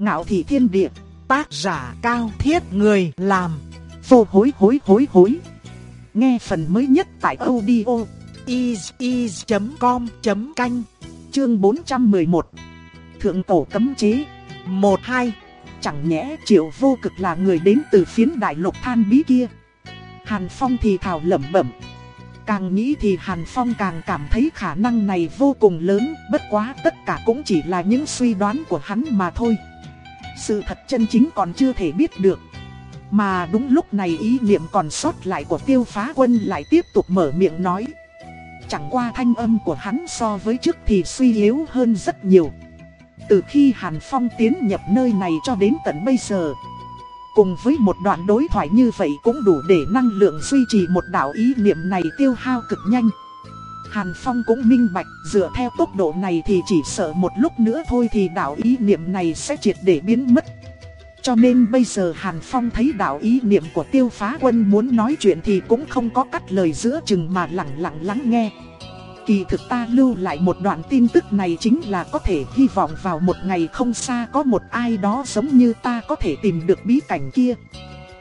Ngạo thị thiên địa, tác giả cao thiết người làm, vô hối hối hối hối. Nghe phần mới nhất tại audio is.com.canh, chương 411. Thượng cổ cấm chế, 1-2. Chẳng nhẽ triệu vô cực là người đến từ phiến đại lục than bí kia. Hàn Phong thì thào lẩm bẩm. Càng nghĩ thì Hàn Phong càng cảm thấy khả năng này vô cùng lớn, bất quá tất cả cũng chỉ là những suy đoán của hắn mà thôi. Sự thật chân chính còn chưa thể biết được. Mà đúng lúc này ý niệm còn sót lại của tiêu phá quân lại tiếp tục mở miệng nói. Chẳng qua thanh âm của hắn so với trước thì suy yếu hơn rất nhiều. Từ khi Hàn Phong tiến nhập nơi này cho đến tận bây giờ, Cùng với một đoạn đối thoại như vậy cũng đủ để năng lượng duy trì một đạo ý niệm này tiêu hao cực nhanh Hàn Phong cũng minh bạch, dựa theo tốc độ này thì chỉ sợ một lúc nữa thôi thì đạo ý niệm này sẽ triệt để biến mất Cho nên bây giờ Hàn Phong thấy đạo ý niệm của tiêu phá quân muốn nói chuyện thì cũng không có cắt lời giữa chừng mà lặng lặng lắng nghe Kỳ thực ta lưu lại một đoạn tin tức này chính là có thể hy vọng vào một ngày không xa có một ai đó giống như ta có thể tìm được bí cảnh kia.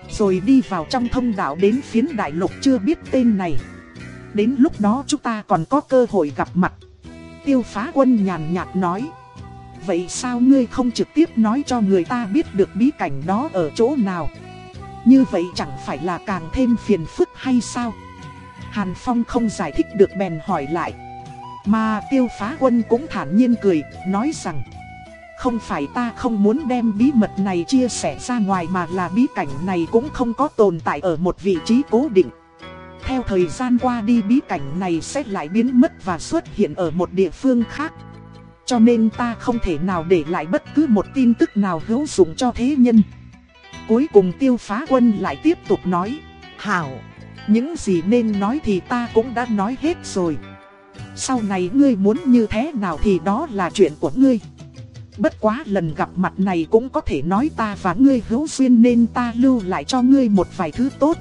Rồi đi vào trong thông đạo đến phiến đại lục chưa biết tên này. Đến lúc đó chúng ta còn có cơ hội gặp mặt. Tiêu phá quân nhàn nhạt nói. Vậy sao ngươi không trực tiếp nói cho người ta biết được bí cảnh đó ở chỗ nào? Như vậy chẳng phải là càng thêm phiền phức hay sao? Hàn Phong không giải thích được bèn hỏi lại. Mà tiêu phá quân cũng thản nhiên cười, nói rằng Không phải ta không muốn đem bí mật này chia sẻ ra ngoài mà là bí cảnh này cũng không có tồn tại ở một vị trí cố định theo thời gian qua đi, bí cảnh này sẽ lại biến mất và xuất hiện ở một địa phương khác. Cho nên ta không thể nào để lại bất cứ một tin tức nào hữu dụng cho thế nhân. Cuối cùng tiêu phá quân lại tiếp tục nói, Hảo, những gì nên nói thì ta cũng đã nói hết rồi. Sau này ngươi muốn như thế nào thì đó là chuyện của ngươi. Bất quá lần gặp mặt này cũng có thể nói ta và ngươi hữu duyên nên ta lưu lại cho ngươi một vài thứ tốt.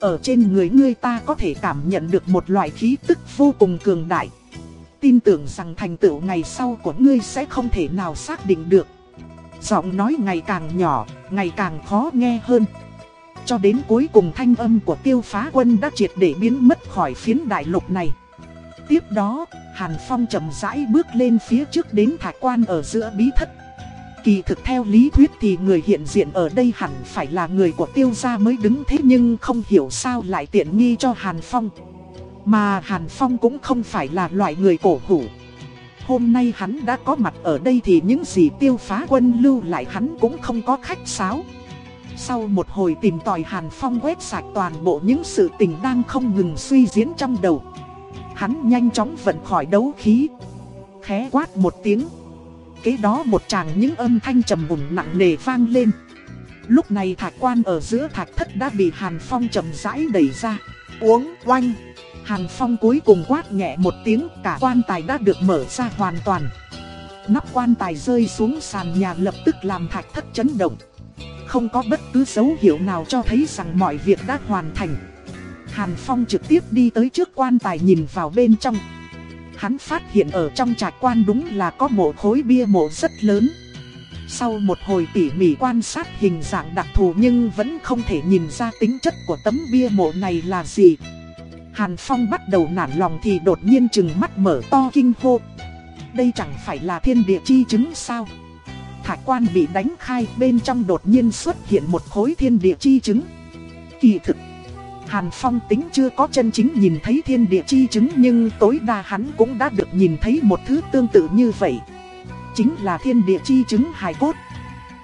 Ở trên người ngươi ta có thể cảm nhận được một loại khí tức vô cùng cường đại Tin tưởng rằng thành tựu ngày sau của ngươi sẽ không thể nào xác định được Giọng nói ngày càng nhỏ, ngày càng khó nghe hơn cho đến cuối cùng thanh âm của tiêu phá quân đã triệt để biến mất khỏi phiến đại lục này. Tiếp đó, Hàn Phong chậm rãi bước lên phía trước đến thạch quan ở giữa bí thất. Kỳ thực theo lý thuyết thì người hiện diện ở đây hẳn phải là người của tiêu gia mới đứng thế nhưng không hiểu sao lại tiện nghi cho Hàn Phong. Mà Hàn Phong cũng không phải là loại người cổ hủ. Hôm nay hắn đã có mặt ở đây thì những gì tiêu phá quân lưu lại hắn cũng không có khách sáo. Sau một hồi tìm tòi Hàn Phong quét sạch toàn bộ những sự tình đang không ngừng suy diễn trong đầu. Hắn nhanh chóng vận khỏi đấu khí. khẽ quát một tiếng. Kế đó một tràng những âm thanh trầm mùng nặng nề vang lên. Lúc này thạch quan ở giữa thạch thất đã bị Hàn Phong chậm rãi đẩy ra. Uống oanh. Hàn Phong cuối cùng quát nhẹ một tiếng cả quan tài đã được mở ra hoàn toàn. Nắp quan tài rơi xuống sàn nhà lập tức làm thạch thất chấn động không có bất cứ dấu hiệu nào cho thấy rằng mọi việc đã hoàn thành. Hàn Phong trực tiếp đi tới trước quan tài nhìn vào bên trong. Hắn phát hiện ở trong trạch quan đúng là có một khối bia mộ rất lớn. Sau một hồi tỉ mỉ quan sát hình dạng đặc thù nhưng vẫn không thể nhìn ra tính chất của tấm bia mộ này là gì. Hàn Phong bắt đầu nản lòng thì đột nhiên chừng mắt mở to kinh hô. Đây chẳng phải là thiên địa chi chứng sao? thạch quan bị đánh khai bên trong đột nhiên xuất hiện một khối thiên địa chi chứng. Kỳ thực, Hàn Phong tính chưa có chân chính nhìn thấy thiên địa chi chứng nhưng tối đa hắn cũng đã được nhìn thấy một thứ tương tự như vậy. Chính là thiên địa chi chứng hài cốt.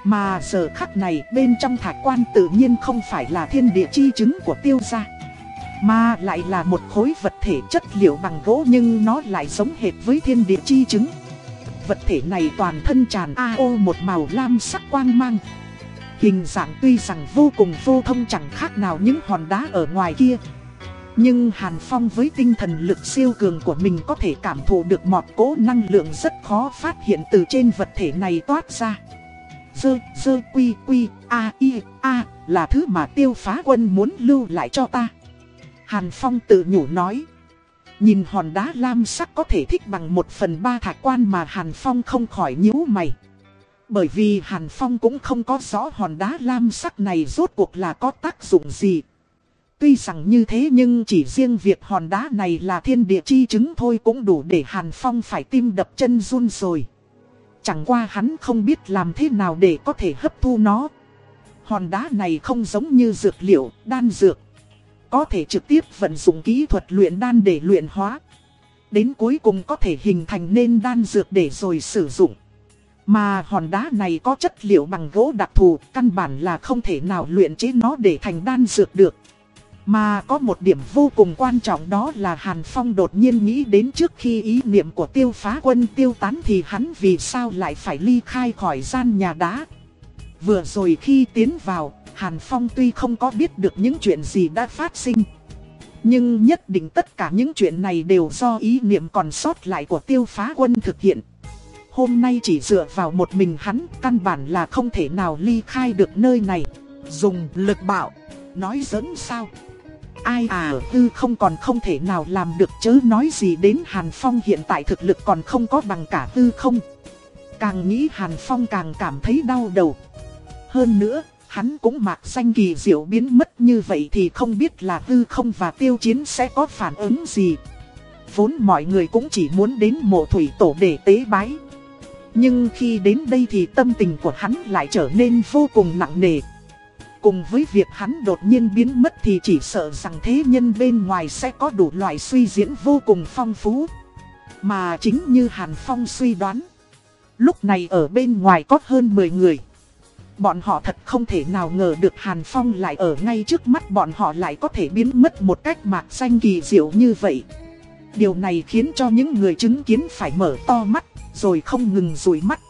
Mà giờ khắc này bên trong thạch quan tự nhiên không phải là thiên địa chi chứng của tiêu gia. Mà lại là một khối vật thể chất liệu bằng gỗ nhưng nó lại giống hệt với thiên địa chi chứng. Vật thể này toàn thân tràn AO một màu lam sắc quang mang. Hình dạng tuy rằng vô cùng vô thông chẳng khác nào những hòn đá ở ngoài kia. Nhưng Hàn Phong với tinh thần lực siêu cường của mình có thể cảm thụ được một cố năng lượng rất khó phát hiện từ trên vật thể này toát ra. Dơ, dơ, quy, quy, a, i, a, là thứ mà tiêu phá quân muốn lưu lại cho ta. Hàn Phong tự nhủ nói. Nhìn hòn đá lam sắc có thể thích bằng một phần ba thạch quan mà Hàn Phong không khỏi nhíu mày. Bởi vì Hàn Phong cũng không có rõ hòn đá lam sắc này rốt cuộc là có tác dụng gì. Tuy rằng như thế nhưng chỉ riêng việc hòn đá này là thiên địa chi chứng thôi cũng đủ để Hàn Phong phải tim đập chân run rồi. Chẳng qua hắn không biết làm thế nào để có thể hấp thu nó. Hòn đá này không giống như dược liệu, đan dược. Có thể trực tiếp vận dụng kỹ thuật luyện đan để luyện hóa. Đến cuối cùng có thể hình thành nên đan dược để rồi sử dụng. Mà hòn đá này có chất liệu bằng gỗ đặc thù, căn bản là không thể nào luyện chế nó để thành đan dược được. Mà có một điểm vô cùng quan trọng đó là Hàn Phong đột nhiên nghĩ đến trước khi ý niệm của tiêu phá quân tiêu tán thì hắn vì sao lại phải ly khai khỏi gian nhà đá. Vừa rồi khi tiến vào, Hàn Phong tuy không có biết được những chuyện gì đã phát sinh. Nhưng nhất định tất cả những chuyện này đều do ý niệm còn sót lại của tiêu phá quân thực hiện. Hôm nay chỉ dựa vào một mình hắn, căn bản là không thể nào ly khai được nơi này. Dùng lực bạo, nói dẫn sao? Ai à hư không còn không thể nào làm được chớ nói gì đến Hàn Phong hiện tại thực lực còn không có bằng cả hư không. Càng nghĩ Hàn Phong càng cảm thấy đau đầu. Hơn nữa, hắn cũng mạc danh kỳ diệu biến mất như vậy thì không biết là hư không và tiêu chiến sẽ có phản ứng gì. Vốn mọi người cũng chỉ muốn đến mộ thủy tổ để tế bái. Nhưng khi đến đây thì tâm tình của hắn lại trở nên vô cùng nặng nề. Cùng với việc hắn đột nhiên biến mất thì chỉ sợ rằng thế nhân bên ngoài sẽ có đủ loại suy diễn vô cùng phong phú. Mà chính như Hàn Phong suy đoán. Lúc này ở bên ngoài có hơn 10 người. Bọn họ thật không thể nào ngờ được Hàn Phong lại ở ngay trước mắt, bọn họ lại có thể biến mất một cách mạc danh kỳ diệu như vậy. Điều này khiến cho những người chứng kiến phải mở to mắt, rồi không ngừng rủi mắt.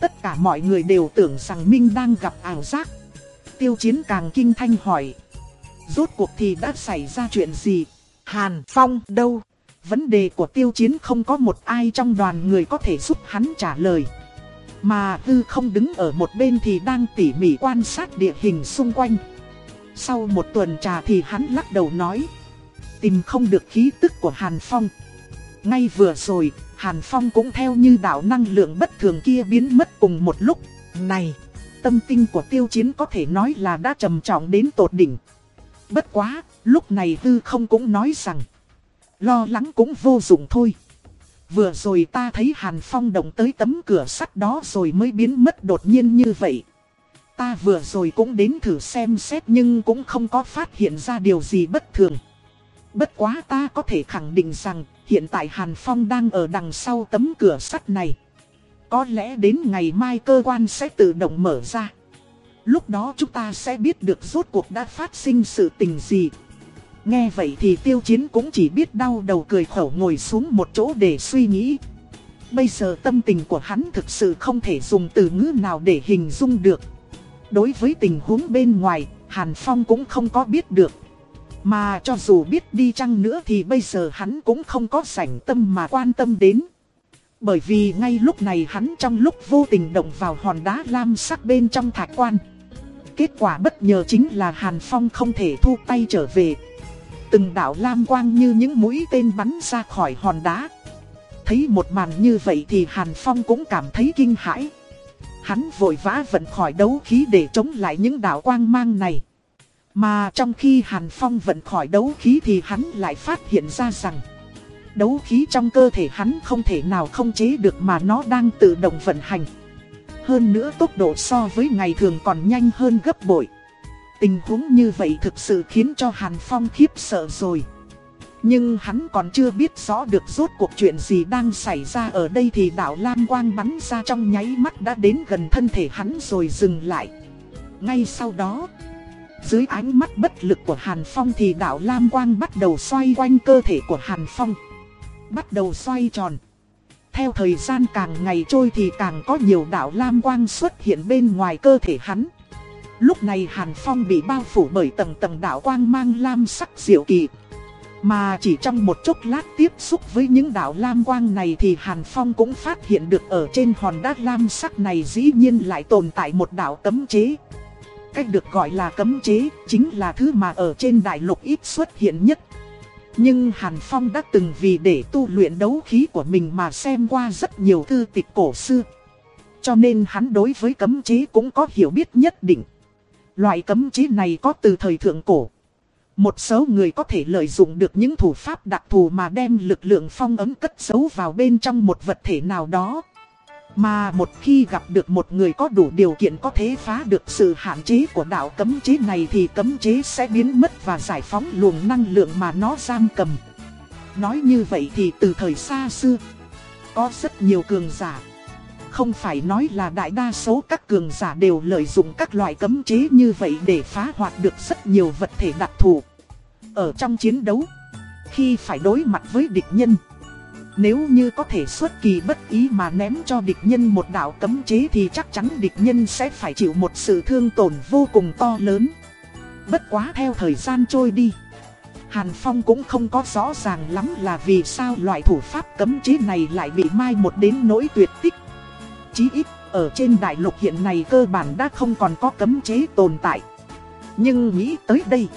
Tất cả mọi người đều tưởng rằng Minh đang gặp ảo giác. Tiêu chiến càng kinh thanh hỏi. Rốt cuộc thì đã xảy ra chuyện gì? Hàn Phong đâu? Vấn đề của tiêu chiến không có một ai trong đoàn người có thể giúp hắn trả lời. Mà tư không đứng ở một bên thì đang tỉ mỉ quan sát địa hình xung quanh. Sau một tuần trà thì hắn lắc đầu nói. Tìm không được khí tức của Hàn Phong. Ngay vừa rồi, Hàn Phong cũng theo như đạo năng lượng bất thường kia biến mất cùng một lúc. Này, tâm tinh của tiêu chiến có thể nói là đã trầm trọng đến tột đỉnh. Bất quá, lúc này tư không cũng nói rằng, lo lắng cũng vô dụng thôi. Vừa rồi ta thấy Hàn Phong động tới tấm cửa sắt đó rồi mới biến mất đột nhiên như vậy. Ta vừa rồi cũng đến thử xem xét nhưng cũng không có phát hiện ra điều gì bất thường. Bất quá ta có thể khẳng định rằng hiện tại Hàn Phong đang ở đằng sau tấm cửa sắt này. Có lẽ đến ngày mai cơ quan sẽ tự động mở ra. Lúc đó chúng ta sẽ biết được rốt cuộc đã phát sinh sự tình gì. Nghe vậy thì tiêu chiến cũng chỉ biết đau đầu cười khẩu ngồi xuống một chỗ để suy nghĩ. Bây giờ tâm tình của hắn thực sự không thể dùng từ ngữ nào để hình dung được. Đối với tình huống bên ngoài, Hàn Phong cũng không có biết được. Mà cho dù biết đi chăng nữa thì bây giờ hắn cũng không có sảnh tâm mà quan tâm đến. Bởi vì ngay lúc này hắn trong lúc vô tình động vào hòn đá lam sắc bên trong thạch quan. Kết quả bất ngờ chính là Hàn Phong không thể thu tay trở về. Từng đạo lam quang như những mũi tên bắn ra khỏi hòn đá. Thấy một màn như vậy thì Hàn Phong cũng cảm thấy kinh hãi. Hắn vội vã vận khỏi đấu khí để chống lại những đạo quang mang này. Mà trong khi Hàn Phong vận khỏi đấu khí thì hắn lại phát hiện ra rằng, Đấu khí trong cơ thể hắn không thể nào không chế được mà nó đang tự động vận hành. Hơn nữa tốc độ so với ngày thường còn nhanh hơn gấp bội. Tình huống như vậy thực sự khiến cho Hàn Phong khiếp sợ rồi. Nhưng hắn còn chưa biết rõ được rốt cuộc chuyện gì đang xảy ra ở đây thì đạo Lam Quang bắn ra trong nháy mắt đã đến gần thân thể hắn rồi dừng lại. Ngay sau đó dưới ánh mắt bất lực của Hàn Phong thì đạo Lam Quang bắt đầu xoay quanh cơ thể của Hàn Phong. Bắt đầu xoay tròn. Theo thời gian càng ngày trôi thì càng có nhiều đạo Lam Quang xuất hiện bên ngoài cơ thể hắn. Lúc này Hàn Phong bị bao phủ bởi tầng tầng đạo quang mang lam sắc diệu kỳ. Mà chỉ trong một chốc lát tiếp xúc với những đạo lam quang này thì Hàn Phong cũng phát hiện được ở trên hòn đá lam sắc này dĩ nhiên lại tồn tại một đạo cấm chế. Cách được gọi là cấm chế, chính là thứ mà ở trên đại lục ít xuất hiện nhất. Nhưng Hàn Phong đã từng vì để tu luyện đấu khí của mình mà xem qua rất nhiều thư tịch cổ xưa. Cho nên hắn đối với cấm chế cũng có hiểu biết nhất định. Loại cấm chế này có từ thời thượng cổ. Một số người có thể lợi dụng được những thủ pháp đặc thù mà đem lực lượng phong ấm cất giấu vào bên trong một vật thể nào đó. Mà một khi gặp được một người có đủ điều kiện có thể phá được sự hạn chế của đạo cấm chế này thì cấm chế sẽ biến mất và giải phóng luồng năng lượng mà nó giam cầm. Nói như vậy thì từ thời xa xưa, có rất nhiều cường giả. Không phải nói là đại đa số các cường giả đều lợi dụng các loại cấm chế như vậy để phá hoại được rất nhiều vật thể đặc thù. Ở trong chiến đấu, khi phải đối mặt với địch nhân, nếu như có thể xuất kỳ bất ý mà ném cho địch nhân một đạo cấm chế thì chắc chắn địch nhân sẽ phải chịu một sự thương tổn vô cùng to lớn. Bất quá theo thời gian trôi đi. Hàn Phong cũng không có rõ ràng lắm là vì sao loại thủ pháp cấm chế này lại bị mai một đến nỗi tuyệt tích. Chí ít, ở trên đại lục hiện này cơ bản đã không còn có cấm chế tồn tại. Nhưng nghĩ tới đây,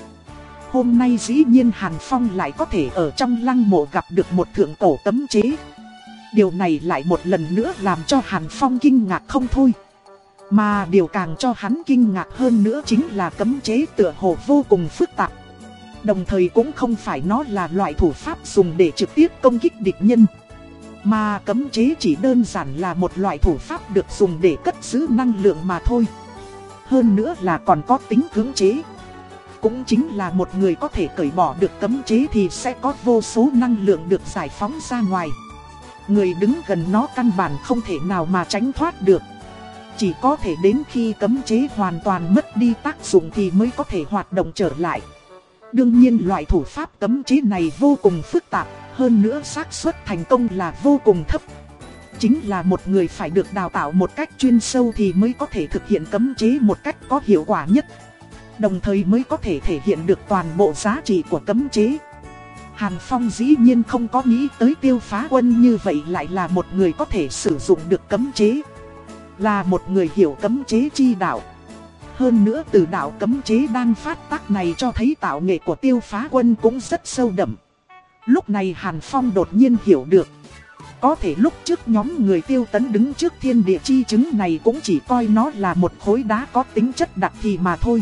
hôm nay dĩ nhiên Hàn Phong lại có thể ở trong lăng mộ gặp được một thượng cổ tấm chế. Điều này lại một lần nữa làm cho Hàn Phong kinh ngạc không thôi. Mà điều càng cho hắn kinh ngạc hơn nữa chính là cấm chế tựa hồ vô cùng phức tạp. Đồng thời cũng không phải nó là loại thủ pháp dùng để trực tiếp công kích địch nhân. Mà cấm chế chỉ đơn giản là một loại thủ pháp được dùng để cất giữ năng lượng mà thôi. Hơn nữa là còn có tính cưỡng chế. Cũng chính là một người có thể cởi bỏ được cấm chế thì sẽ có vô số năng lượng được giải phóng ra ngoài. Người đứng gần nó căn bản không thể nào mà tránh thoát được. Chỉ có thể đến khi cấm chế hoàn toàn mất đi tác dụng thì mới có thể hoạt động trở lại. Đương nhiên loại thủ pháp cấm chế này vô cùng phức tạp, hơn nữa xác suất thành công là vô cùng thấp. Chính là một người phải được đào tạo một cách chuyên sâu thì mới có thể thực hiện cấm chế một cách có hiệu quả nhất. Đồng thời mới có thể thể hiện được toàn bộ giá trị của cấm chế. Hàn Phong dĩ nhiên không có nghĩ tới tiêu phá quân như vậy lại là một người có thể sử dụng được cấm chế. Là một người hiểu cấm chế chi đạo. Hơn nữa từ đạo cấm chế đang phát tác này cho thấy tạo nghệ của tiêu phá quân cũng rất sâu đậm. Lúc này Hàn Phong đột nhiên hiểu được. Có thể lúc trước nhóm người tiêu tấn đứng trước thiên địa chi chứng này cũng chỉ coi nó là một khối đá có tính chất đặc thì mà thôi.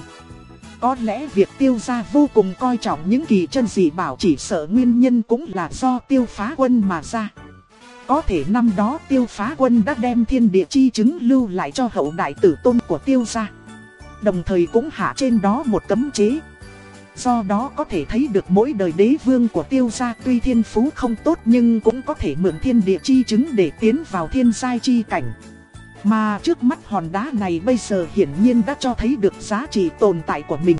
Có lẽ việc tiêu gia vô cùng coi trọng những kỳ chân dị bảo, chỉ sợ nguyên nhân cũng là do tiêu phá quân mà ra. Có thể năm đó tiêu phá quân đã đem thiên địa chi chứng lưu lại cho hậu đại tử tôn của tiêu gia. Đồng thời cũng hạ trên đó một cấm chế. Do đó có thể thấy được mỗi đời đế vương của tiêu gia tuy thiên phú không tốt nhưng cũng có thể mượn thiên địa chi chứng để tiến vào thiên giai chi cảnh. Mà trước mắt hòn đá này bây giờ hiển nhiên đã cho thấy được giá trị tồn tại của mình.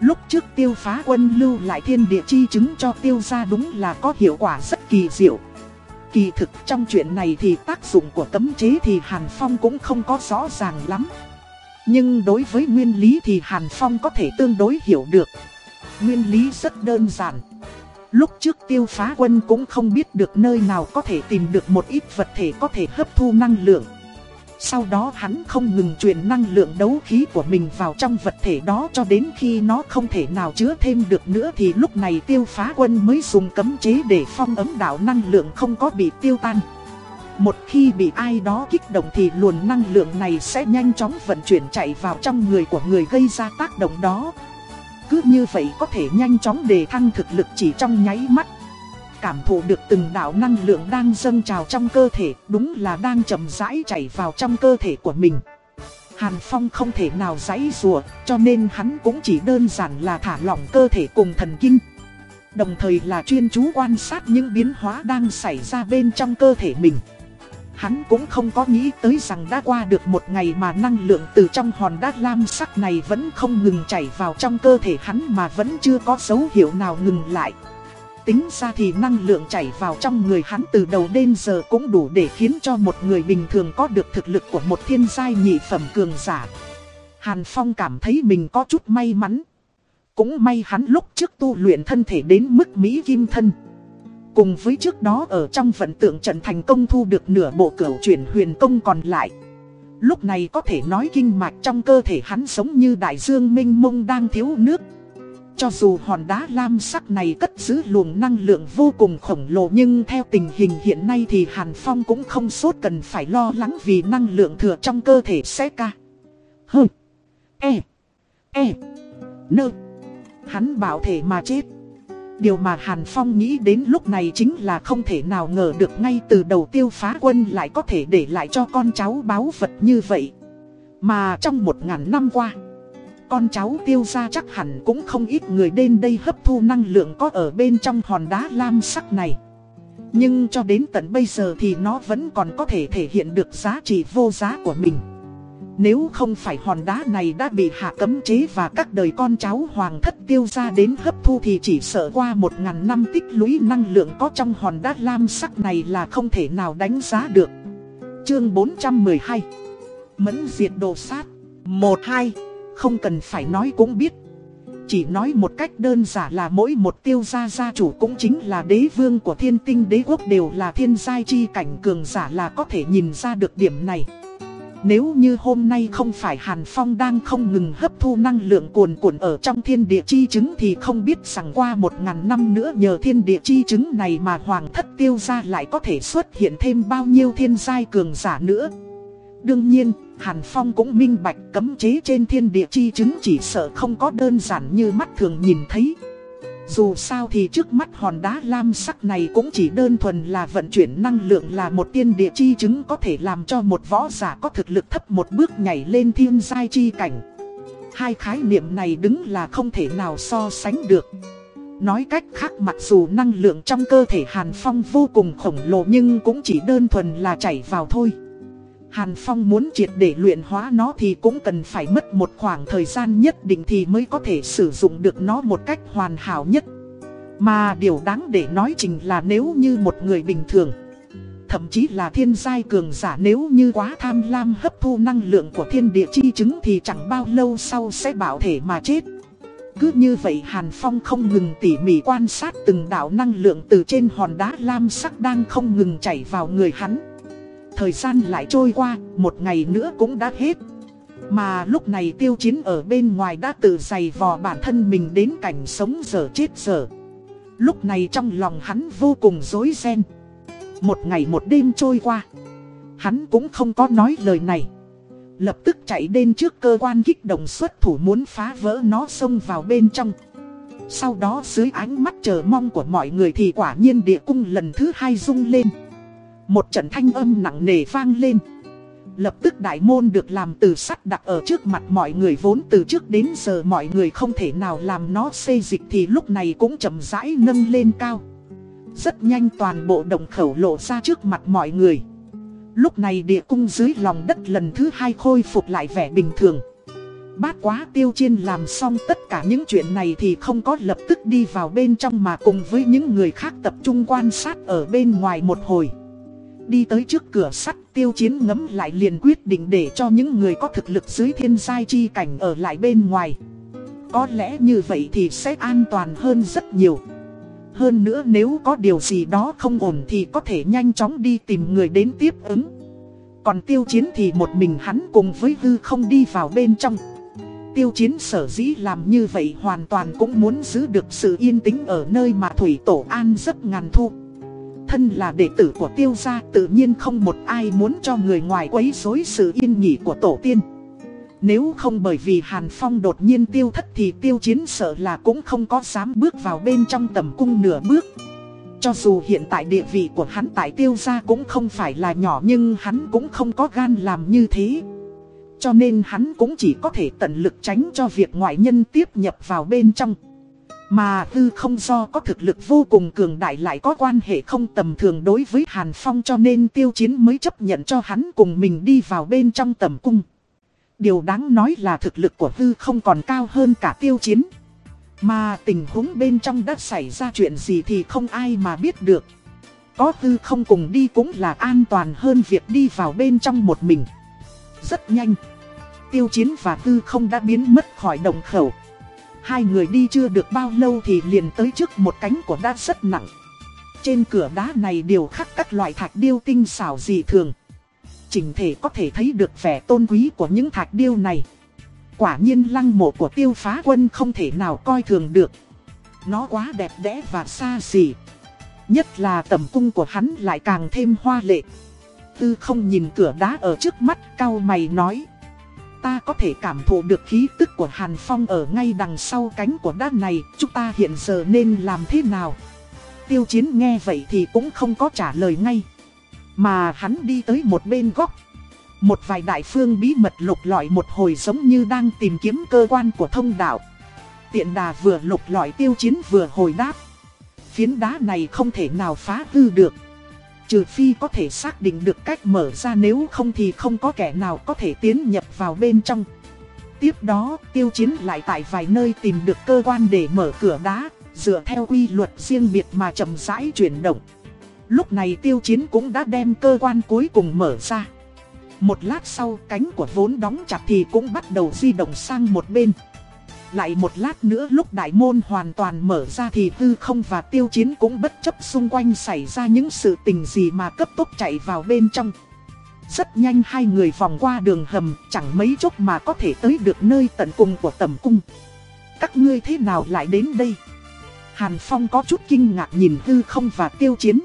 Lúc trước tiêu phá quân lưu lại thiên địa chi chứng cho tiêu gia đúng là có hiệu quả rất kỳ diệu. Kỳ thực trong chuyện này thì tác dụng của cấm chế thì Hàn Phong cũng không có rõ ràng lắm. Nhưng đối với nguyên lý thì Hàn Phong có thể tương đối hiểu được. Nguyên lý rất đơn giản. Lúc trước tiêu phá quân cũng không biết được nơi nào có thể tìm được một ít vật thể có thể hấp thu năng lượng. Sau đó hắn không ngừng truyền năng lượng đấu khí của mình vào trong vật thể đó cho đến khi nó không thể nào chứa thêm được nữa thì lúc này tiêu phá quân mới dùng cấm chế để phong ấm đạo năng lượng không có bị tiêu tan. Một khi bị ai đó kích động thì luồng năng lượng này sẽ nhanh chóng vận chuyển chạy vào trong người của người gây ra tác động đó. Cứ như vậy có thể nhanh chóng đề thăng thực lực chỉ trong nháy mắt. Cảm thụ được từng đạo năng lượng đang dâng trào trong cơ thể, đúng là đang chậm rãi chảy vào trong cơ thể của mình. Hàn Phong không thể nào giãy rùa cho nên hắn cũng chỉ đơn giản là thả lỏng cơ thể cùng thần kinh. Đồng thời là chuyên chú quan sát những biến hóa đang xảy ra bên trong cơ thể mình. Hắn cũng không có nghĩ tới rằng đã qua được một ngày mà năng lượng từ trong hòn đá lam sắc này vẫn không ngừng chảy vào trong cơ thể hắn mà vẫn chưa có dấu hiệu nào ngừng lại. Tính ra thì năng lượng chảy vào trong người hắn từ đầu đến giờ cũng đủ để khiến cho một người bình thường có được thực lực của một thiên giai nhị phẩm cường giả. Hàn Phong cảm thấy mình có chút may mắn. Cũng may hắn lúc trước tu luyện thân thể đến mức Mỹ Kim Thân. Cùng với trước đó ở trong vận tượng trận thành công thu được nửa bộ cửu chuyển huyền công còn lại. Lúc này có thể nói kinh mạch trong cơ thể hắn giống như đại dương minh mông đang thiếu nước. Cho dù hòn đá lam sắc này cất giữ luồng năng lượng vô cùng khổng lồ nhưng theo tình hình hiện nay thì Hàn Phong cũng không sốt cần phải lo lắng vì năng lượng thừa trong cơ thể sẽ ca. Hừ. E. E. Nơ. Hắn bảo thể mà chết. Điều mà Hàn Phong nghĩ đến lúc này chính là không thể nào ngờ được ngay từ đầu tiêu phá quân lại có thể để lại cho con cháu báo vật như vậy. Mà trong một ngàn năm qua, con cháu tiêu ra chắc hẳn cũng không ít người đến đây hấp thu năng lượng có ở bên trong hòn đá lam sắc này. Nhưng cho đến tận bây giờ thì nó vẫn còn có thể thể hiện được giá trị vô giá của mình. Nếu không phải hòn đá này đã bị hạ cấm chế và các đời con cháu hoàng thất tiêu ra đến hấp thu thì chỉ sợ qua một ngàn năm tích lũy năng lượng có trong hòn đá lam sắc này là không thể nào đánh giá được. Chương 412 Mẫn diệt đồ sát 1-2 không cần phải nói cũng biết Chỉ nói một cách đơn giản là mỗi một tiêu gia gia chủ cũng chính là đế vương của thiên tinh đế quốc đều là thiên giai chi cảnh cường giả là có thể nhìn ra được điểm này nếu như hôm nay không phải Hàn Phong đang không ngừng hấp thu năng lượng cuồn cuộn ở trong thiên địa chi chứng thì không biết rằng qua một ngàn năm nữa nhờ thiên địa chi chứng này mà Hoàng thất tiêu gia lại có thể xuất hiện thêm bao nhiêu thiên giai cường giả nữa. Đương nhiên, Hàn Phong cũng minh bạch cấm chế trên thiên địa chi chứng chỉ sợ không có đơn giản như mắt thường nhìn thấy. Dù sao thì trước mắt hòn đá lam sắc này cũng chỉ đơn thuần là vận chuyển năng lượng là một tiên địa chi chứng có thể làm cho một võ giả có thực lực thấp một bước nhảy lên thiên giai chi cảnh. Hai khái niệm này đứng là không thể nào so sánh được. Nói cách khác mặc dù năng lượng trong cơ thể Hàn Phong vô cùng khổng lồ nhưng cũng chỉ đơn thuần là chảy vào thôi. Hàn Phong muốn triệt để luyện hóa nó thì cũng cần phải mất một khoảng thời gian nhất định thì mới có thể sử dụng được nó một cách hoàn hảo nhất. Mà điều đáng để nói chính là nếu như một người bình thường, thậm chí là thiên giai cường giả nếu như quá tham lam hấp thu năng lượng của thiên địa chi chứng thì chẳng bao lâu sau sẽ bảo thể mà chết. Cứ như vậy Hàn Phong không ngừng tỉ mỉ quan sát từng đạo năng lượng từ trên hòn đá lam sắc đang không ngừng chảy vào người hắn. Thời gian lại trôi qua, một ngày nữa cũng đã hết. Mà lúc này tiêu chiến ở bên ngoài đã tự giày vò bản thân mình đến cảnh sống dở chết dở. Lúc này trong lòng hắn vô cùng rối ren. Một ngày một đêm trôi qua. Hắn cũng không có nói lời này. Lập tức chạy đến trước cơ quan kích động xuất thủ muốn phá vỡ nó xông vào bên trong. Sau đó dưới ánh mắt chờ mong của mọi người thì quả nhiên địa cung lần thứ hai rung lên. Một trận thanh âm nặng nề vang lên. Lập tức đại môn được làm từ sắt đặt ở trước mặt mọi người. Vốn từ trước đến giờ mọi người không thể nào làm nó xê dịch thì lúc này cũng chậm rãi nâng lên cao. Rất nhanh toàn bộ đồng khẩu lộ ra trước mặt mọi người. Lúc này địa cung dưới lòng đất lần thứ hai khôi phục lại vẻ bình thường. Bát quá tiêu chiên làm xong tất cả những chuyện này thì không có lập tức đi vào bên trong mà cùng với những người khác tập trung quan sát ở bên ngoài một hồi. Đi tới trước cửa sắt tiêu chiến ngấm lại liền quyết định để cho những người có thực lực dưới thiên giai chi cảnh ở lại bên ngoài. Có lẽ như vậy thì sẽ an toàn hơn rất nhiều. Hơn nữa nếu có điều gì đó không ổn thì có thể nhanh chóng đi tìm người đến tiếp ứng. Còn tiêu chiến thì một mình hắn cùng với hư không đi vào bên trong. Tiêu chiến sở dĩ làm như vậy hoàn toàn cũng muốn giữ được sự yên tĩnh ở nơi mà thủy tổ an rất ngàn thu. Thân là đệ tử của tiêu gia, tự nhiên không một ai muốn cho người ngoài quấy rối sự yên nghỉ của tổ tiên. Nếu không bởi vì Hàn Phong đột nhiên tiêu thất thì tiêu chiến sợ là cũng không có dám bước vào bên trong tầm cung nửa bước. Cho dù hiện tại địa vị của hắn tại tiêu gia cũng không phải là nhỏ nhưng hắn cũng không có gan làm như thế. Cho nên hắn cũng chỉ có thể tận lực tránh cho việc ngoại nhân tiếp nhập vào bên trong. Mà tư không do có thực lực vô cùng cường đại lại có quan hệ không tầm thường đối với Hàn Phong cho nên tiêu chiến mới chấp nhận cho hắn cùng mình đi vào bên trong tầm cung. Điều đáng nói là thực lực của tư không còn cao hơn cả tiêu chiến. Mà tình huống bên trong đã xảy ra chuyện gì thì không ai mà biết được. Có tư không cùng đi cũng là an toàn hơn việc đi vào bên trong một mình. Rất nhanh. Tiêu chiến và tư không đã biến mất khỏi đồng khẩu. Hai người đi chưa được bao lâu thì liền tới trước một cánh của đá rất nặng. Trên cửa đá này đều khắc các loại thạch điêu tinh xảo dị thường. Chỉnh thể có thể thấy được vẻ tôn quý của những thạch điêu này. Quả nhiên lăng mộ của tiêu phá quân không thể nào coi thường được. Nó quá đẹp đẽ và xa xỉ. Nhất là tầm cung của hắn lại càng thêm hoa lệ. Tư không nhìn cửa đá ở trước mắt, cao mày nói. Ta có thể cảm thụ được khí tức của Hàn Phong ở ngay đằng sau cánh của đá này. Chúng ta hiện giờ nên làm thế nào? Tiêu chiến nghe vậy thì cũng không có trả lời ngay. Mà hắn đi tới một bên góc. Một vài đại phương bí mật lục lọi một hồi giống như đang tìm kiếm cơ quan của thông đạo. Tiện đà vừa lục lọi tiêu chiến vừa hồi đáp. Phiến đá này không thể nào phá hư được. Trừ phi có thể xác định được cách mở ra nếu không thì không có kẻ nào có thể tiến nhập vào bên trong. Tiếp đó, tiêu chiến lại tại vài nơi tìm được cơ quan để mở cửa đá, dựa theo quy luật riêng biệt mà chậm rãi chuyển động. Lúc này tiêu chiến cũng đã đem cơ quan cuối cùng mở ra. Một lát sau cánh của vốn đóng chặt thì cũng bắt đầu di động sang một bên. Lại một lát nữa lúc đại môn hoàn toàn mở ra thì tư không và tiêu chiến cũng bất chấp xung quanh xảy ra những sự tình gì mà cấp tốc chạy vào bên trong. Rất nhanh hai người vòng qua đường hầm, chẳng mấy chốc mà có thể tới được nơi tận cùng của tầm cung. Các ngươi thế nào lại đến đây? Hàn Phong có chút kinh ngạc nhìn tư không và tiêu chiến.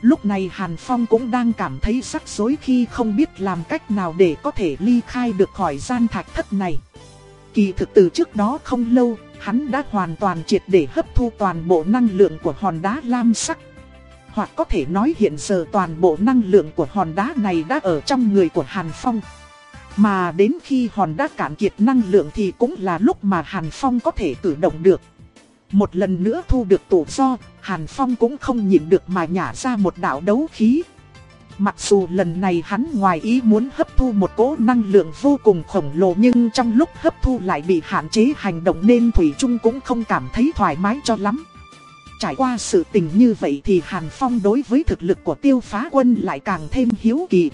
Lúc này Hàn Phong cũng đang cảm thấy rắc rối khi không biết làm cách nào để có thể ly khai được khỏi gian thạch thất này. Kỳ thực từ trước đó không lâu, hắn đã hoàn toàn triệt để hấp thu toàn bộ năng lượng của hòn đá lam sắc. Hoặc có thể nói hiện giờ toàn bộ năng lượng của hòn đá này đã ở trong người của Hàn Phong. Mà đến khi hòn đá cạn kiệt năng lượng thì cũng là lúc mà Hàn Phong có thể cử động được. Một lần nữa thu được tổ do, Hàn Phong cũng không nhịn được mà nhả ra một đạo đấu khí. Mặc dù lần này hắn ngoài ý muốn hấp thu một cỗ năng lượng vô cùng khổng lồ nhưng trong lúc hấp thu lại bị hạn chế hành động nên Thủy Trung cũng không cảm thấy thoải mái cho lắm. Trải qua sự tình như vậy thì Hàn Phong đối với thực lực của tiêu phá quân lại càng thêm hiếu kỳ.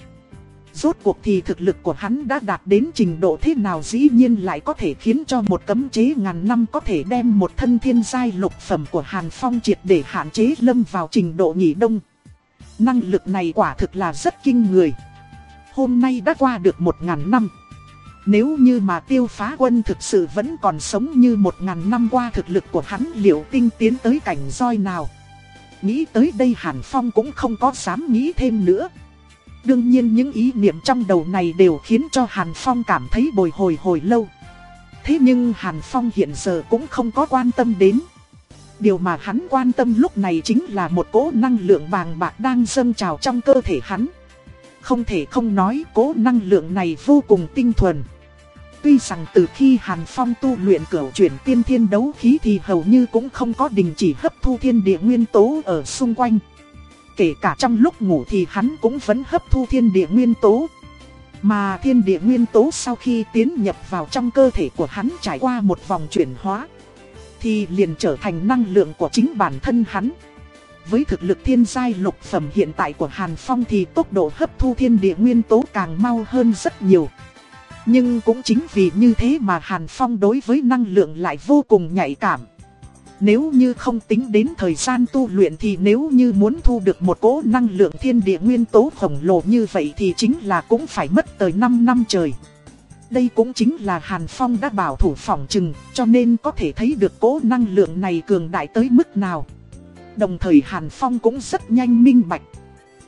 Rốt cuộc thì thực lực của hắn đã đạt đến trình độ thế nào dĩ nhiên lại có thể khiến cho một cấm chế ngàn năm có thể đem một thân thiên giai lục phẩm của Hàn Phong triệt để hạn chế lâm vào trình độ nghỉ đông. Năng lực này quả thực là rất kinh người. Hôm nay đã qua được một ngàn năm. Nếu như mà tiêu phá quân thực sự vẫn còn sống như một ngàn năm qua thực lực của hắn liệu tinh tiến tới cảnh roi nào. Nghĩ tới đây Hàn Phong cũng không có dám nghĩ thêm nữa. Đương nhiên những ý niệm trong đầu này đều khiến cho Hàn Phong cảm thấy bồi hồi hồi lâu. Thế nhưng Hàn Phong hiện giờ cũng không có quan tâm đến. Điều mà hắn quan tâm lúc này chính là một cỗ năng lượng vàng bạc đang dâng trào trong cơ thể hắn. Không thể không nói cỗ năng lượng này vô cùng tinh thuần. Tuy rằng từ khi Hàn Phong tu luyện cửu chuyển tiên thiên đấu khí thì hầu như cũng không có đình chỉ hấp thu thiên địa nguyên tố ở xung quanh. Kể cả trong lúc ngủ thì hắn cũng vẫn hấp thu thiên địa nguyên tố. Mà thiên địa nguyên tố sau khi tiến nhập vào trong cơ thể của hắn trải qua một vòng chuyển hóa thì liền trở thành năng lượng của chính bản thân hắn. Với thực lực thiên giai lục phẩm hiện tại của Hàn Phong thì tốc độ hấp thu thiên địa nguyên tố càng mau hơn rất nhiều. Nhưng cũng chính vì như thế mà Hàn Phong đối với năng lượng lại vô cùng nhạy cảm. Nếu như không tính đến thời gian tu luyện thì nếu như muốn thu được một cỗ năng lượng thiên địa nguyên tố khổng lồ như vậy thì chính là cũng phải mất tới 5 năm trời. Đây cũng chính là Hàn Phong đã bảo thủ phòng trừng, cho nên có thể thấy được cố năng lượng này cường đại tới mức nào. Đồng thời Hàn Phong cũng rất nhanh minh bạch.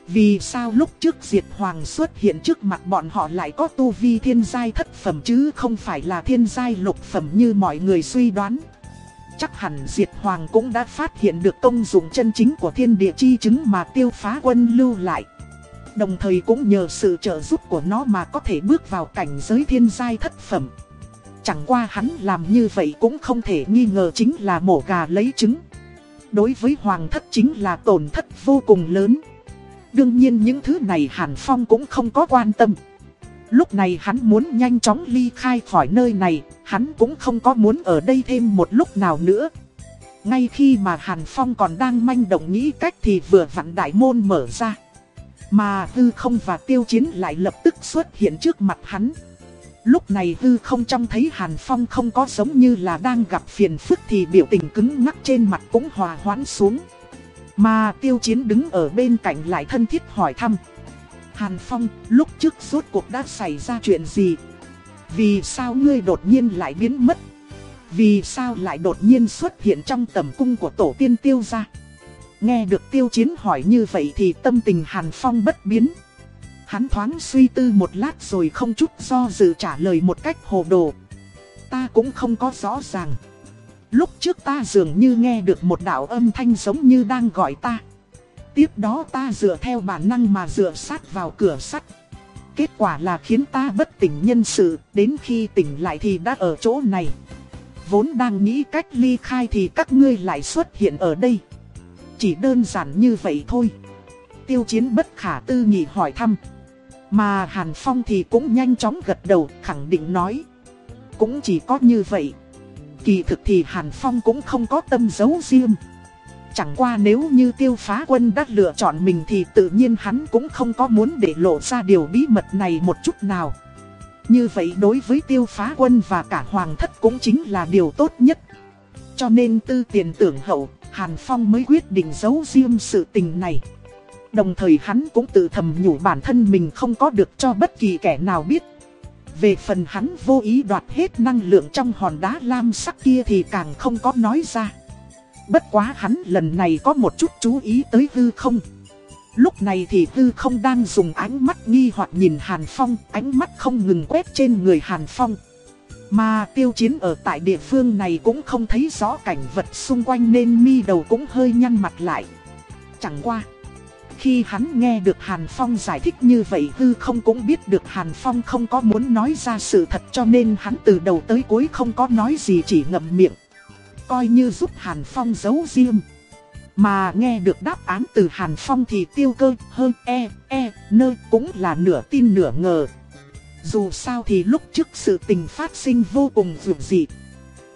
Vì sao lúc trước Diệt Hoàng xuất hiện trước mặt bọn họ lại có tu vi thiên giai thất phẩm chứ không phải là thiên giai lục phẩm như mọi người suy đoán. Chắc hẳn Diệt Hoàng cũng đã phát hiện được công dụng chân chính của thiên địa chi chứng mà tiêu phá quân lưu lại. Đồng thời cũng nhờ sự trợ giúp của nó mà có thể bước vào cảnh giới thiên giai thất phẩm. Chẳng qua hắn làm như vậy cũng không thể nghi ngờ chính là mổ gà lấy trứng. Đối với hoàng thất chính là tổn thất vô cùng lớn. Đương nhiên những thứ này Hàn Phong cũng không có quan tâm. Lúc này hắn muốn nhanh chóng ly khai khỏi nơi này, hắn cũng không có muốn ở đây thêm một lúc nào nữa. Ngay khi mà Hàn Phong còn đang manh động nghĩ cách thì vừa vặn đại môn mở ra. Mà hư không và tiêu chiến lại lập tức xuất hiện trước mặt hắn. Lúc này hư không trông thấy Hàn Phong không có giống như là đang gặp phiền phức thì biểu tình cứng ngắc trên mặt cũng hòa hoãn xuống. Mà tiêu chiến đứng ở bên cạnh lại thân thiết hỏi thăm. Hàn Phong, lúc trước suốt cuộc đã xảy ra chuyện gì? Vì sao ngươi đột nhiên lại biến mất? Vì sao lại đột nhiên xuất hiện trong tầm cung của tổ tiên tiêu gia? Nghe được tiêu chiến hỏi như vậy thì tâm tình Hàn Phong bất biến. Hắn thoáng suy tư một lát rồi không chút do dự trả lời một cách hồ đồ. Ta cũng không có rõ ràng. Lúc trước ta dường như nghe được một đạo âm thanh giống như đang gọi ta. Tiếp đó ta dựa theo bản năng mà dựa sát vào cửa sắt. Kết quả là khiến ta bất tỉnh nhân sự, đến khi tỉnh lại thì đã ở chỗ này. Vốn đang nghĩ cách ly khai thì các ngươi lại xuất hiện ở đây. Chỉ đơn giản như vậy thôi. Tiêu chiến bất khả tư nghị hỏi thăm. Mà Hàn Phong thì cũng nhanh chóng gật đầu khẳng định nói. Cũng chỉ có như vậy. Kỳ thực thì Hàn Phong cũng không có tâm giấu riêng. Chẳng qua nếu như tiêu phá quân đã lựa chọn mình thì tự nhiên hắn cũng không có muốn để lộ ra điều bí mật này một chút nào. Như vậy đối với tiêu phá quân và cả hoàng thất cũng chính là điều tốt nhất. Cho nên tư tiền tưởng hậu, Hàn Phong mới quyết định giấu riêng sự tình này. Đồng thời hắn cũng tự thầm nhủ bản thân mình không có được cho bất kỳ kẻ nào biết. Về phần hắn vô ý đoạt hết năng lượng trong hòn đá lam sắc kia thì càng không có nói ra. Bất quá hắn lần này có một chút chú ý tới hư không. Lúc này thì hư không đang dùng ánh mắt nghi hoặc nhìn Hàn Phong, ánh mắt không ngừng quét trên người Hàn Phong. Mà tiêu chiến ở tại địa phương này cũng không thấy rõ cảnh vật xung quanh nên mi đầu cũng hơi nhăn mặt lại. Chẳng qua. Khi hắn nghe được Hàn Phong giải thích như vậy hư không cũng biết được Hàn Phong không có muốn nói ra sự thật cho nên hắn từ đầu tới cuối không có nói gì chỉ ngậm miệng. Coi như giúp Hàn Phong giấu riêng. Mà nghe được đáp án từ Hàn Phong thì tiêu cơ hơn e, e, nơ cũng là nửa tin nửa ngờ. Dù sao thì lúc trước sự tình phát sinh vô cùng dù dị.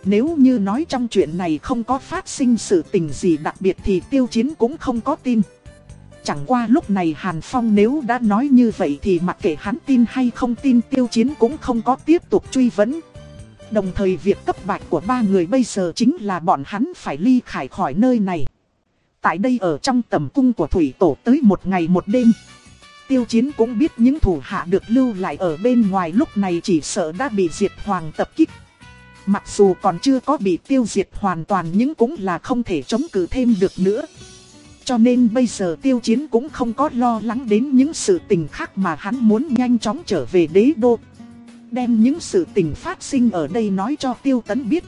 Nếu như nói trong chuyện này không có phát sinh sự tình gì đặc biệt thì tiêu chiến cũng không có tin. Chẳng qua lúc này Hàn Phong nếu đã nói như vậy thì mặc kệ hắn tin hay không tin tiêu chiến cũng không có tiếp tục truy vấn. Đồng thời việc cấp bạch của ba người bây giờ chính là bọn hắn phải ly khải khỏi nơi này. Tại đây ở trong tầm cung của Thủy Tổ tới một ngày một đêm. Tiêu chiến cũng biết những thủ hạ được lưu lại ở bên ngoài lúc này chỉ sợ đã bị diệt hoàng tập kích. Mặc dù còn chưa có bị tiêu diệt hoàn toàn nhưng cũng là không thể chống cự thêm được nữa. Cho nên bây giờ tiêu chiến cũng không có lo lắng đến những sự tình khác mà hắn muốn nhanh chóng trở về đế đô. Đem những sự tình phát sinh ở đây nói cho tiêu tấn biết.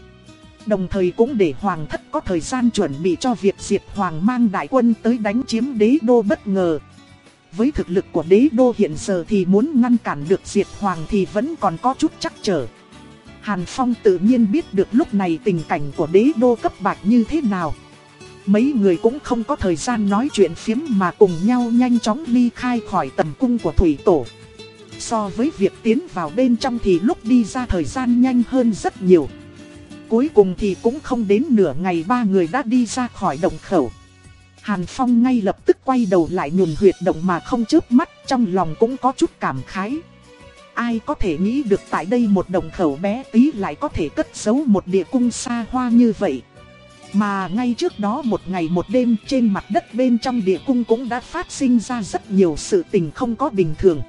Đồng thời cũng để hoàng thất có thời gian chuẩn bị cho việc diệt hoàng mang đại quân tới đánh chiếm đế đô bất ngờ. Với thực lực của đế đô hiện giờ thì muốn ngăn cản được diệt hoàng thì vẫn còn có chút chắc trở. Hàn Phong tự nhiên biết được lúc này tình cảnh của đế đô cấp bạc như thế nào. Mấy người cũng không có thời gian nói chuyện phiếm mà cùng nhau nhanh chóng ly khai khỏi tầm cung của Thủy Tổ. So với việc tiến vào bên trong thì lúc đi ra thời gian nhanh hơn rất nhiều. Cuối cùng thì cũng không đến nửa ngày ba người đã đi ra khỏi động khẩu. Hàn Phong ngay lập tức quay đầu lại nhùn huyệt động mà không chớp mắt, trong lòng cũng có chút cảm khái. Ai có thể nghĩ được tại đây một đồng khẩu bé tí lại có thể cất giấu một địa cung xa hoa như vậy. Mà ngay trước đó một ngày một đêm trên mặt đất bên trong địa cung cũng đã phát sinh ra rất nhiều sự tình không có bình thường.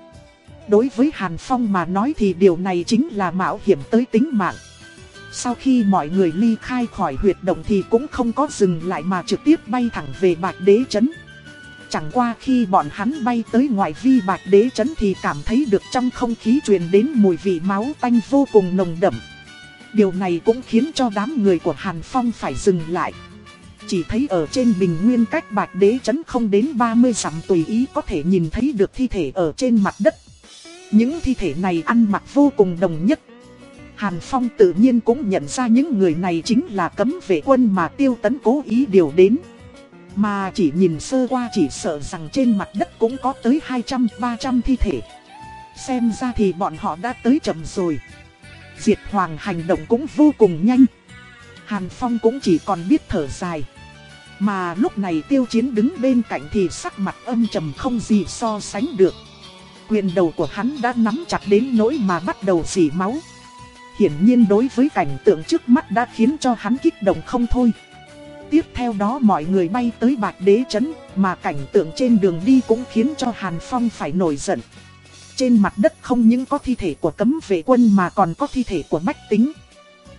Đối với Hàn Phong mà nói thì điều này chính là mạo hiểm tới tính mạng. Sau khi mọi người ly khai khỏi huyệt động thì cũng không có dừng lại mà trực tiếp bay thẳng về Bạch Đế Trấn. Chẳng qua khi bọn hắn bay tới ngoại vi Bạch Đế Trấn thì cảm thấy được trong không khí truyền đến mùi vị máu tanh vô cùng nồng đậm. Điều này cũng khiến cho đám người của Hàn Phong phải dừng lại. Chỉ thấy ở trên bình nguyên cách Bạch Đế Trấn không đến 30 dặm tùy ý có thể nhìn thấy được thi thể ở trên mặt đất. Những thi thể này ăn mặc vô cùng đồng nhất. Hàn Phong tự nhiên cũng nhận ra những người này chính là cấm vệ quân mà tiêu tấn cố ý điều đến. Mà chỉ nhìn sơ qua chỉ sợ rằng trên mặt đất cũng có tới 200-300 thi thể. Xem ra thì bọn họ đã tới chậm rồi. Diệt Hoàng hành động cũng vô cùng nhanh. Hàn Phong cũng chỉ còn biết thở dài. Mà lúc này tiêu chiến đứng bên cạnh thì sắc mặt âm trầm không gì so sánh được. Quyền đầu của hắn đã nắm chặt đến nỗi mà bắt đầu dỉ máu. Hiển nhiên đối với cảnh tượng trước mắt đã khiến cho hắn kích động không thôi. Tiếp theo đó mọi người bay tới bạc Đế Trấn, mà cảnh tượng trên đường đi cũng khiến cho Hàn Phong phải nổi giận. trên mặt đất không những có thi thể của cấm vệ quân mà còn có thi thể của bách tính.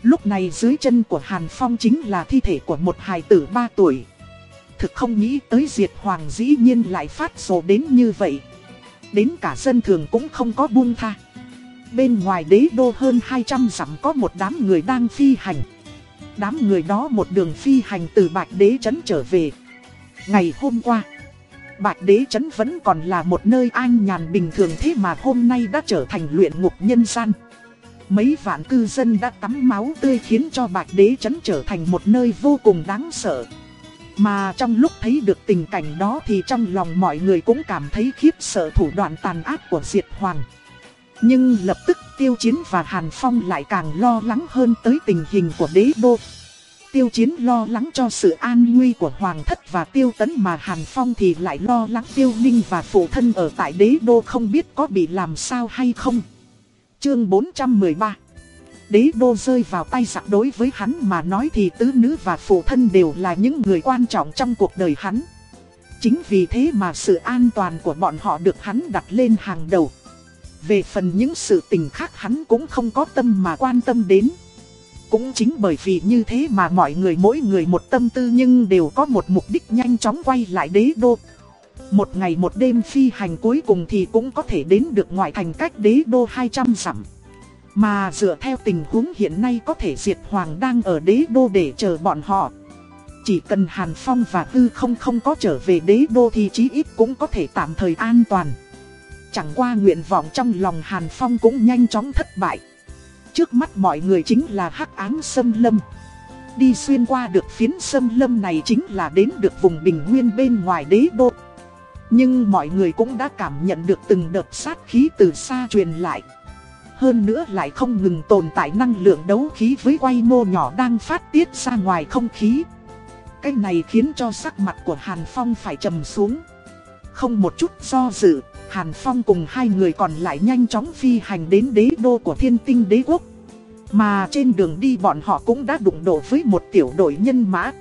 Lúc này dưới chân của Hàn Phong chính là thi thể của một hài tử 3 tuổi. Thực không nghĩ tới Diệt Hoàng dĩ nhiên lại phát sổ đến như vậy. Đến cả dân thường cũng không có buông tha. Bên ngoài đế đô hơn 200 dặm có một đám người đang phi hành. Đám người đó một đường phi hành từ Bạch Đế Trấn trở về. Ngày hôm qua, Bạch Đế Trấn vẫn còn là một nơi an nhàn bình thường thế mà hôm nay đã trở thành luyện ngục nhân gian. Mấy vạn cư dân đã tắm máu tươi khiến cho Bạch Đế Trấn trở thành một nơi vô cùng đáng sợ. Mà trong lúc thấy được tình cảnh đó thì trong lòng mọi người cũng cảm thấy khiếp sợ thủ đoạn tàn ác của Diệt Hoàng. Nhưng lập tức Tiêu Chiến và Hàn Phong lại càng lo lắng hơn tới tình hình của đế đô. Tiêu Chiến lo lắng cho sự an nguy của Hoàng thất và Tiêu Tấn mà Hàn Phong thì lại lo lắng Tiêu Ninh và phụ thân ở tại đế đô không biết có bị làm sao hay không. Chương 413 Đế đô rơi vào tay giặc đối với hắn mà nói thì tứ nữ và phụ thân đều là những người quan trọng trong cuộc đời hắn. Chính vì thế mà sự an toàn của bọn họ được hắn đặt lên hàng đầu. Về phần những sự tình khác hắn cũng không có tâm mà quan tâm đến. Cũng chính bởi vì như thế mà mọi người mỗi người một tâm tư nhưng đều có một mục đích nhanh chóng quay lại đế đô. Một ngày một đêm phi hành cuối cùng thì cũng có thể đến được ngoại thành cách đế đô 200 dặm. Mà dựa theo tình huống hiện nay có thể diệt hoàng đang ở đế đô để chờ bọn họ. Chỉ cần Hàn Phong và Tư không không có trở về đế đô thì chí ít cũng có thể tạm thời an toàn. Chẳng qua nguyện vọng trong lòng Hàn Phong cũng nhanh chóng thất bại. Trước mắt mọi người chính là hắc ám sâm lâm. Đi xuyên qua được phiến sâm lâm này chính là đến được vùng bình nguyên bên ngoài đế đô. Nhưng mọi người cũng đã cảm nhận được từng đợt sát khí từ xa truyền lại. Hơn nữa lại không ngừng tồn tại năng lượng đấu khí với quay mô nhỏ đang phát tiết ra ngoài không khí. Cái này khiến cho sắc mặt của Hàn Phong phải trầm xuống. Không một chút do dự, Hàn Phong cùng hai người còn lại nhanh chóng phi hành đến đế đô của thiên tinh đế quốc. Mà trên đường đi bọn họ cũng đã đụng độ với một tiểu đội nhân mã.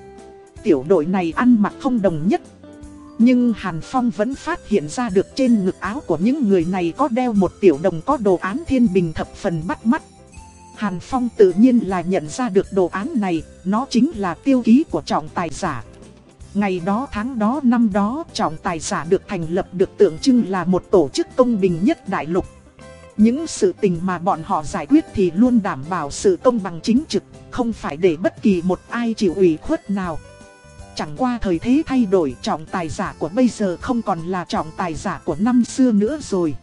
Tiểu đội này ăn mặc không đồng nhất. Nhưng Hàn Phong vẫn phát hiện ra được trên ngực áo của những người này có đeo một tiểu đồng có đồ án thiên bình thập phần bắt mắt. Hàn Phong tự nhiên là nhận ra được đồ án này, nó chính là tiêu ký của trọng tài giả. Ngày đó tháng đó năm đó trọng tài giả được thành lập được tượng trưng là một tổ chức công bình nhất đại lục. Những sự tình mà bọn họ giải quyết thì luôn đảm bảo sự công bằng chính trực, không phải để bất kỳ một ai chịu ủy khuất nào. Chẳng qua thời thế thay đổi trọng tài giả của bây giờ không còn là trọng tài giả của năm xưa nữa rồi.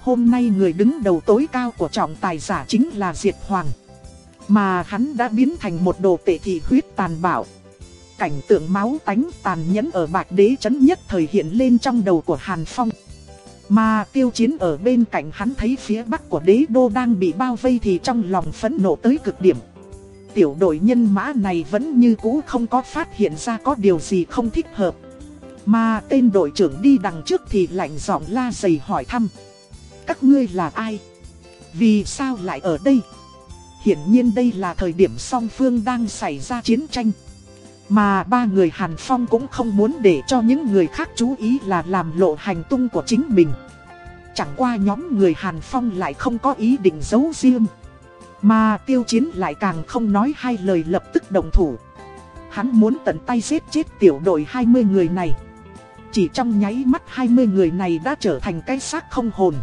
Hôm nay người đứng đầu tối cao của trọng tài giả chính là Diệt Hoàng. Mà hắn đã biến thành một đồ tệ thị huyết tàn bạo. Cảnh tượng máu tánh tàn nhẫn ở bạch đế chấn nhất thời hiện lên trong đầu của Hàn Phong. Mà tiêu chiến ở bên cạnh hắn thấy phía bắc của đế đô đang bị bao vây thì trong lòng phẫn nộ tới cực điểm. Tiểu đội nhân mã này vẫn như cũ không có phát hiện ra có điều gì không thích hợp. Mà tên đội trưởng đi đằng trước thì lạnh giọng la dày hỏi thăm. Các ngươi là ai? Vì sao lại ở đây? Hiển nhiên đây là thời điểm song phương đang xảy ra chiến tranh. Mà ba người Hàn Phong cũng không muốn để cho những người khác chú ý là làm lộ hành tung của chính mình. Chẳng qua nhóm người Hàn Phong lại không có ý định giấu riêng. Mà tiêu chiến lại càng không nói hai lời lập tức đồng thủ. Hắn muốn tận tay giết chết tiểu đội 20 người này. Chỉ trong nháy mắt 20 người này đã trở thành cái xác không hồn.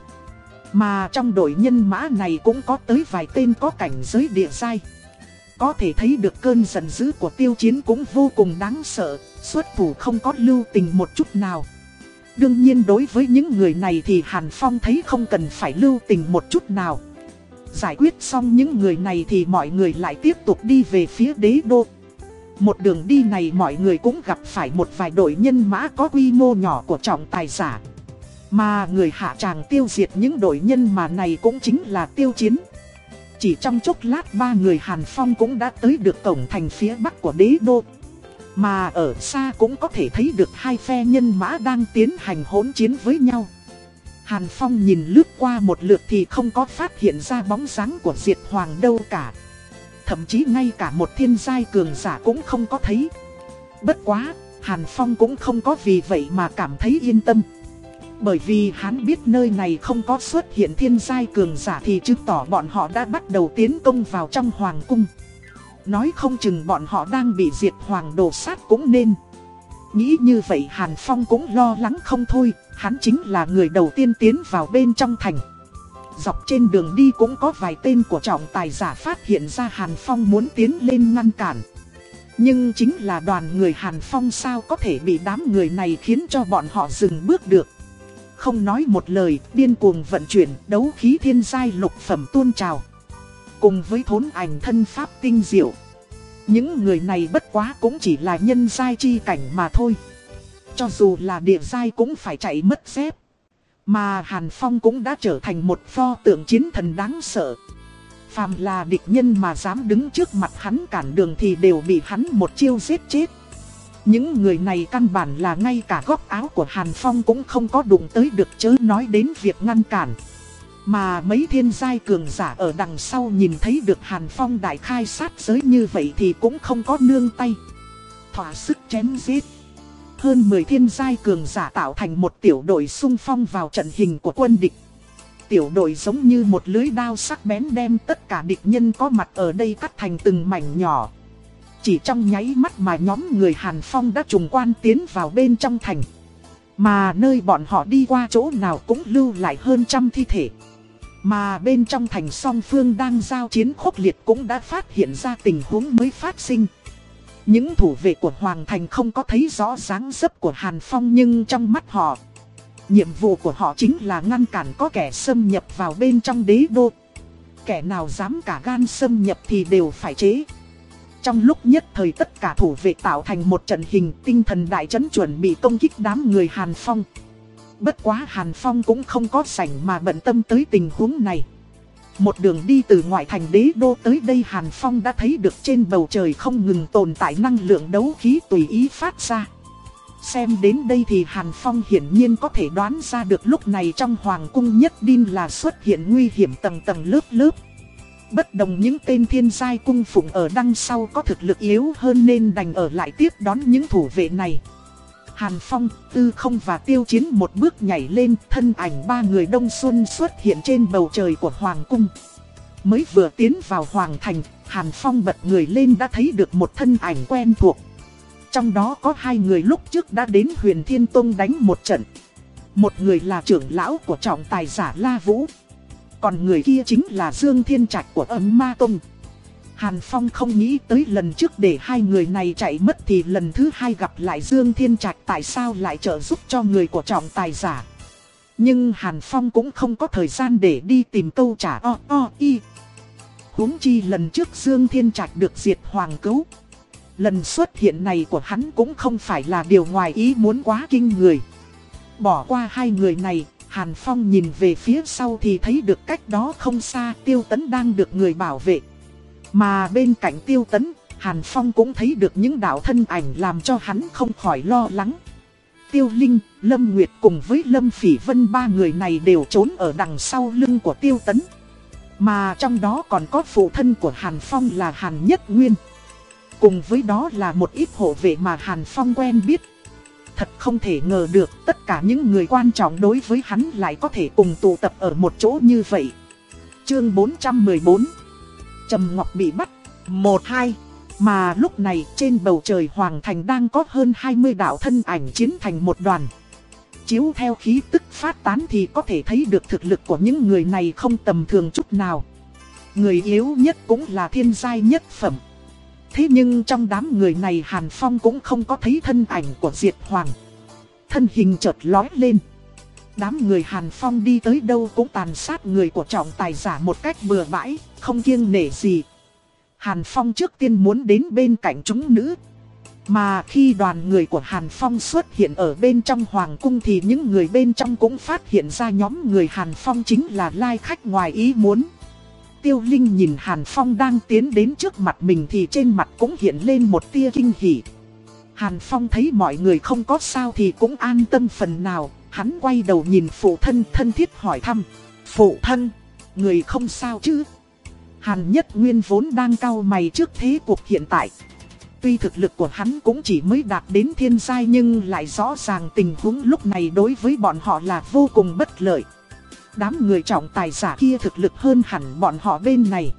Mà trong đội nhân mã này cũng có tới vài tên có cảnh giới địa sai. Có thể thấy được cơn giận dữ của tiêu chiến cũng vô cùng đáng sợ, xuất thủ không có lưu tình một chút nào. Đương nhiên đối với những người này thì Hàn Phong thấy không cần phải lưu tình một chút nào. Giải quyết xong những người này thì mọi người lại tiếp tục đi về phía đế đô. Một đường đi này mọi người cũng gặp phải một vài đội nhân mã có quy mô nhỏ của trọng tài giả. Mà người hạ tràng tiêu diệt những đội nhân mà này cũng chính là tiêu chiến. Chỉ trong chốc lát ba người Hàn Phong cũng đã tới được cổng thành phía bắc của đế đô. Mà ở xa cũng có thể thấy được hai phe nhân mã đang tiến hành hỗn chiến với nhau. Hàn Phong nhìn lướt qua một lượt thì không có phát hiện ra bóng dáng của Diệt Hoàng đâu cả. Thậm chí ngay cả một thiên giai cường giả cũng không có thấy. Bất quá, Hàn Phong cũng không có vì vậy mà cảm thấy yên tâm. Bởi vì hắn biết nơi này không có xuất hiện thiên giai cường giả thì chứng tỏ bọn họ đã bắt đầu tiến công vào trong hoàng cung. Nói không chừng bọn họ đang bị diệt hoàng đồ sát cũng nên. Nghĩ như vậy Hàn Phong cũng lo lắng không thôi, hắn chính là người đầu tiên tiến vào bên trong thành. Dọc trên đường đi cũng có vài tên của trọng tài giả phát hiện ra Hàn Phong muốn tiến lên ngăn cản. Nhưng chính là đoàn người Hàn Phong sao có thể bị đám người này khiến cho bọn họ dừng bước được. Không nói một lời, điên cuồng vận chuyển, đấu khí thiên giai lục phẩm tuôn trào. Cùng với thốn ảnh thân pháp tinh diệu. Những người này bất quá cũng chỉ là nhân giai chi cảnh mà thôi. Cho dù là địa giai cũng phải chạy mất dép. Mà Hàn Phong cũng đã trở thành một pho tượng chiến thần đáng sợ. Phàm là địch nhân mà dám đứng trước mặt hắn cản đường thì đều bị hắn một chiêu giết chết. Những người này căn bản là ngay cả góc áo của Hàn Phong cũng không có đụng tới được chớ nói đến việc ngăn cản. Mà mấy thiên giai cường giả ở đằng sau nhìn thấy được Hàn Phong đại khai sát giới như vậy thì cũng không có nương tay. Thỏa sức chém giết. Hơn 10 thiên giai cường giả tạo thành một tiểu đội sung phong vào trận hình của quân địch. Tiểu đội giống như một lưới đao sắc bén đem tất cả địch nhân có mặt ở đây cắt thành từng mảnh nhỏ. Chỉ trong nháy mắt mà nhóm người Hàn Phong đã trùng quan tiến vào bên trong thành. Mà nơi bọn họ đi qua chỗ nào cũng lưu lại hơn trăm thi thể. Mà bên trong thành song phương đang giao chiến khốc liệt cũng đã phát hiện ra tình huống mới phát sinh. Những thủ vệ của Hoàng Thành không có thấy rõ dáng dấp của Hàn Phong nhưng trong mắt họ, nhiệm vụ của họ chính là ngăn cản có kẻ xâm nhập vào bên trong đế đô. Kẻ nào dám cả gan xâm nhập thì đều phải chế. Trong lúc nhất thời tất cả thủ vệ tạo thành một trận hình, tinh thần đại trấn chuẩn bị công kích đám người Hàn Phong. Bất quá Hàn Phong cũng không có sảnh mà bận tâm tới tình huống này. Một đường đi từ ngoại thành đế đô tới đây Hàn Phong đã thấy được trên bầu trời không ngừng tồn tại năng lượng đấu khí tùy ý phát ra. Xem đến đây thì Hàn Phong hiển nhiên có thể đoán ra được lúc này trong Hoàng cung nhất định là xuất hiện nguy hiểm tầng tầng lớp lớp. Bất đồng những tên thiên giai cung phụng ở đằng sau có thực lực yếu hơn nên đành ở lại tiếp đón những thủ vệ này. Hàn Phong, Tư Không và Tiêu Chiến một bước nhảy lên, thân ảnh ba người đông xuân xuất hiện trên bầu trời của Hoàng Cung. Mới vừa tiến vào Hoàng Thành, Hàn Phong bật người lên đã thấy được một thân ảnh quen thuộc. Trong đó có hai người lúc trước đã đến huyền Thiên Tông đánh một trận. Một người là trưởng lão của trọng tài giả La Vũ. Còn người kia chính là Dương Thiên Trạch của ấm Ma Tông. Hàn Phong không nghĩ tới lần trước để hai người này chạy mất thì lần thứ hai gặp lại Dương Thiên Trạch tại sao lại trợ giúp cho người của trọng tài giả. Nhưng Hàn Phong cũng không có thời gian để đi tìm câu trả o o y. huống chi lần trước Dương Thiên Trạch được diệt hoàng cứu. Lần xuất hiện này của hắn cũng không phải là điều ngoài ý muốn quá kinh người. Bỏ qua hai người này, Hàn Phong nhìn về phía sau thì thấy được cách đó không xa tiêu tấn đang được người bảo vệ. Mà bên cạnh tiêu tấn, Hàn Phong cũng thấy được những đạo thân ảnh làm cho hắn không khỏi lo lắng. Tiêu Linh, Lâm Nguyệt cùng với Lâm Phỉ Vân ba người này đều trốn ở đằng sau lưng của tiêu tấn. Mà trong đó còn có phụ thân của Hàn Phong là Hàn Nhất Nguyên. Cùng với đó là một ít hộ vệ mà Hàn Phong quen biết. Thật không thể ngờ được tất cả những người quan trọng đối với hắn lại có thể cùng tụ tập ở một chỗ như vậy. Chương 414 Trầm Ngọc bị bắt. Một, hai. Mà lúc này trên bầu trời Hoàng Thành đang có hơn 20 đạo thân ảnh chiến thành một đoàn. Chiếu theo khí tức phát tán thì có thể thấy được thực lực của những người này không tầm thường chút nào. Người yếu nhất cũng là thiên giai nhất phẩm. Thế nhưng trong đám người này Hàn Phong cũng không có thấy thân ảnh của Diệt Hoàng. Thân hình chợt lói lên. Đám người Hàn Phong đi tới đâu cũng tàn sát người của trọng tài giả một cách bừa bãi, không kiêng nể gì. Hàn Phong trước tiên muốn đến bên cạnh chúng nữ. Mà khi đoàn người của Hàn Phong xuất hiện ở bên trong Hoàng cung thì những người bên trong cũng phát hiện ra nhóm người Hàn Phong chính là lai khách ngoài ý muốn. Tiêu Linh nhìn Hàn Phong đang tiến đến trước mặt mình thì trên mặt cũng hiện lên một tia kinh hỉ. Hàn Phong thấy mọi người không có sao thì cũng an tâm phần nào, Hắn quay đầu nhìn phụ thân thân thiết hỏi thăm. Phụ thân, người không sao chứ? Hàn Nhất Nguyên vốn đang cau mày trước thế cuộc hiện tại. Tuy thực lực của hắn cũng chỉ mới đạt đến thiên giai nhưng lại rõ ràng tình huống lúc này đối với bọn họ là vô cùng bất lợi. Đám người trọng tài giả kia thực lực hơn hẳn bọn họ bên này.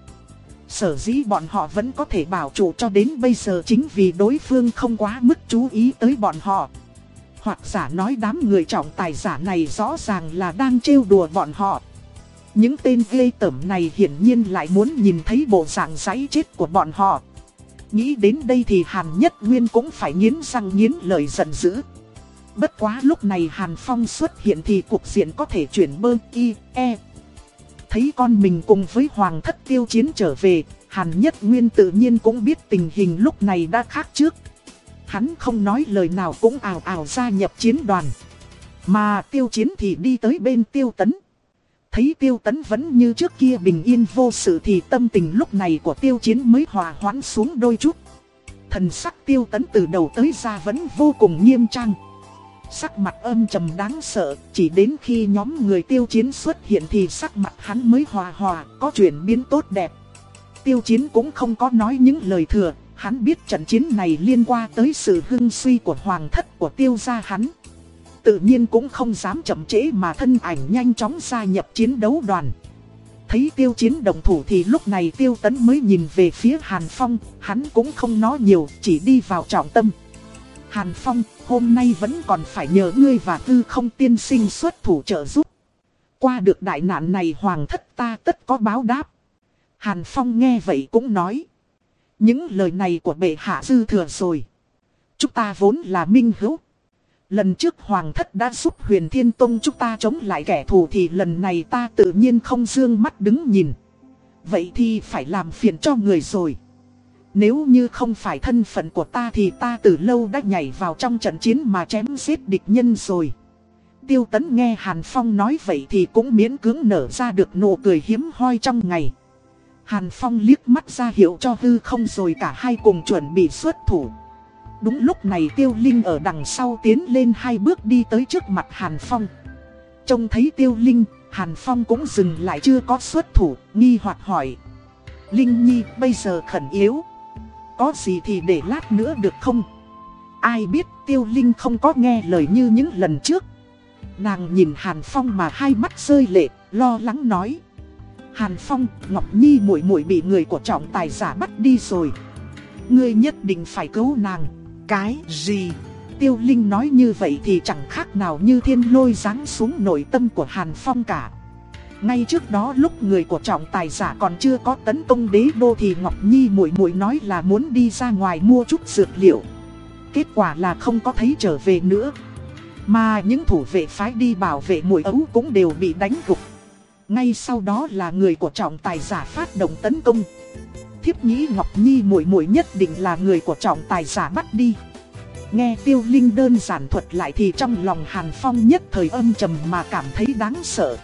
Sở dĩ bọn họ vẫn có thể bảo trụ cho đến bây giờ chính vì đối phương không quá mức chú ý tới bọn họ. Hoặc giả nói đám người trọng tài giả này rõ ràng là đang trêu đùa bọn họ. Những tên ghê tẩm này hiển nhiên lại muốn nhìn thấy bộ dạng giấy chết của bọn họ. Nghĩ đến đây thì Hàn Nhất Nguyên cũng phải nghiến răng nghiến lời giận dữ. Bất quá lúc này Hàn Phong xuất hiện thì cuộc diện có thể chuyển bơ y, e. Thấy con mình cùng với Hoàng thất tiêu chiến trở về, Hàn Nhất Nguyên tự nhiên cũng biết tình hình lúc này đã khác trước. Hắn không nói lời nào cũng ảo ảo gia nhập chiến đoàn. Mà tiêu chiến thì đi tới bên tiêu tấn. Thấy tiêu tấn vẫn như trước kia bình yên vô sự thì tâm tình lúc này của tiêu chiến mới hòa hoãn xuống đôi chút. Thần sắc tiêu tấn từ đầu tới ra vẫn vô cùng nghiêm trang. Sắc mặt âm trầm đáng sợ, chỉ đến khi nhóm người tiêu chiến xuất hiện thì sắc mặt hắn mới hòa hòa, có chuyển biến tốt đẹp. Tiêu chiến cũng không có nói những lời thừa, hắn biết trận chiến này liên quan tới sự hưng suy của hoàng thất của tiêu gia hắn. Tự nhiên cũng không dám chậm trễ mà thân ảnh nhanh chóng gia nhập chiến đấu đoàn. Thấy tiêu chiến đồng thủ thì lúc này tiêu tấn mới nhìn về phía Hàn Phong, hắn cũng không nói nhiều, chỉ đi vào trọng tâm. Hàn Phong, hôm nay vẫn còn phải nhờ ngươi và tư không tiên sinh xuất thủ trợ giúp. Qua được đại nạn này hoàng thất ta tất có báo đáp. Hàn Phong nghe vậy cũng nói. Những lời này của bệ hạ dư thừa rồi. Chúng ta vốn là minh hữu. Lần trước Hoàng thất đã giúp huyền thiên tông chúng ta chống lại kẻ thù thì lần này ta tự nhiên không dương mắt đứng nhìn. Vậy thì phải làm phiền cho người rồi. Nếu như không phải thân phận của ta thì ta từ lâu đã nhảy vào trong trận chiến mà chém giết địch nhân rồi. Tiêu tấn nghe Hàn Phong nói vậy thì cũng miễn cưỡng nở ra được nụ cười hiếm hoi trong ngày. Hàn Phong liếc mắt ra hiệu cho hư không rồi cả hai cùng chuẩn bị xuất thủ. Đúng lúc này Tiêu Linh ở đằng sau tiến lên hai bước đi tới trước mặt Hàn Phong. Trông thấy Tiêu Linh, Hàn Phong cũng dừng lại chưa có xuất thủ, nghi hoặc hỏi. Linh Nhi bây giờ khẩn yếu. Có gì thì để lát nữa được không? Ai biết Tiêu Linh không có nghe lời như những lần trước. Nàng nhìn Hàn Phong mà hai mắt rơi lệ, lo lắng nói. Hàn Phong, Ngọc Nhi muội muội bị người của trọng tài giả bắt đi rồi. Ngươi nhất định phải cứu nàng. Cái gì? Tiêu Linh nói như vậy thì chẳng khác nào như thiên lôi giáng xuống nội tâm của Hàn Phong cả. Ngay trước đó lúc người của trọng tài giả còn chưa có tấn công đế đô thì Ngọc Nhi muội muội nói là muốn đi ra ngoài mua chút dược liệu. Kết quả là không có thấy trở về nữa. Mà những thủ vệ phái đi bảo vệ muội ấu cũng đều bị đánh gục. Ngay sau đó là người của trọng tài giả phát động tấn công thiếp nghĩ Ngọc Nhi muội muội nhất định là người của trọng tài giả bắt đi. Nghe Tiêu Linh đơn giản thuật lại thì trong lòng Hàn Phong nhất thời âm trầm mà cảm thấy đáng sợ.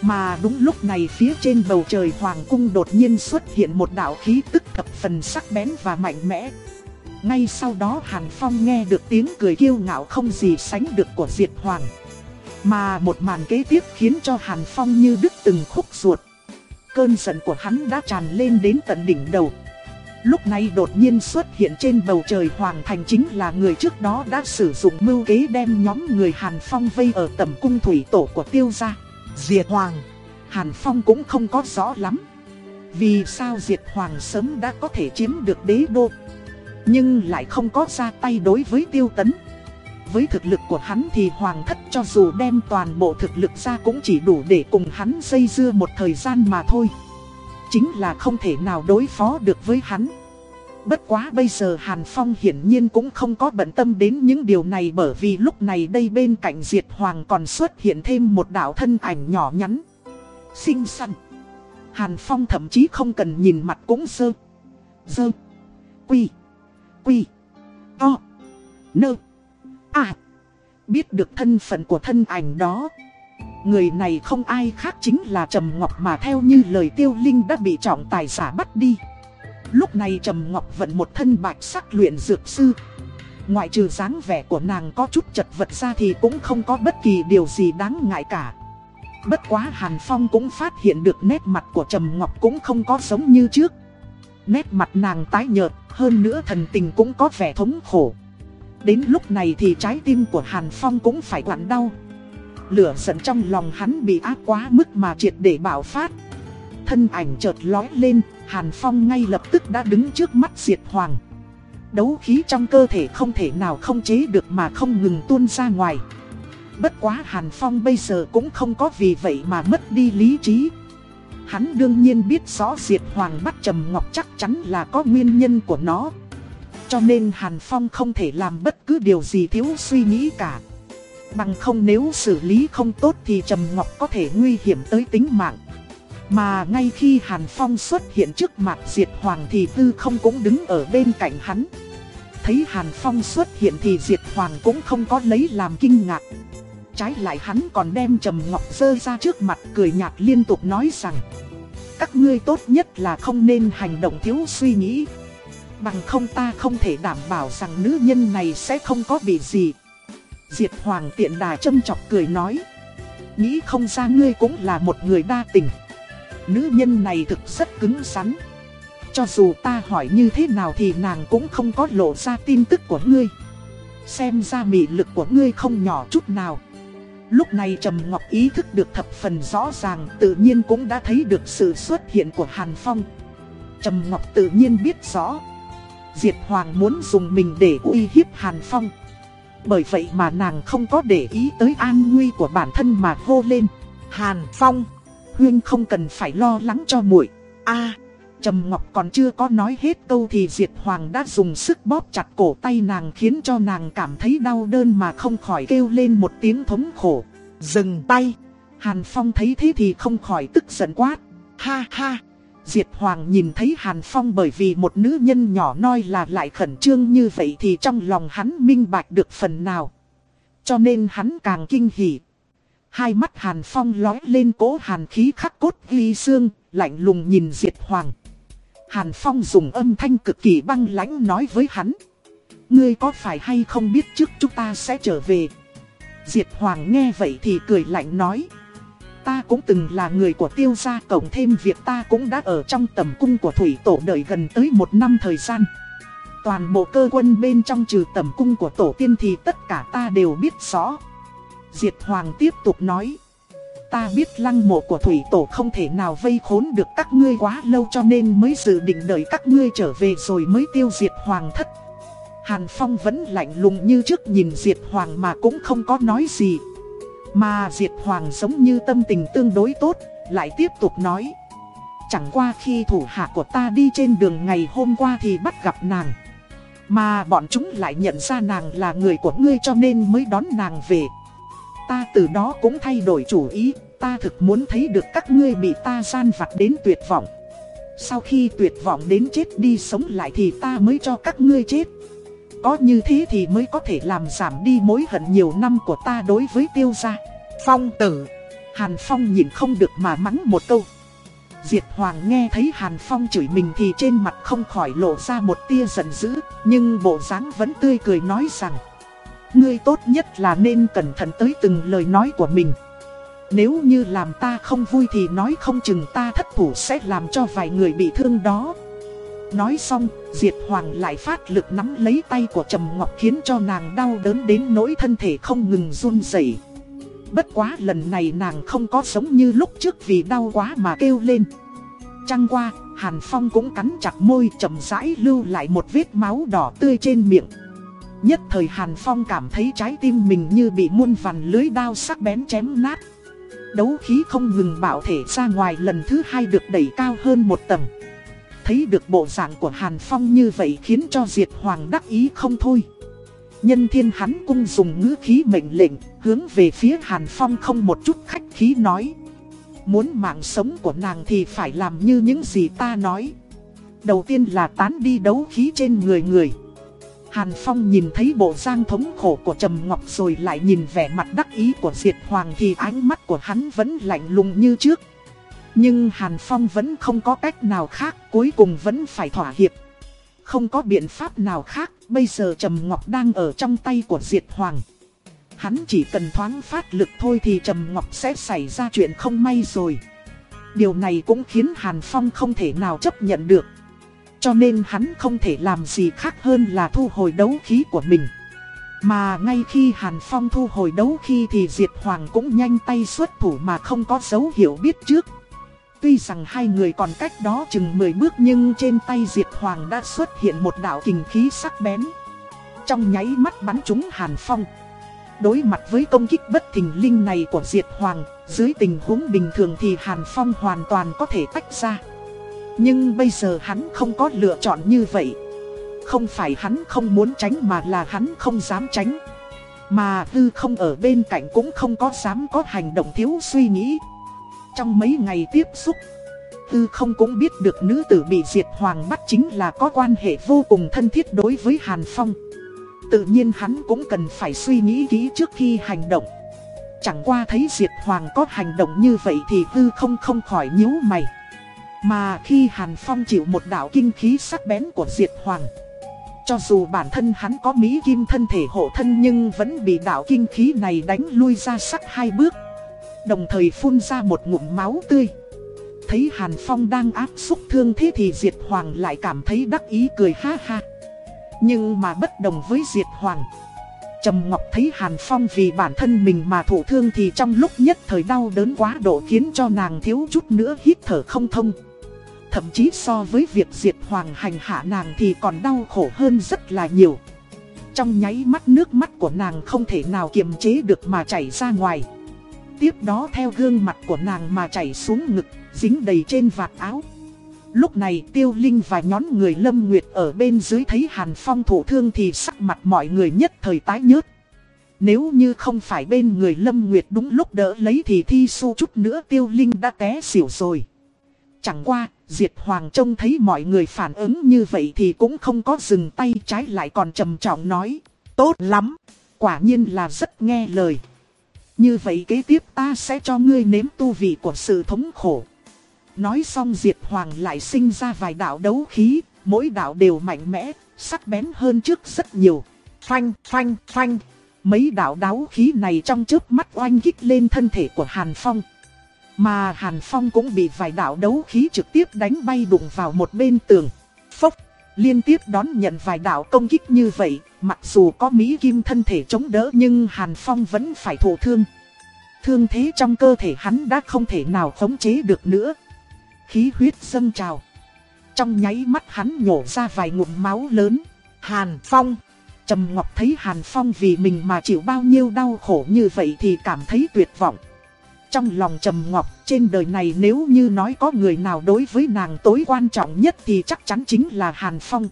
Mà đúng lúc này phía trên bầu trời Hoàng Cung đột nhiên xuất hiện một đạo khí tức thập phần sắc bén và mạnh mẽ. Ngay sau đó Hàn Phong nghe được tiếng cười kiêu ngạo không gì sánh được của Diệt Hoàng. Mà một màn kế tiếp khiến cho Hàn Phong như đứt từng khúc ruột. Cơn giận của hắn đã tràn lên đến tận đỉnh đầu. Lúc này đột nhiên xuất hiện trên bầu trời Hoàng Thành chính là người trước đó đã sử dụng mưu kế đem nhóm người Hàn Phong vây ở tầm cung thủy tổ của tiêu gia. Diệt Hoàng, Hàn Phong cũng không có rõ lắm. Vì sao Diệt Hoàng sớm đã có thể chiếm được đế đô, nhưng lại không có ra tay đối với tiêu tấn. Với thực lực của hắn thì hoàng thất cho dù đem toàn bộ thực lực ra cũng chỉ đủ để cùng hắn dây dưa một thời gian mà thôi. Chính là không thể nào đối phó được với hắn. Bất quá bây giờ Hàn Phong hiển nhiên cũng không có bận tâm đến những điều này bởi vì lúc này đây bên cạnh Diệt Hoàng còn xuất hiện thêm một đạo thân ảnh nhỏ nhắn. Xinh xắn. Hàn Phong thậm chí không cần nhìn mặt cũng sơ. Sơ. Quy. Quy. To. Nơ. À, biết được thân phận của thân ảnh đó. Người này không ai khác chính là Trầm Ngọc mà theo như lời tiêu linh đã bị trọng tài giả bắt đi. Lúc này Trầm Ngọc vận một thân bạch sắc luyện dược sư. Ngoại trừ dáng vẻ của nàng có chút chật vật ra thì cũng không có bất kỳ điều gì đáng ngại cả. Bất quá Hàn Phong cũng phát hiện được nét mặt của Trầm Ngọc cũng không có giống như trước. Nét mặt nàng tái nhợt, hơn nữa thần tình cũng có vẻ thống khổ. Đến lúc này thì trái tim của Hàn Phong cũng phải quặn đau. Lửa giận trong lòng hắn bị áp quá mức mà triệt để bạo phát. Thân ảnh chợt lói lên, Hàn Phong ngay lập tức đã đứng trước mắt Diệt Hoàng. Đấu khí trong cơ thể không thể nào không chế được mà không ngừng tuôn ra ngoài. Bất quá Hàn Phong bây giờ cũng không có vì vậy mà mất đi lý trí. Hắn đương nhiên biết rõ Diệt Hoàng bắt Trầm Ngọc chắc chắn là có nguyên nhân của nó. Cho nên Hàn Phong không thể làm bất cứ điều gì thiếu suy nghĩ cả. Bằng không nếu xử lý không tốt thì Trầm Ngọc có thể nguy hiểm tới tính mạng. Mà ngay khi Hàn Phong xuất hiện trước mặt Diệt Hoàng thì Tư không cũng đứng ở bên cạnh hắn. Thấy Hàn Phong xuất hiện thì Diệt Hoàng cũng không có lấy làm kinh ngạc. Trái lại hắn còn đem Trầm Ngọc dơ ra trước mặt cười nhạt liên tục nói rằng, Các ngươi tốt nhất là không nên hành động thiếu suy nghĩ Bằng không ta không thể đảm bảo rằng nữ nhân này sẽ không có bị gì Diệt Hoàng tiện đà châm chọc cười nói, Nghĩ không ra ngươi cũng là một người đa tình Nữ nhân này thực rất cứng rắn. Cho dù ta hỏi như thế nào thì nàng cũng không có lộ ra tin tức của ngươi. Xem ra mị lực của ngươi không nhỏ chút nào. Lúc này Trầm Ngọc ý thức được thập phần rõ ràng, Tự nhiên cũng đã thấy được sự xuất hiện của Hàn Phong. Trầm Ngọc tự nhiên biết rõ. Diệt Hoàng muốn dùng mình để uy hiếp Hàn Phong. Bởi vậy mà nàng không có để ý tới an nguy của bản thân mà hô lên, Hàn Phong! Huyên không cần phải lo lắng cho muội. A, Trầm Ngọc còn chưa có nói hết câu thì Diệt Hoàng đã dùng sức bóp chặt cổ tay nàng khiến cho nàng cảm thấy đau đớn mà không khỏi kêu lên một tiếng thống khổ. Dừng tay. Hàn Phong thấy thế thì không khỏi tức giận quát. Ha ha. Diệt Hoàng nhìn thấy Hàn Phong bởi vì một nữ nhân nhỏ noi là lại khẩn trương như vậy thì trong lòng hắn minh bạch được phần nào. Cho nên hắn càng kinh hỉ. Hai mắt Hàn Phong lói lên cố hàn khí khắc cốt ghi xương, lạnh lùng nhìn Diệt Hoàng. Hàn Phong dùng âm thanh cực kỳ băng lãnh nói với hắn. Ngươi có phải hay không biết trước chúng ta sẽ trở về? Diệt Hoàng nghe vậy thì cười lạnh nói. Ta cũng từng là người của tiêu gia cộng thêm việc ta cũng đã ở trong tầm cung của thủy tổ đợi gần tới một năm thời gian. Toàn bộ cơ quân bên trong trừ tầm cung của tổ tiên thì tất cả ta đều biết rõ. Diệt Hoàng tiếp tục nói. Ta biết lăng mộ của thủy tổ không thể nào vây khốn được các ngươi quá lâu cho nên mới dự định đợi các ngươi trở về rồi mới tiêu diệt hoàng thất. Hàn Phong vẫn lạnh lùng như trước nhìn diệt hoàng mà cũng không có nói gì. Mà diệt hoàng giống như tâm tình tương đối tốt, lại tiếp tục nói. Chẳng qua khi thủ hạ của ta đi trên đường ngày hôm qua thì bắt gặp nàng. Mà bọn chúng lại nhận ra nàng là người của ngươi cho nên mới đón nàng về. Ta từ đó cũng thay đổi chủ ý, ta thực muốn thấy được các ngươi bị ta gian vặt đến tuyệt vọng. Sau khi tuyệt vọng đến chết đi sống lại thì ta mới cho các ngươi chết. Có như thế thì mới có thể làm giảm đi mối hận nhiều năm của ta đối với tiêu gia. Phong tử, Hàn Phong nhìn không được mà mắng một câu. Diệt Hoàng nghe thấy Hàn Phong chửi mình thì trên mặt không khỏi lộ ra một tia giận dữ, nhưng bộ dáng vẫn tươi cười nói rằng Ngươi tốt nhất là nên cẩn thận tới từng lời nói của mình Nếu như làm ta không vui thì nói không chừng ta thất thủ sẽ làm cho vài người bị thương đó Nói xong, Diệt Hoàng lại phát lực nắm lấy tay của Trầm Ngọc khiến cho nàng đau đớn đến nỗi thân thể không ngừng run rẩy. Bất quá lần này nàng không có sống như lúc trước vì đau quá mà kêu lên. Trăng qua, Hàn Phong cũng cắn chặt môi chậm rãi lưu lại một vết máu đỏ tươi trên miệng. Nhất thời Hàn Phong cảm thấy trái tim mình như bị muôn vằn lưới đao sắc bén chém nát. Đấu khí không ngừng bảo thể ra ngoài lần thứ hai được đẩy cao hơn một tầng. Thấy được bộ dạng của Hàn Phong như vậy khiến cho Diệt Hoàng đắc ý không thôi. Nhân thiên hắn cung dùng ngữ khí mệnh lệnh, hướng về phía Hàn Phong không một chút khách khí nói. Muốn mạng sống của nàng thì phải làm như những gì ta nói. Đầu tiên là tán đi đấu khí trên người người. Hàn Phong nhìn thấy bộ giang thống khổ của Trầm Ngọc rồi lại nhìn vẻ mặt đắc ý của Diệt Hoàng thì ánh mắt của hắn vẫn lạnh lùng như trước. Nhưng Hàn Phong vẫn không có cách nào khác, cuối cùng vẫn phải thỏa hiệp. Không có biện pháp nào khác, bây giờ Trầm Ngọc đang ở trong tay của Diệt Hoàng. Hắn chỉ cần thoáng phát lực thôi thì Trầm Ngọc sẽ xảy ra chuyện không may rồi. Điều này cũng khiến Hàn Phong không thể nào chấp nhận được cho nên hắn không thể làm gì khác hơn là thu hồi đấu khí của mình. Mà ngay khi Hàn Phong thu hồi đấu khí thì Diệt Hoàng cũng nhanh tay xuất thủ mà không có dấu hiệu biết trước. Tuy rằng hai người còn cách đó chừng 10 bước nhưng trên tay Diệt Hoàng đã xuất hiện một đạo kình khí sắc bén. Trong nháy mắt bắn trúng Hàn Phong. Đối mặt với công kích bất thình linh này của Diệt Hoàng, dưới tình huống bình thường thì Hàn Phong hoàn toàn có thể tách ra. Nhưng bây giờ hắn không có lựa chọn như vậy. Không phải hắn không muốn tránh mà là hắn không dám tránh. Mà tư không ở bên cạnh cũng không có dám có hành động thiếu suy nghĩ. Trong mấy ngày tiếp xúc, tư không cũng biết được nữ tử bị diệt hoàng bắt chính là có quan hệ vô cùng thân thiết đối với Hàn Phong. Tự nhiên hắn cũng cần phải suy nghĩ kỹ trước khi hành động. Chẳng qua thấy diệt hoàng có hành động như vậy thì tư không không khỏi nhíu mày. Mà khi Hàn Phong chịu một đạo kinh khí sắc bén của diệt hoàng. Cho dù bản thân hắn có mỹ kim thân thể hộ thân nhưng vẫn bị đạo kinh khí này đánh lui ra sắc hai bước. Đồng thời phun ra một ngụm máu tươi. Thấy Hàn Phong đang áp xúc thương thế thì Diệt Hoàng lại cảm thấy đắc ý cười ha ha. Nhưng mà bất đồng với Diệt Hoàng. Trầm Ngọc thấy Hàn Phong vì bản thân mình mà thụ thương thì trong lúc nhất thời đau đớn quá độ khiến cho nàng thiếu chút nữa hít thở không thông. Thậm chí so với việc diệt hoàng hành hạ nàng thì còn đau khổ hơn rất là nhiều. Trong nháy mắt nước mắt của nàng không thể nào kiềm chế được mà chảy ra ngoài. Tiếp đó theo gương mặt của nàng mà chảy xuống ngực, dính đầy trên vạt áo. Lúc này tiêu linh và nhón người lâm nguyệt ở bên dưới thấy hàn phong thổ thương thì sắc mặt mọi người nhất thời tái nhớt. Nếu như không phải bên người lâm nguyệt đúng lúc đỡ lấy thì thi su chút nữa tiêu linh đã té xỉu rồi. Chẳng qua, Diệt Hoàng trông thấy mọi người phản ứng như vậy thì cũng không có dừng tay trái lại còn trầm trọng nói. Tốt lắm, quả nhiên là rất nghe lời. Như vậy kế tiếp ta sẽ cho ngươi nếm tu vị của sự thống khổ. Nói xong Diệt Hoàng lại sinh ra vài đạo đấu khí, mỗi đạo đều mạnh mẽ, sắc bén hơn trước rất nhiều. Phanh, phanh, phanh. Mấy đạo đấu khí này trong chớp mắt oanh kích lên thân thể của Hàn Phong. Mà Hàn Phong cũng bị vài đạo đấu khí trực tiếp đánh bay đụng vào một bên tường. Phốc, liên tiếp đón nhận vài đạo công kích như vậy, mặc dù có Mỹ Kim thân thể chống đỡ nhưng Hàn Phong vẫn phải thụ thương. Thương thế trong cơ thể hắn đã không thể nào khống chế được nữa. Khí huyết dâng trào. Trong nháy mắt hắn nhổ ra vài ngụm máu lớn. Hàn Phong. Trầm Ngọc thấy Hàn Phong vì mình mà chịu bao nhiêu đau khổ như vậy thì cảm thấy tuyệt vọng. Trong lòng Trầm Ngọc, trên đời này nếu như nói có người nào đối với nàng tối quan trọng nhất thì chắc chắn chính là Hàn Phong.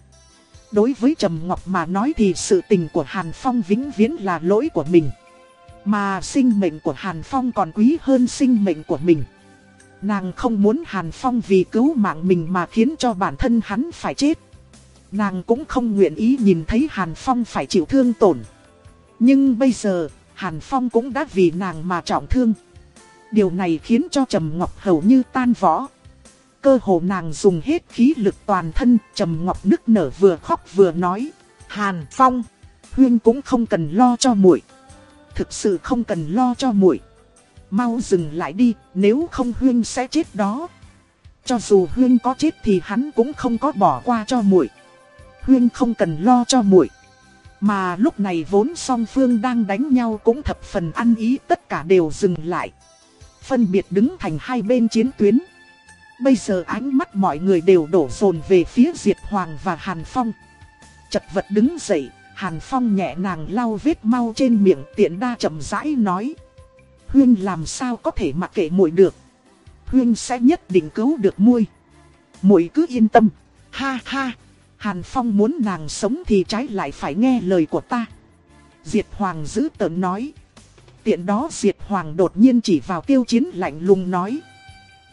Đối với Trầm Ngọc mà nói thì sự tình của Hàn Phong vĩnh viễn là lỗi của mình. Mà sinh mệnh của Hàn Phong còn quý hơn sinh mệnh của mình. Nàng không muốn Hàn Phong vì cứu mạng mình mà khiến cho bản thân hắn phải chết. Nàng cũng không nguyện ý nhìn thấy Hàn Phong phải chịu thương tổn. Nhưng bây giờ, Hàn Phong cũng đã vì nàng mà trọng thương. Điều này khiến cho Trầm Ngọc hầu như tan võ. Cơ hồ nàng dùng hết khí lực toàn thân, Trầm Ngọc nức nở vừa khóc vừa nói. Hàn Phong, Huyên cũng không cần lo cho muội Thực sự không cần lo cho muội Mau dừng lại đi, nếu không Huyên sẽ chết đó. Cho dù Huyên có chết thì hắn cũng không có bỏ qua cho muội Huyên không cần lo cho muội Mà lúc này vốn song phương đang đánh nhau cũng thập phần ăn ý tất cả đều dừng lại phân biệt đứng thành hai bên chiến tuyến. Bây giờ ánh mắt mọi người đều đổ dồn về phía Diệt Hoàng và Hàn Phong. Chật vật đứng dậy, Hàn Phong nhẹ nàng lau vết mau trên miệng tiện đa chậm rãi nói. Huyên làm sao có thể mặc kệ muội được. Huyên sẽ nhất định cứu được muội. muội cứ yên tâm. Ha ha. Hàn Phong muốn nàng sống thì trái lại phải nghe lời của ta. Diệt Hoàng giữ tợn nói tiện đó Diệt Hoàng đột nhiên chỉ vào tiêu chiến lạnh lùng nói.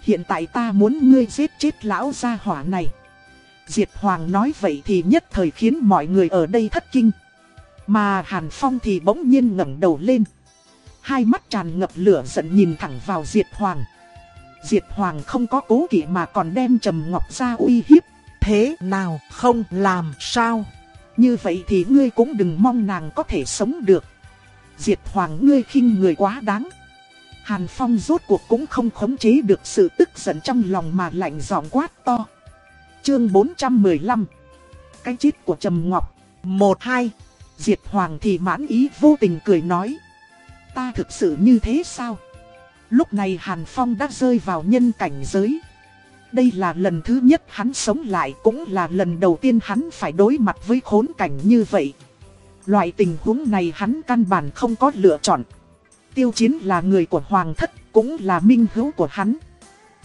Hiện tại ta muốn ngươi giết chết lão gia hỏa này. Diệt Hoàng nói vậy thì nhất thời khiến mọi người ở đây thất kinh. Mà Hàn Phong thì bỗng nhiên ngẩng đầu lên. Hai mắt tràn ngập lửa giận nhìn thẳng vào Diệt Hoàng. Diệt Hoàng không có cố kỵ mà còn đem Trầm Ngọc ra uy hiếp. Thế nào, không làm sao? Như vậy thì ngươi cũng đừng mong nàng có thể sống được. Diệt Hoàng ngươi khinh người quá đáng. Hàn Phong rốt cuộc cũng không khống chế được sự tức giận trong lòng mà lạnh giọng quát to. Chương 415 Cái chết của Trầm Ngọc 1-2 Diệt Hoàng thì mãn ý vô tình cười nói Ta thực sự như thế sao? Lúc này Hàn Phong đã rơi vào nhân cảnh giới Đây là lần thứ nhất hắn sống lại Cũng là lần đầu tiên hắn phải đối mặt với khốn cảnh như vậy Loại tình huống này hắn căn bản không có lựa chọn Tiêu chiến là người của Hoàng thất, Cũng là minh hữu của hắn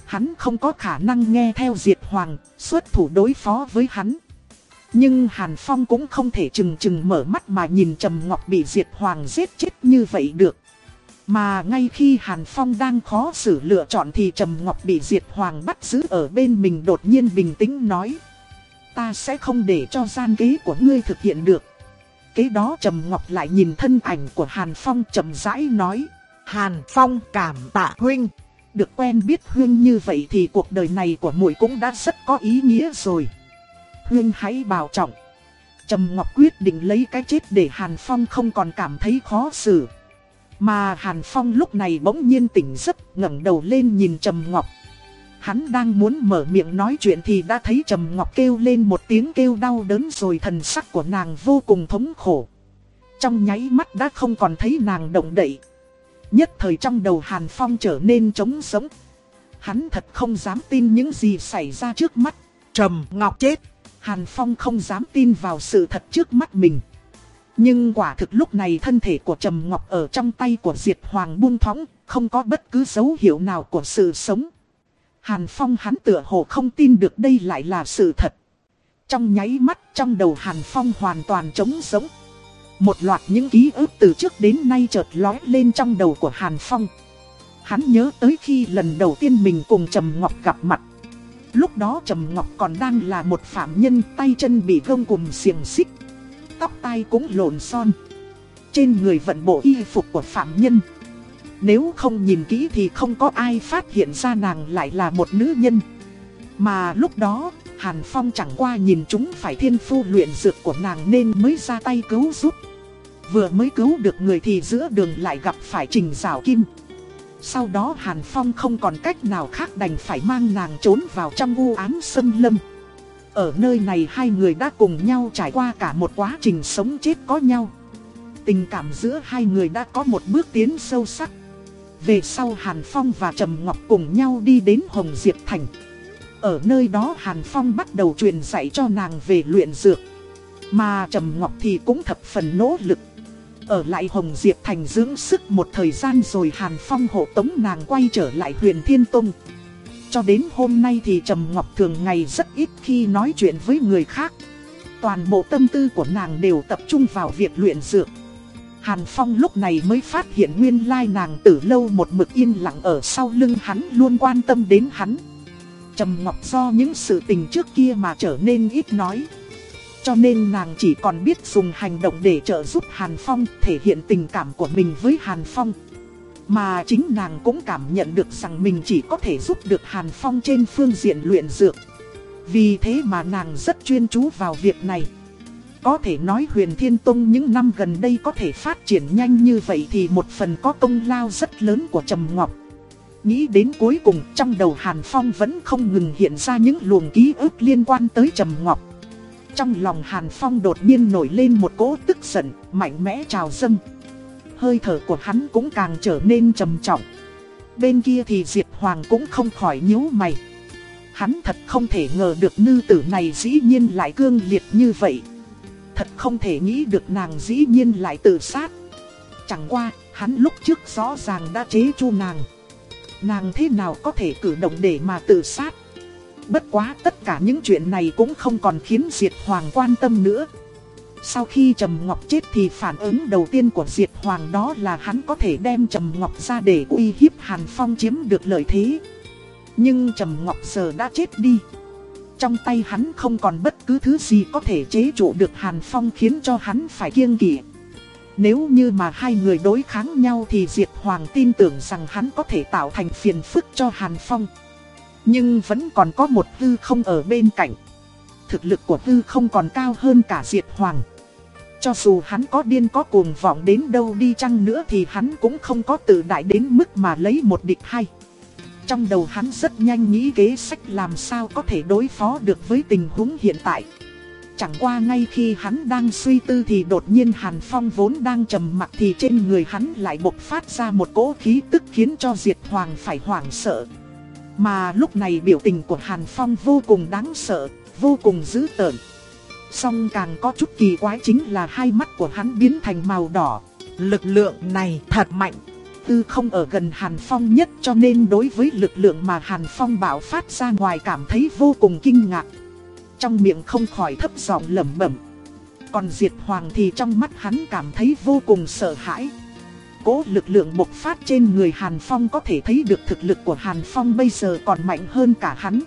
Hắn không có khả năng nghe theo Diệt Hoàng, Xuất thủ đối phó với hắn nhưng Hàn Phong cũng không thể chừng chừng mở mắt mà nhìn Trầm Ngọc bị Diệt Hoàng giết chết như vậy được. Mà ngay khi Hàn Phong đang khó xử lựa chọn thì Trầm Ngọc bị Diệt Hoàng bắt giữ ở bên mình đột nhiên bình tĩnh nói. Ta sẽ không để cho gian kế của ngươi thực hiện được. Kế đó Trầm Ngọc lại nhìn thân ảnh của Hàn Phong chậm rãi nói. Hàn Phong, cảm tạ huynh. Được quen biết huynh như vậy thì cuộc đời này của muội cũng đã rất có ý nghĩa rồi. Huynh hãy bảo trọng. Trầm Ngọc quyết định lấy cái chết để Hàn Phong không còn cảm thấy khó xử. Mà Hàn Phong lúc này bỗng nhiên tỉnh giấc, ngẩng đầu lên nhìn Trầm Ngọc. Hắn đang muốn mở miệng nói chuyện thì đã thấy Trầm Ngọc kêu lên một tiếng kêu đau đớn rồi thần sắc của nàng vô cùng thống khổ. Trong nháy mắt đã không còn thấy nàng động đậy. Nhất thời trong đầu Hàn Phong trở nên trống sống. Hắn thật không dám tin những gì xảy ra trước mắt. Trầm Ngọc chết. Hàn Phong không dám tin vào sự thật trước mắt mình. Nhưng quả thực lúc này thân thể của Trầm Ngọc ở trong tay của Diệt Hoàng buông thõng, không có bất cứ dấu hiệu nào của sự sống. Hàn Phong hắn tựa hồ không tin được đây lại là sự thật. Trong nháy mắt trong đầu Hàn Phong hoàn toàn trống sống. Một loạt những ký ức từ trước đến nay chợt lói lên trong đầu của Hàn Phong. Hắn nhớ tới khi lần đầu tiên mình cùng Trầm Ngọc gặp mặt. Lúc đó Trầm Ngọc còn đang là một phạm nhân tay chân bị gông cùng xiềng xích. Tóc tai cũng lộn son. Trên người vận bộ y phục của phạm nhân. Nếu không nhìn kỹ thì không có ai phát hiện ra nàng lại là một nữ nhân. Mà lúc đó, Hàn Phong chẳng qua nhìn chúng phải thiên phu luyện dược của nàng nên mới ra tay cứu giúp. Vừa mới cứu được người thì giữa đường lại gặp phải Trình rào Kim. Sau đó Hàn Phong không còn cách nào khác đành phải mang nàng trốn vào trong u ám sâm lâm. Ở nơi này hai người đã cùng nhau trải qua cả một quá trình sống chết có nhau. Tình cảm giữa hai người đã có một bước tiến sâu sắc. Về sau Hàn Phong và Trầm Ngọc cùng nhau đi đến Hồng Diệp Thành. Ở nơi đó Hàn Phong bắt đầu truyền dạy cho nàng về luyện dược. Mà Trầm Ngọc thì cũng thập phần nỗ lực ở lại Hồng Diệp Thành dưỡng sức một thời gian rồi Hàn Phong hộ tống nàng quay trở lại huyền Thiên Tông. Cho đến hôm nay thì Trầm Ngọc thường ngày rất ít khi nói chuyện với người khác. Toàn bộ tâm tư của nàng đều tập trung vào việc luyện dược. Hàn Phong lúc này mới phát hiện nguyên lai nàng từ lâu một mực yên lặng ở sau lưng hắn, luôn quan tâm đến hắn. Trầm Ngọc do những sự tình trước kia mà trở nên ít nói. Cho nên nàng chỉ còn biết dùng hành động để trợ giúp Hàn Phong, thể hiện tình cảm của mình với Hàn Phong. Mà chính nàng cũng cảm nhận được rằng mình chỉ có thể giúp được Hàn Phong trên phương diện luyện dược. Vì thế mà nàng rất chuyên chú vào việc này. Có thể nói huyền thiên tông những năm gần đây có thể phát triển nhanh như vậy thì một phần có công lao rất lớn của Trầm Ngọc. Nghĩ đến cuối cùng trong đầu Hàn Phong vẫn không ngừng hiện ra những luồng ký ức liên quan tới Trầm Ngọc. Trong lòng Hàn Phong đột nhiên nổi lên một cỗ tức giận, mạnh mẽ trào dâng. Hơi thở của hắn cũng càng trở nên trầm trọng. Bên kia thì Diệt Hoàng cũng không khỏi nhíu mày. Hắn thật không thể ngờ được nữ tử này dĩ nhiên lại cương liệt như vậy. Thật không thể nghĩ được nàng dĩ nhiên lại tự sát. Chẳng qua, hắn lúc trước rõ ràng đã chế chu nàng. Nàng thế nào có thể cử động để mà tự sát? Bất quá tất cả những chuyện này cũng không còn khiến Diệt Hoàng quan tâm nữa. Sau khi Trầm Ngọc chết thì phản ứng đầu tiên của Diệt Hoàng đó là hắn có thể đem Trầm Ngọc ra để uy hiếp Hàn Phong chiếm được lợi thế. Nhưng Trầm Ngọc giờ đã chết đi. Trong tay hắn không còn bất cứ thứ gì có thể chế trụ được Hàn Phong khiến cho hắn phải kiêng kỵ. Nếu như mà hai người đối kháng nhau thì Diệt Hoàng tin tưởng rằng hắn có thể tạo thành phiền phức cho Hàn Phong. Nhưng vẫn còn có một tư không ở bên cạnh. Thực lực của tư không còn cao hơn cả diệt hoàng. Cho dù hắn có điên có cuồng vọng đến đâu đi chăng nữa thì hắn cũng không có tự đại đến mức mà lấy một địch hai. Trong đầu hắn rất nhanh nghĩ kế sách làm sao có thể đối phó được với tình huống hiện tại. Chẳng qua ngay khi hắn đang suy tư thì đột nhiên Hàn Phong vốn đang trầm mặc thì trên người hắn lại bộc phát ra một cỗ khí tức khiến cho Diệt Hoàng phải hoảng sợ. Mà lúc này biểu tình của Hàn Phong vô cùng đáng sợ, vô cùng dữ tợn. Song càng có chút kỳ quái chính là hai mắt của hắn biến thành màu đỏ. Lực lượng này thật mạnh. Tư không ở gần Hàn Phong nhất cho nên đối với lực lượng mà Hàn Phong bảo phát ra ngoài cảm thấy vô cùng kinh ngạc. Trong miệng không khỏi thấp giọng lẩm bẩm. Còn Diệt Hoàng thì trong mắt hắn cảm thấy vô cùng sợ hãi. Cố lực lượng bộc phát trên người Hàn Phong có thể thấy được thực lực của Hàn Phong bây giờ còn mạnh hơn cả hắn.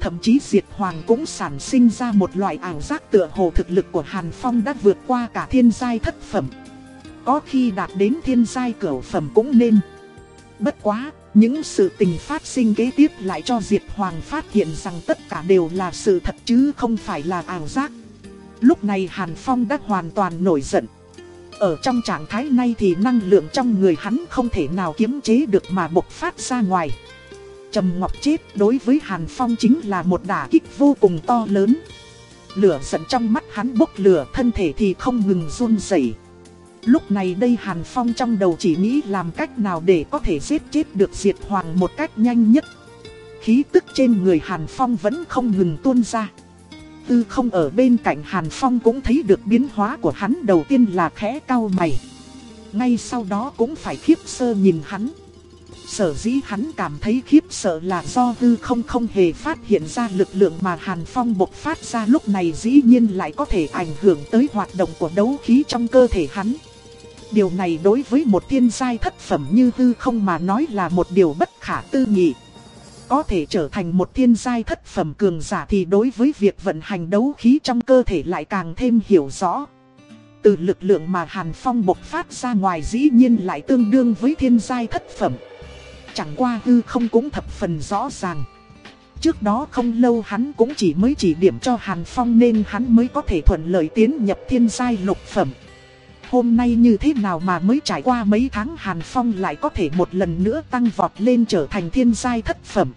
Thậm chí Diệt Hoàng cũng sản sinh ra một loại ảo giác tựa hồ thực lực của Hàn Phong đã vượt qua cả thiên giai thất phẩm. Có khi đạt đến thiên giai cửa phẩm cũng nên. Bất quá, những sự tình phát sinh kế tiếp lại cho Diệt Hoàng phát hiện rằng tất cả đều là sự thật chứ không phải là ảo giác. Lúc này Hàn Phong đã hoàn toàn nổi giận. Ở trong trạng thái này thì năng lượng trong người hắn không thể nào kiềm chế được mà bộc phát ra ngoài. Trầm Ngọc chết đối với Hàn Phong chính là một đả kích vô cùng to lớn. Lửa giận trong mắt hắn bốc lửa thân thể thì không ngừng run rẩy. Lúc này đây Hàn Phong trong đầu chỉ nghĩ làm cách nào để có thể giết chết được Diệt Hoàng một cách nhanh nhất. Khí tức trên người Hàn Phong vẫn không ngừng tuôn ra. Tư không ở bên cạnh Hàn Phong cũng thấy được biến hóa của hắn, đầu tiên là khẽ cau mày. Ngay sau đó cũng phải khiếp sơ nhìn hắn. Sở dĩ hắn cảm thấy khiếp sợ là do tư không không hề phát hiện ra lực lượng mà Hàn Phong bộc phát ra lúc này dĩ nhiên lại có thể ảnh hưởng tới hoạt động của đấu khí trong cơ thể hắn. Điều này đối với một thiên giai thất phẩm như hư không mà nói là một điều bất khả tư nghị. Có thể trở thành một thiên giai thất phẩm cường giả thì đối với việc vận hành đấu khí trong cơ thể lại càng thêm hiểu rõ. Từ lực lượng mà Hàn Phong bộc phát ra ngoài dĩ nhiên lại tương đương với thiên giai thất phẩm. Chẳng qua hư không cũng thập phần rõ ràng. Trước đó không lâu hắn cũng chỉ mới chỉ điểm cho Hàn Phong nên hắn mới có thể thuận lợi tiến nhập thiên giai lục phẩm. Hôm nay như thế nào mà mới trải qua mấy tháng Hàn Phong lại có thể một lần nữa tăng vọt lên trở thành thiên giai thất phẩm.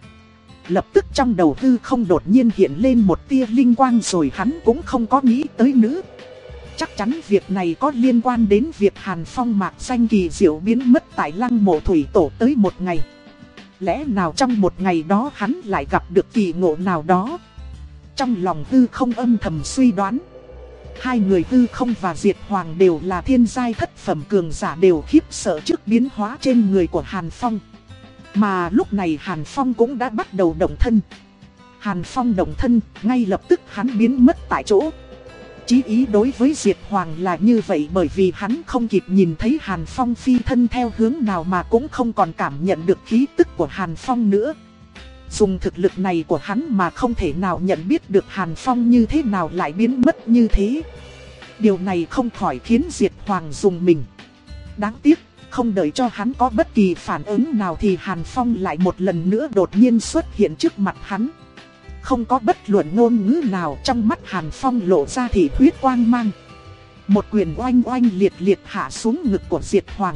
Lập tức trong đầu hư không đột nhiên hiện lên một tia linh quang rồi hắn cũng không có nghĩ tới nữa. Chắc chắn việc này có liên quan đến việc Hàn Phong mạc danh kỳ diệu biến mất tại lăng mộ thủy tổ tới một ngày. Lẽ nào trong một ngày đó hắn lại gặp được kỳ ngộ nào đó? Trong lòng hư không âm thầm suy đoán. Hai người tư không và diệt hoàng đều là thiên giai thất phẩm cường giả đều khiếp sợ trước biến hóa trên người của Hàn Phong. Mà lúc này Hàn Phong cũng đã bắt đầu động thân. Hàn Phong động thân, ngay lập tức hắn biến mất tại chỗ. Chí ý đối với Diệt Hoàng là như vậy bởi vì hắn không kịp nhìn thấy Hàn Phong phi thân theo hướng nào mà cũng không còn cảm nhận được khí tức của Hàn Phong nữa. Dùng thực lực này của hắn mà không thể nào nhận biết được Hàn Phong như thế nào lại biến mất như thế. Điều này không khỏi khiến Diệt Hoàng dùng mình. Đáng tiếc, không đợi cho hắn có bất kỳ phản ứng nào thì Hàn Phong lại một lần nữa đột nhiên xuất hiện trước mặt hắn. Không có bất luận ngôn ngữ nào trong mắt Hàn Phong lộ ra thì huyết quang mang. Một quyền oanh oanh liệt liệt hạ xuống ngực của Diệt Hoàng.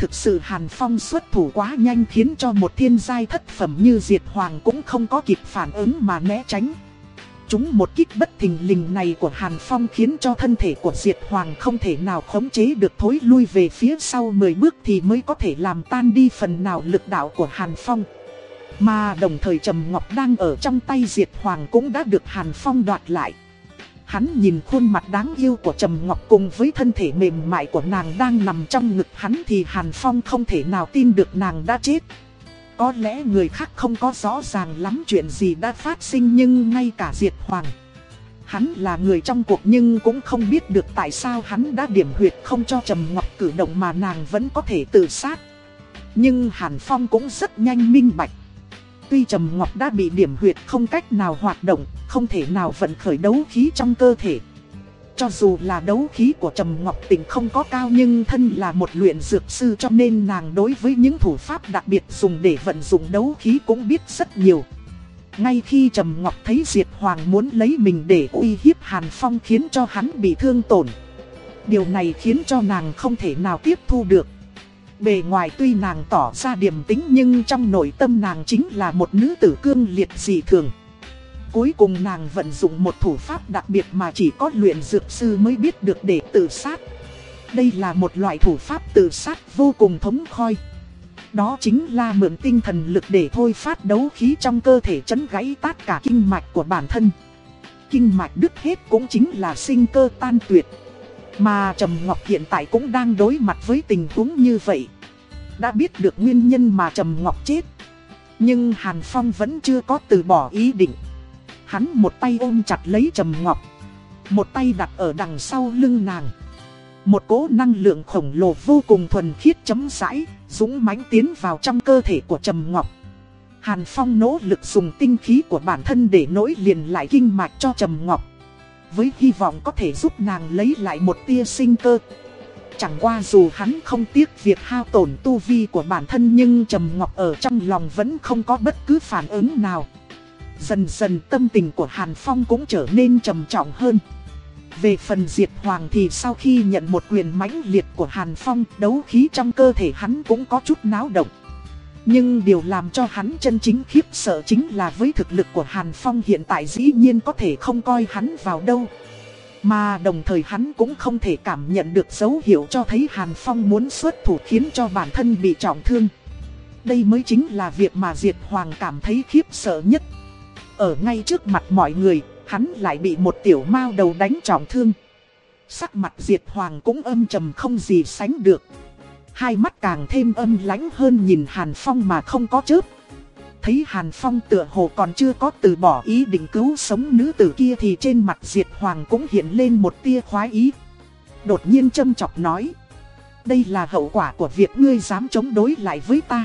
Thực sự Hàn Phong xuất thủ quá nhanh khiến cho một thiên giai thất phẩm như Diệt Hoàng cũng không có kịp phản ứng mà né tránh. Chúng một kích bất thình lình này của Hàn Phong khiến cho thân thể của Diệt Hoàng không thể nào khống chế được thối lui về phía sau 10 bước thì mới có thể làm tan đi phần nào lực đạo của Hàn Phong. Mà đồng thời Trầm Ngọc đang ở trong tay Diệt Hoàng cũng đã được Hàn Phong đoạt lại. Hắn nhìn khuôn mặt đáng yêu của Trầm Ngọc cùng với thân thể mềm mại của nàng đang nằm trong ngực hắn thì Hàn Phong không thể nào tin được nàng đã chết. Có lẽ người khác không có rõ ràng lắm chuyện gì đã phát sinh nhưng ngay cả Diệt Hoàng. Hắn là người trong cuộc nhưng cũng không biết được tại sao hắn đã điểm huyệt không cho Trầm Ngọc cử động mà nàng vẫn có thể tự sát. Nhưng Hàn Phong cũng rất nhanh minh bạch. Tuy Trầm Ngọc đã bị điểm huyệt không cách nào hoạt động, không thể nào vận khởi đấu khí trong cơ thể. Cho dù là đấu khí của Trầm Ngọc Tình không có cao nhưng thân là một luyện dược sư cho nên nàng đối với những thủ pháp đặc biệt dùng để vận dụng đấu khí cũng biết rất nhiều. Ngay khi Trầm Ngọc thấy Diệt Hoàng muốn lấy mình để uy hiếp Hàn Phong khiến cho hắn bị thương tổn. Điều này khiến cho nàng không thể nào tiếp thu được. Bề ngoài tuy nàng tỏ ra điềm tĩnh nhưng trong nội tâm nàng chính là một nữ tử cương liệt dị thường. Cuối cùng nàng vận dụng một thủ pháp đặc biệt mà chỉ có luyện dược sư mới biết được để tự sát. Đây là một loại thủ pháp tự sát vô cùng thống khôi. Đó chính là mượn tinh thần lực để thôi phát đấu khí trong cơ thể chấn gãy tát cả kinh mạch của bản thân. Kinh mạch đứt hết cũng chính là sinh cơ tan tuyệt. Mà Trầm Ngọc hiện tại cũng đang đối mặt với tình huống như vậy. Đã biết được nguyên nhân mà Trầm Ngọc chết. Nhưng Hàn Phong vẫn chưa có từ bỏ ý định. Hắn một tay ôm chặt lấy Trầm Ngọc. Một tay đặt ở đằng sau lưng nàng. Một cỗ năng lượng khổng lồ vô cùng thuần khiết chấm rãi, dũng mãnh tiến vào trong cơ thể của Trầm Ngọc. Hàn Phong nỗ lực dùng tinh khí của bản thân để nối liền lại kinh mạch cho Trầm Ngọc. Với hy vọng có thể giúp nàng lấy lại một tia sinh cơ. Chẳng qua dù hắn không tiếc việc hao tổn tu vi của bản thân nhưng Trầm Ngọc ở trong lòng vẫn không có bất cứ phản ứng nào. Dần dần tâm tình của Hàn Phong cũng trở nên trầm trọng hơn. Về phần Diệt Hoàng thì sau khi nhận một quyền mãnh liệt của Hàn Phong, đấu khí trong cơ thể hắn cũng có chút náo động. Nhưng điều làm cho hắn chân chính khiếp sợ chính là với thực lực của Hàn Phong hiện tại dĩ nhiên có thể không coi hắn vào đâu. Mà đồng thời hắn cũng không thể cảm nhận được dấu hiệu cho thấy Hàn Phong muốn xuất thủ khiến cho bản thân bị trọng thương. Đây mới chính là việc mà Diệt Hoàng cảm thấy khiếp sợ nhất. Ở ngay trước mặt mọi người, hắn lại bị một tiểu mao đầu đánh trọng thương. Sắc mặt Diệt Hoàng cũng âm trầm không gì sánh được. Hai mắt càng thêm âm lãnh hơn nhìn Hàn Phong mà không có chớp. Thấy Hàn Phong tựa hồ còn chưa có từ bỏ ý định cứu sống nữ tử kia thì trên mặt Diệt Hoàng cũng hiện lên một tia khoái ý. Đột nhiên châm chọc nói. Đây là hậu quả của việc ngươi dám chống đối lại với ta.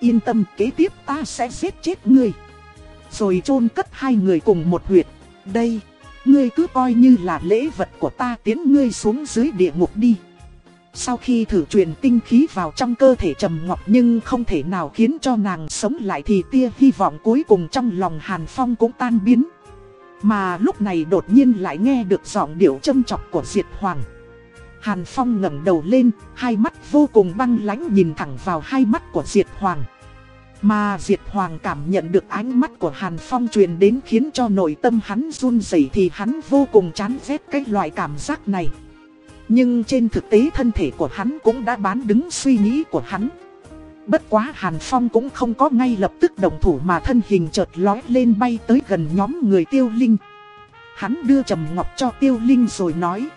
Yên tâm kế tiếp ta sẽ giết chết ngươi. Rồi chôn cất hai người cùng một huyệt. Đây, ngươi cứ coi như là lễ vật của ta tiến ngươi xuống dưới địa ngục đi. Sau khi thử truyền tinh khí vào trong cơ thể Trầm Ngọc nhưng không thể nào khiến cho nàng sống lại thì tia hy vọng cuối cùng trong lòng Hàn Phong cũng tan biến. Mà lúc này đột nhiên lại nghe được giọng điệu châm chọc của Diệt Hoàng. Hàn Phong ngẩng đầu lên, hai mắt vô cùng băng lãnh nhìn thẳng vào hai mắt của Diệt Hoàng. Mà Diệt Hoàng cảm nhận được ánh mắt của Hàn Phong truyền đến khiến cho nội tâm hắn run rẩy thì hắn vô cùng chán ghét cái loại cảm giác này. Nhưng trên thực tế thân thể của hắn cũng đã bán đứng suy nghĩ của hắn. Bất quá Hàn Phong cũng không có ngay lập tức đồng thủ mà thân hình chợt lói lên bay tới gần nhóm người tiêu linh. Hắn đưa trầm ngọc cho tiêu linh rồi nói.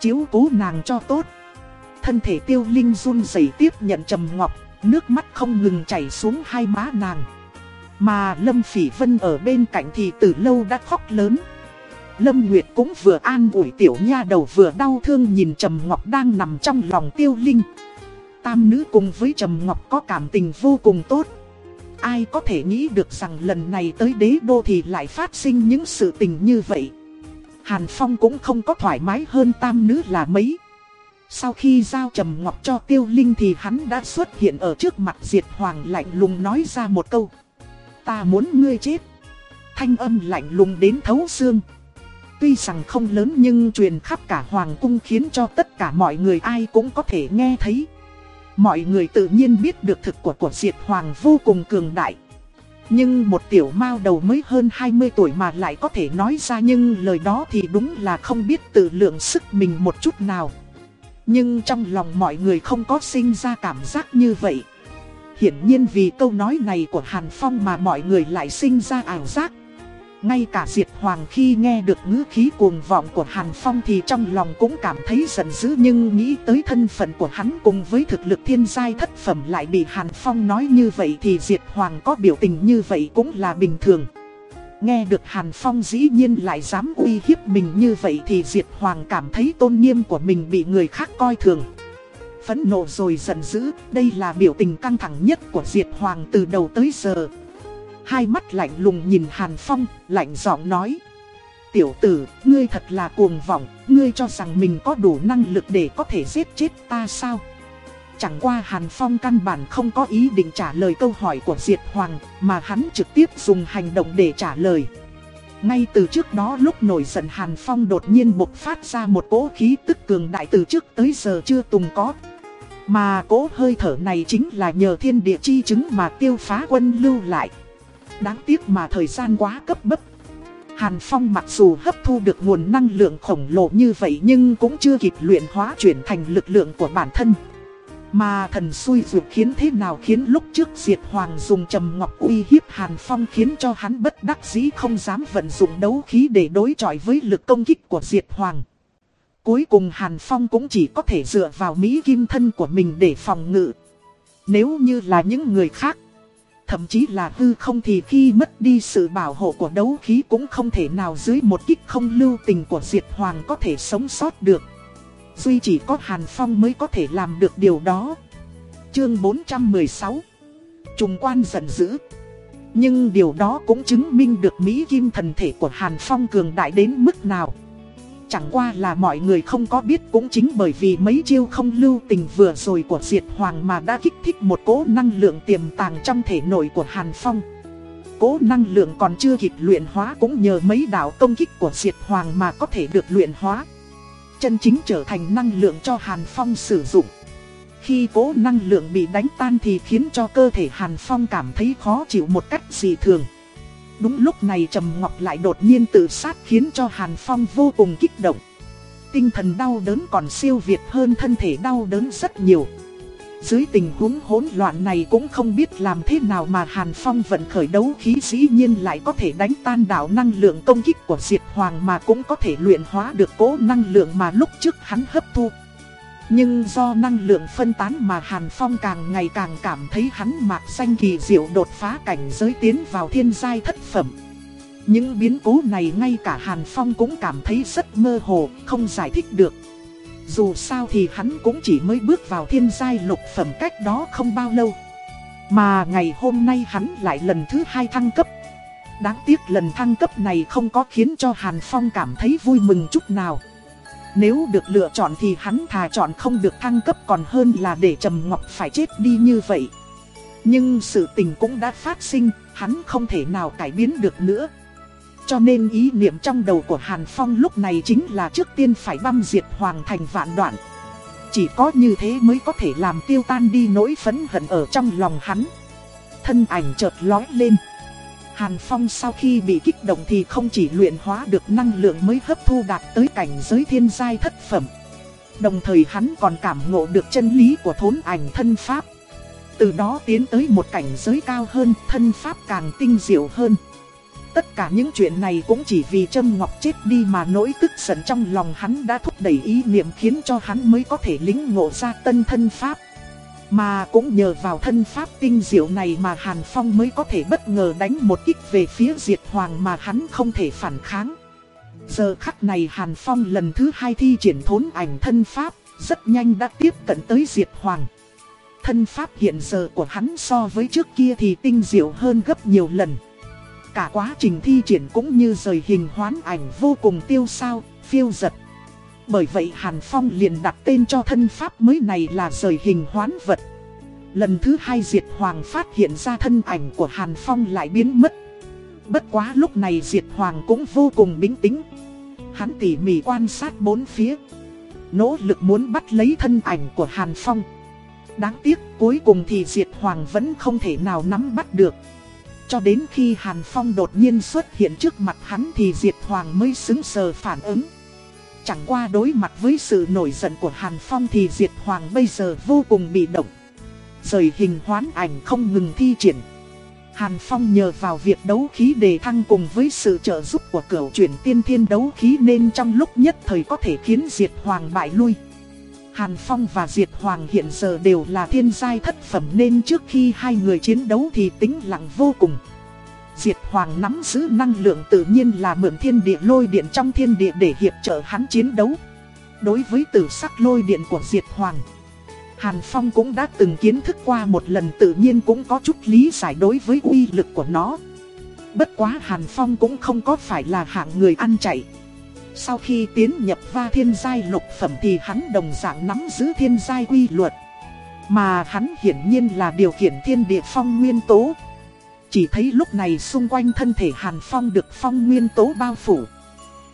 Chiếu cố nàng cho tốt. Thân thể tiêu linh run rẩy tiếp nhận trầm ngọc, nước mắt không ngừng chảy xuống hai má nàng. Mà Lâm Phỉ Vân ở bên cạnh thì từ lâu đã khóc lớn. Lâm Nguyệt cũng vừa an ủi tiểu nha đầu vừa đau thương nhìn Trầm Ngọc đang nằm trong lòng tiêu linh. Tam nữ cùng với Trầm Ngọc có cảm tình vô cùng tốt. Ai có thể nghĩ được rằng lần này tới đế đô thì lại phát sinh những sự tình như vậy. Hàn Phong cũng không có thoải mái hơn tam nữ là mấy. Sau khi giao Trầm Ngọc cho tiêu linh thì hắn đã xuất hiện ở trước mặt Diệt Hoàng lạnh lùng nói ra một câu. Ta muốn ngươi chết. Thanh âm lạnh lùng đến thấu xương. Tuy rằng không lớn nhưng truyền khắp cả hoàng cung khiến cho tất cả mọi người ai cũng có thể nghe thấy. Mọi người tự nhiên biết được thực của của diệt hoàng vô cùng cường đại. Nhưng một tiểu mao đầu mới hơn 20 tuổi mà lại có thể nói ra nhưng lời đó thì đúng là không biết tự lượng sức mình một chút nào. Nhưng trong lòng mọi người không có sinh ra cảm giác như vậy. Hiển nhiên vì câu nói này của Hàn Phong mà mọi người lại sinh ra ảo giác. Ngay cả Diệt Hoàng khi nghe được ngữ khí cuồng vọng của Hàn Phong thì trong lòng cũng cảm thấy giận dữ nhưng nghĩ tới thân phận của hắn cùng với thực lực thiên giai thất phẩm lại bị Hàn Phong nói như vậy thì Diệt Hoàng có biểu tình như vậy cũng là bình thường. Nghe được Hàn Phong dĩ nhiên lại dám uy hiếp mình như vậy thì Diệt Hoàng cảm thấy tôn nghiêm của mình bị người khác coi thường. Phẫn nộ rồi giận dữ, đây là biểu tình căng thẳng nhất của Diệt Hoàng từ đầu tới giờ. Hai mắt lạnh lùng nhìn Hàn Phong, lạnh giọng nói. Tiểu tử, ngươi thật là cuồng vọng, ngươi cho rằng mình có đủ năng lực để có thể giết chết ta sao? Chẳng qua Hàn Phong căn bản không có ý định trả lời câu hỏi của Diệt Hoàng, mà hắn trực tiếp dùng hành động để trả lời. Ngay từ trước đó lúc nổi giận Hàn Phong đột nhiên bộc phát ra một cỗ khí tức cường đại từ trước tới giờ chưa từng có. Mà cỗ hơi thở này chính là nhờ thiên địa chi chứng mà tiêu phá quân lưu lại. Đáng tiếc mà thời gian quá cấp bấp. Hàn Phong mặc dù hấp thu được nguồn năng lượng khổng lồ như vậy nhưng cũng chưa kịp luyện hóa chuyển thành lực lượng của bản thân. Mà thần xui dược khiến thế nào khiến lúc trước Diệt Hoàng dùng trầm ngọc uy hiếp Hàn Phong khiến cho hắn bất đắc dĩ không dám vận dụng đấu khí để đối chọi với lực công kích của Diệt Hoàng. Cuối cùng Hàn Phong cũng chỉ có thể dựa vào Mỹ kim thân của mình để phòng ngự. Nếu như là những người khác, thậm chí là hư không thì khi mất đi sự bảo hộ của đấu khí cũng không thể nào dưới một kích không lưu tình của Diệt Hoàng có thể sống sót được. Duy chỉ có Hàn Phong mới có thể làm được điều đó. Chương 416 Trùng quan giận dữ Nhưng điều đó cũng chứng minh được Mỹ Kim thần thể của Hàn Phong cường đại đến mức nào. Chẳng qua là mọi người không có biết cũng chính bởi vì mấy chiêu không lưu tình vừa rồi của Diệt Hoàng mà đã kích thích một cỗ năng lượng tiềm tàng trong thể nội của Hàn Phong. Cỗ năng lượng còn chưa kịp luyện hóa cũng nhờ mấy đạo công kích của Diệt Hoàng mà có thể được luyện hóa chân chính trở thành năng lượng cho Hàn Phong sử dụng. Khi cỗ năng lượng bị đánh tan thì khiến cho cơ thể Hàn Phong cảm thấy khó chịu một cách dị thường. Đúng lúc này Trầm Ngọc lại đột nhiên tự sát khiến cho Hàn Phong vô cùng kích động. Tinh thần đau đớn còn siêu việt hơn thân thể đau đớn rất nhiều. Dưới tình huống hỗn loạn này cũng không biết làm thế nào mà Hàn Phong vận khởi đấu khí dĩ nhiên lại có thể đánh tan đảo năng lượng công kích của Diệt Hoàng mà cũng có thể luyện hóa được cố năng lượng mà lúc trước hắn hấp thu. Nhưng do năng lượng phân tán mà Hàn Phong càng ngày càng cảm thấy hắn mạc xanh kỳ diệu đột phá cảnh giới tiến vào thiên giai thất phẩm. Những biến cố này ngay cả Hàn Phong cũng cảm thấy rất mơ hồ, không giải thích được. Dù sao thì hắn cũng chỉ mới bước vào thiên giai lục phẩm cách đó không bao lâu. Mà ngày hôm nay hắn lại lần thứ hai thăng cấp. Đáng tiếc lần thăng cấp này không có khiến cho Hàn Phong cảm thấy vui mừng chút nào. Nếu được lựa chọn thì hắn thà chọn không được thăng cấp còn hơn là để Trầm Ngọc phải chết đi như vậy. Nhưng sự tình cũng đã phát sinh, hắn không thể nào cải biến được nữa. Cho nên ý niệm trong đầu của Hàn Phong lúc này chính là trước tiên phải băm diệt Hoàng Thành vạn đoạn. Chỉ có như thế mới có thể làm tiêu tan đi nỗi phấn hận ở trong lòng hắn. Thân ảnh chợt lói lên. Hàn Phong sau khi bị kích động thì không chỉ luyện hóa được năng lượng mới hấp thu đạt tới cảnh giới thiên giai thất phẩm. Đồng thời hắn còn cảm ngộ được chân lý của thốn ảnh thân pháp. Từ đó tiến tới một cảnh giới cao hơn, thân pháp càng tinh diệu hơn. Tất cả những chuyện này cũng chỉ vì Trâm Ngọc chết đi mà nỗi tức giận trong lòng hắn đã thúc đẩy ý niệm khiến cho hắn mới có thể lính ngộ ra tân thân pháp. Mà cũng nhờ vào thân pháp tinh diệu này mà Hàn Phong mới có thể bất ngờ đánh một kích về phía Diệt Hoàng mà hắn không thể phản kháng. Giờ khắc này Hàn Phong lần thứ hai thi triển thốn ảnh thân pháp, rất nhanh đã tiếp cận tới Diệt Hoàng. Thân pháp hiện giờ của hắn so với trước kia thì tinh diệu hơn gấp nhiều lần. Cả quá trình thi triển cũng như rời hình hoán ảnh vô cùng tiêu sao, phiêu giật. Bởi vậy Hàn Phong liền đặt tên cho thân pháp mới này là rời hình hoán vật. Lần thứ hai Diệt Hoàng phát hiện ra thân ảnh của Hàn Phong lại biến mất. Bất quá lúc này Diệt Hoàng cũng vô cùng bình tĩnh. Hắn tỉ mỉ quan sát bốn phía. Nỗ lực muốn bắt lấy thân ảnh của Hàn Phong. Đáng tiếc cuối cùng thì Diệt Hoàng vẫn không thể nào nắm bắt được. Cho đến khi Hàn Phong đột nhiên xuất hiện trước mặt hắn thì Diệt Hoàng mới xứng sờ phản ứng. Chẳng qua đối mặt với sự nổi giận của Hàn Phong thì Diệt Hoàng bây giờ vô cùng bị động. Rời hình hoán ảnh không ngừng thi triển. Hàn Phong nhờ vào việc đấu khí đề thăng cùng với sự trợ giúp của cửu chuyển tiên thiên đấu khí nên trong lúc nhất thời có thể khiến Diệt Hoàng bại lui. Hàn Phong và Diệt Hoàng hiện giờ đều là thiên giai thất phẩm nên trước khi hai người chiến đấu thì tính lặng vô cùng. Diệt Hoàng nắm giữ năng lượng tự nhiên là mượn thiên địa lôi điện trong thiên địa để hiệp trợ hắn chiến đấu. Đối với tử sắc lôi điện của Diệt Hoàng, Hàn Phong cũng đã từng kiến thức qua một lần tự nhiên cũng có chút lý giải đối với uy lực của nó. Bất quá Hàn Phong cũng không có phải là hạng người ăn chạy. Sau khi tiến nhập va thiên giai lục phẩm thì hắn đồng dạng nắm giữ thiên giai quy luật. Mà hắn hiển nhiên là điều khiển thiên địa phong nguyên tố. Chỉ thấy lúc này xung quanh thân thể Hàn Phong được phong nguyên tố bao phủ.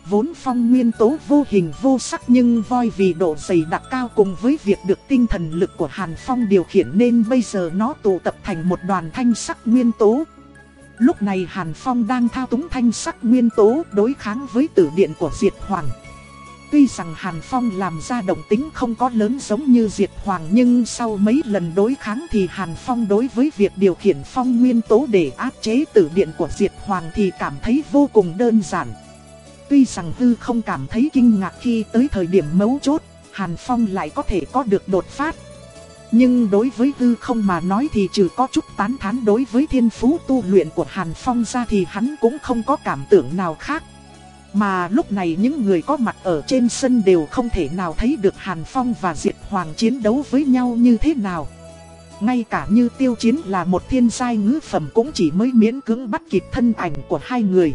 Vốn phong nguyên tố vô hình vô sắc nhưng voi vì độ dày đặc cao cùng với việc được tinh thần lực của Hàn Phong điều khiển nên bây giờ nó tụ tập thành một đoàn thanh sắc nguyên tố. Lúc này Hàn Phong đang thao túng thanh sắc nguyên tố đối kháng với tử điện của Diệt Hoàng. Tuy rằng Hàn Phong làm ra động tính không có lớn giống như Diệt Hoàng nhưng sau mấy lần đối kháng thì Hàn Phong đối với việc điều khiển phong nguyên tố để áp chế tử điện của Diệt Hoàng thì cảm thấy vô cùng đơn giản. Tuy rằng Hư không cảm thấy kinh ngạc khi tới thời điểm mấu chốt, Hàn Phong lại có thể có được đột phát. Nhưng đối với Hư không mà nói thì trừ có chút tán thán đối với thiên phú tu luyện của Hàn Phong ra thì hắn cũng không có cảm tưởng nào khác. Mà lúc này những người có mặt ở trên sân đều không thể nào thấy được Hàn Phong và Diệt Hoàng chiến đấu với nhau như thế nào. Ngay cả như tiêu chiến là một thiên giai ngữ phẩm cũng chỉ mới miễn cưỡng bắt kịp thân ảnh của hai người.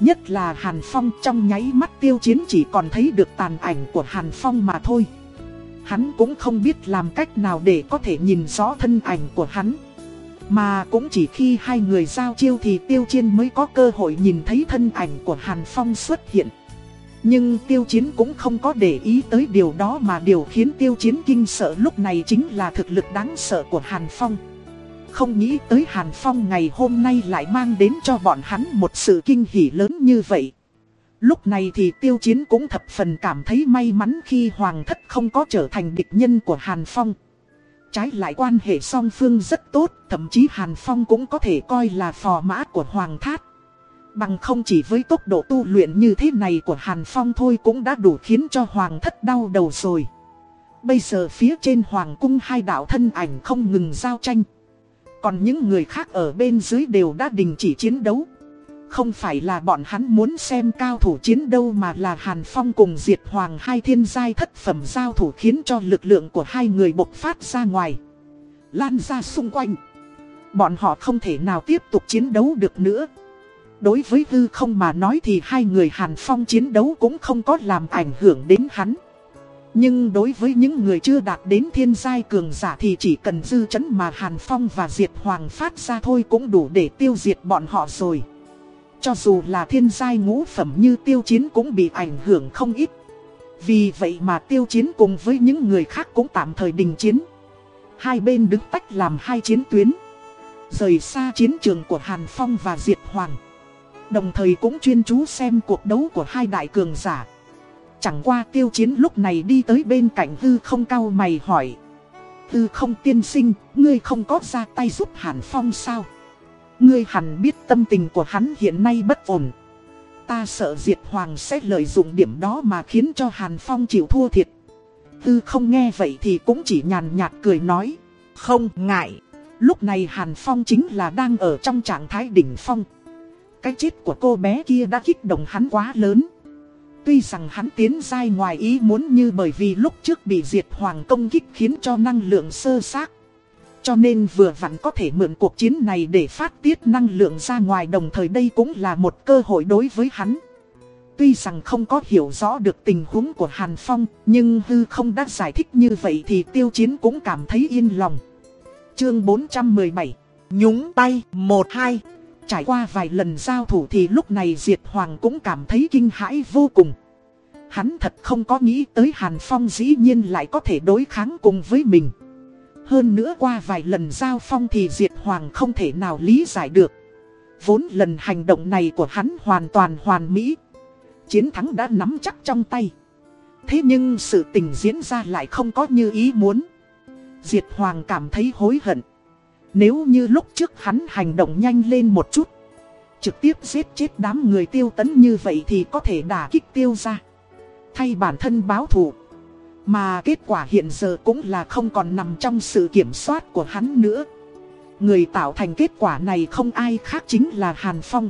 Nhất là Hàn Phong, trong nháy mắt tiêu chiến chỉ còn thấy được tàn ảnh của Hàn Phong mà thôi. Hắn cũng không biết làm cách nào để có thể nhìn rõ thân ảnh của hắn. Mà cũng chỉ khi hai người giao chiêu thì Tiêu Chiến mới có cơ hội nhìn thấy thân ảnh của Hàn Phong xuất hiện. Nhưng Tiêu Chiến cũng không có để ý tới điều đó mà điều khiến Tiêu Chiến kinh sợ lúc này chính là thực lực đáng sợ của Hàn Phong. Không nghĩ tới Hàn Phong ngày hôm nay lại mang đến cho bọn hắn một sự kinh hỉ lớn như vậy. Lúc này thì Tiêu Chiến cũng thập phần cảm thấy may mắn khi Hoàng Thất không có trở thành địch nhân của Hàn Phong. Trái lại quan hệ song phương rất tốt, thậm chí Hàn Phong cũng có thể coi là phò mã của Hoàng Thát. Bằng không chỉ với tốc độ tu luyện như thế này của Hàn Phong thôi cũng đã đủ khiến cho Hoàng Thất đau đầu rồi. Bây giờ phía trên Hoàng cung hai đạo thân ảnh không ngừng giao tranh. Còn những người khác ở bên dưới đều đã đình chỉ chiến đấu. Không phải là bọn hắn muốn xem cao thủ chiến đâu mà là Hàn Phong cùng Diệt Hoàng hai thiên giai thất phẩm giao thủ khiến cho lực lượng của hai người bộc phát ra ngoài. Lan ra xung quanh. Bọn họ không thể nào tiếp tục chiến đấu được nữa. Đối với hư không mà nói thì hai người Hàn Phong chiến đấu cũng không có làm ảnh hưởng đến hắn. Nhưng đối với những người chưa đạt đến thiên giai cường giả thì chỉ cần dư chấn mà Hàn Phong và Diệt Hoàng phát ra thôi cũng đủ để tiêu diệt bọn họ rồi. Cho dù là thiên giai ngũ phẩm như tiêu chiến cũng bị ảnh hưởng không ít. Vì vậy mà tiêu chiến cùng với những người khác cũng tạm thời đình chiến. Hai bên đứng tách làm hai chiến tuyến. Rời xa chiến trường của Hàn Phong và Diệt Hoàng. Đồng thời cũng chuyên chú xem cuộc đấu của hai đại cường giả. Chẳng qua tiêu chiến lúc này đi tới bên cạnh hư không cao mày hỏi. Hư không tiên sinh, ngươi không có ra tay giúp Hàn Phong sao? Ngươi hẳn biết tâm tình của hắn hiện nay bất ổn. Ta sợ Diệt Hoàng sẽ lợi dụng điểm đó mà khiến cho Hàn Phong chịu thua thiệt. Tư không nghe vậy thì cũng chỉ nhàn nhạt cười nói. Không ngại. Lúc này Hàn Phong chính là đang ở trong trạng thái đỉnh phong. Cái chết của cô bé kia đã kích động hắn quá lớn. Tuy rằng hắn tiến dai ngoài ý muốn như bởi vì lúc trước bị diệt hoàng công kích khiến cho năng lượng sơ xác. Cho nên vừa vặn có thể mượn cuộc chiến này để phát tiết năng lượng ra ngoài đồng thời đây cũng là một cơ hội đối với hắn. Tuy rằng không có hiểu rõ được tình huống của Hàn Phong, nhưng hư không đã giải thích như vậy thì tiêu chiến cũng cảm thấy yên lòng. Chương 417 Nhúng tay 1-2 Trải qua vài lần giao thủ thì lúc này Diệt Hoàng cũng cảm thấy kinh hãi vô cùng. Hắn thật không có nghĩ tới Hàn Phong dĩ nhiên lại có thể đối kháng cùng với mình. Hơn nữa qua vài lần giao phong thì Diệt Hoàng không thể nào lý giải được. Vốn lần hành động này của hắn hoàn toàn hoàn mỹ. Chiến thắng đã nắm chắc trong tay. Thế nhưng sự tình diễn ra lại không có như ý muốn. Diệt Hoàng cảm thấy hối hận. Nếu như lúc trước hắn hành động nhanh lên một chút. Trực tiếp giết chết đám người tiêu tấn như vậy thì có thể đả kích tiêu ra. Thay bản thân báo thù. Mà kết quả hiện giờ cũng là không còn nằm trong sự kiểm soát của hắn nữa. Người tạo thành kết quả này không ai khác chính là Hàn Phong.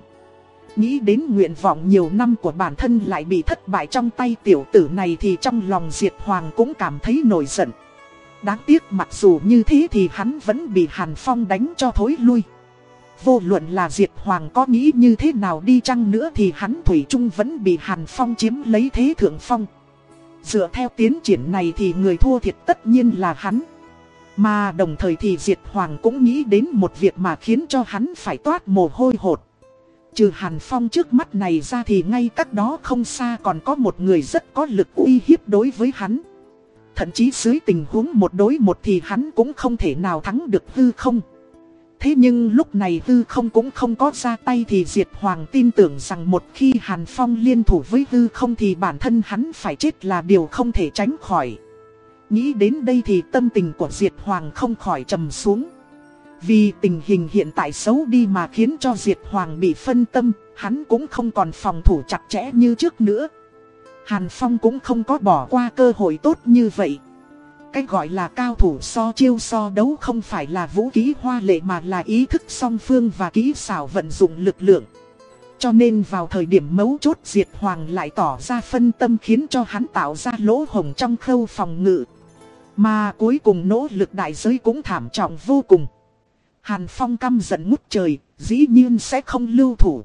Nghĩ đến nguyện vọng nhiều năm của bản thân lại bị thất bại trong tay tiểu tử này thì trong lòng Diệt Hoàng cũng cảm thấy nổi giận. Đáng tiếc mặc dù như thế thì hắn vẫn bị Hàn Phong đánh cho thối lui. Vô luận là Diệt Hoàng có nghĩ như thế nào đi chăng nữa thì hắn Thủy Trung vẫn bị Hàn Phong chiếm lấy thế thượng phong. Dựa theo tiến triển này thì người thua thiệt tất nhiên là hắn. Mà đồng thời thì Diệt Hoàng cũng nghĩ đến một việc mà khiến cho hắn phải toát mồ hôi hột. Trừ Hàn Phong trước mắt này ra thì ngay cách đó không xa còn có một người rất có lực uy hiếp đối với hắn. Thậm chí dưới tình huống một đối một thì hắn cũng không thể nào thắng được hư không. Thế nhưng lúc này Tư không cũng không có ra tay thì Diệt Hoàng tin tưởng rằng một khi Hàn Phong liên thủ với Tư không thì bản thân hắn phải chết là điều không thể tránh khỏi. Nghĩ đến đây thì tâm tình của Diệt Hoàng không khỏi trầm xuống. Vì tình hình hiện tại xấu đi mà khiến cho Diệt Hoàng bị phân tâm, hắn cũng không còn phòng thủ chặt chẽ như trước nữa. Hàn Phong cũng không có bỏ qua cơ hội tốt như vậy. Cái gọi là cao thủ so chiêu so đấu không phải là vũ khí hoa lệ mà là ý thức song phương và kỹ xảo vận dụng lực lượng. Cho nên vào thời điểm mấu chốt Diệt Hoàng lại tỏ ra phân tâm khiến cho hắn tạo ra lỗ hồng trong khâu phòng ngự. Mà cuối cùng nỗ lực đại giới cũng thảm trọng vô cùng. Hàn Phong căm giận ngút trời, dĩ nhiên sẽ không lưu thủ.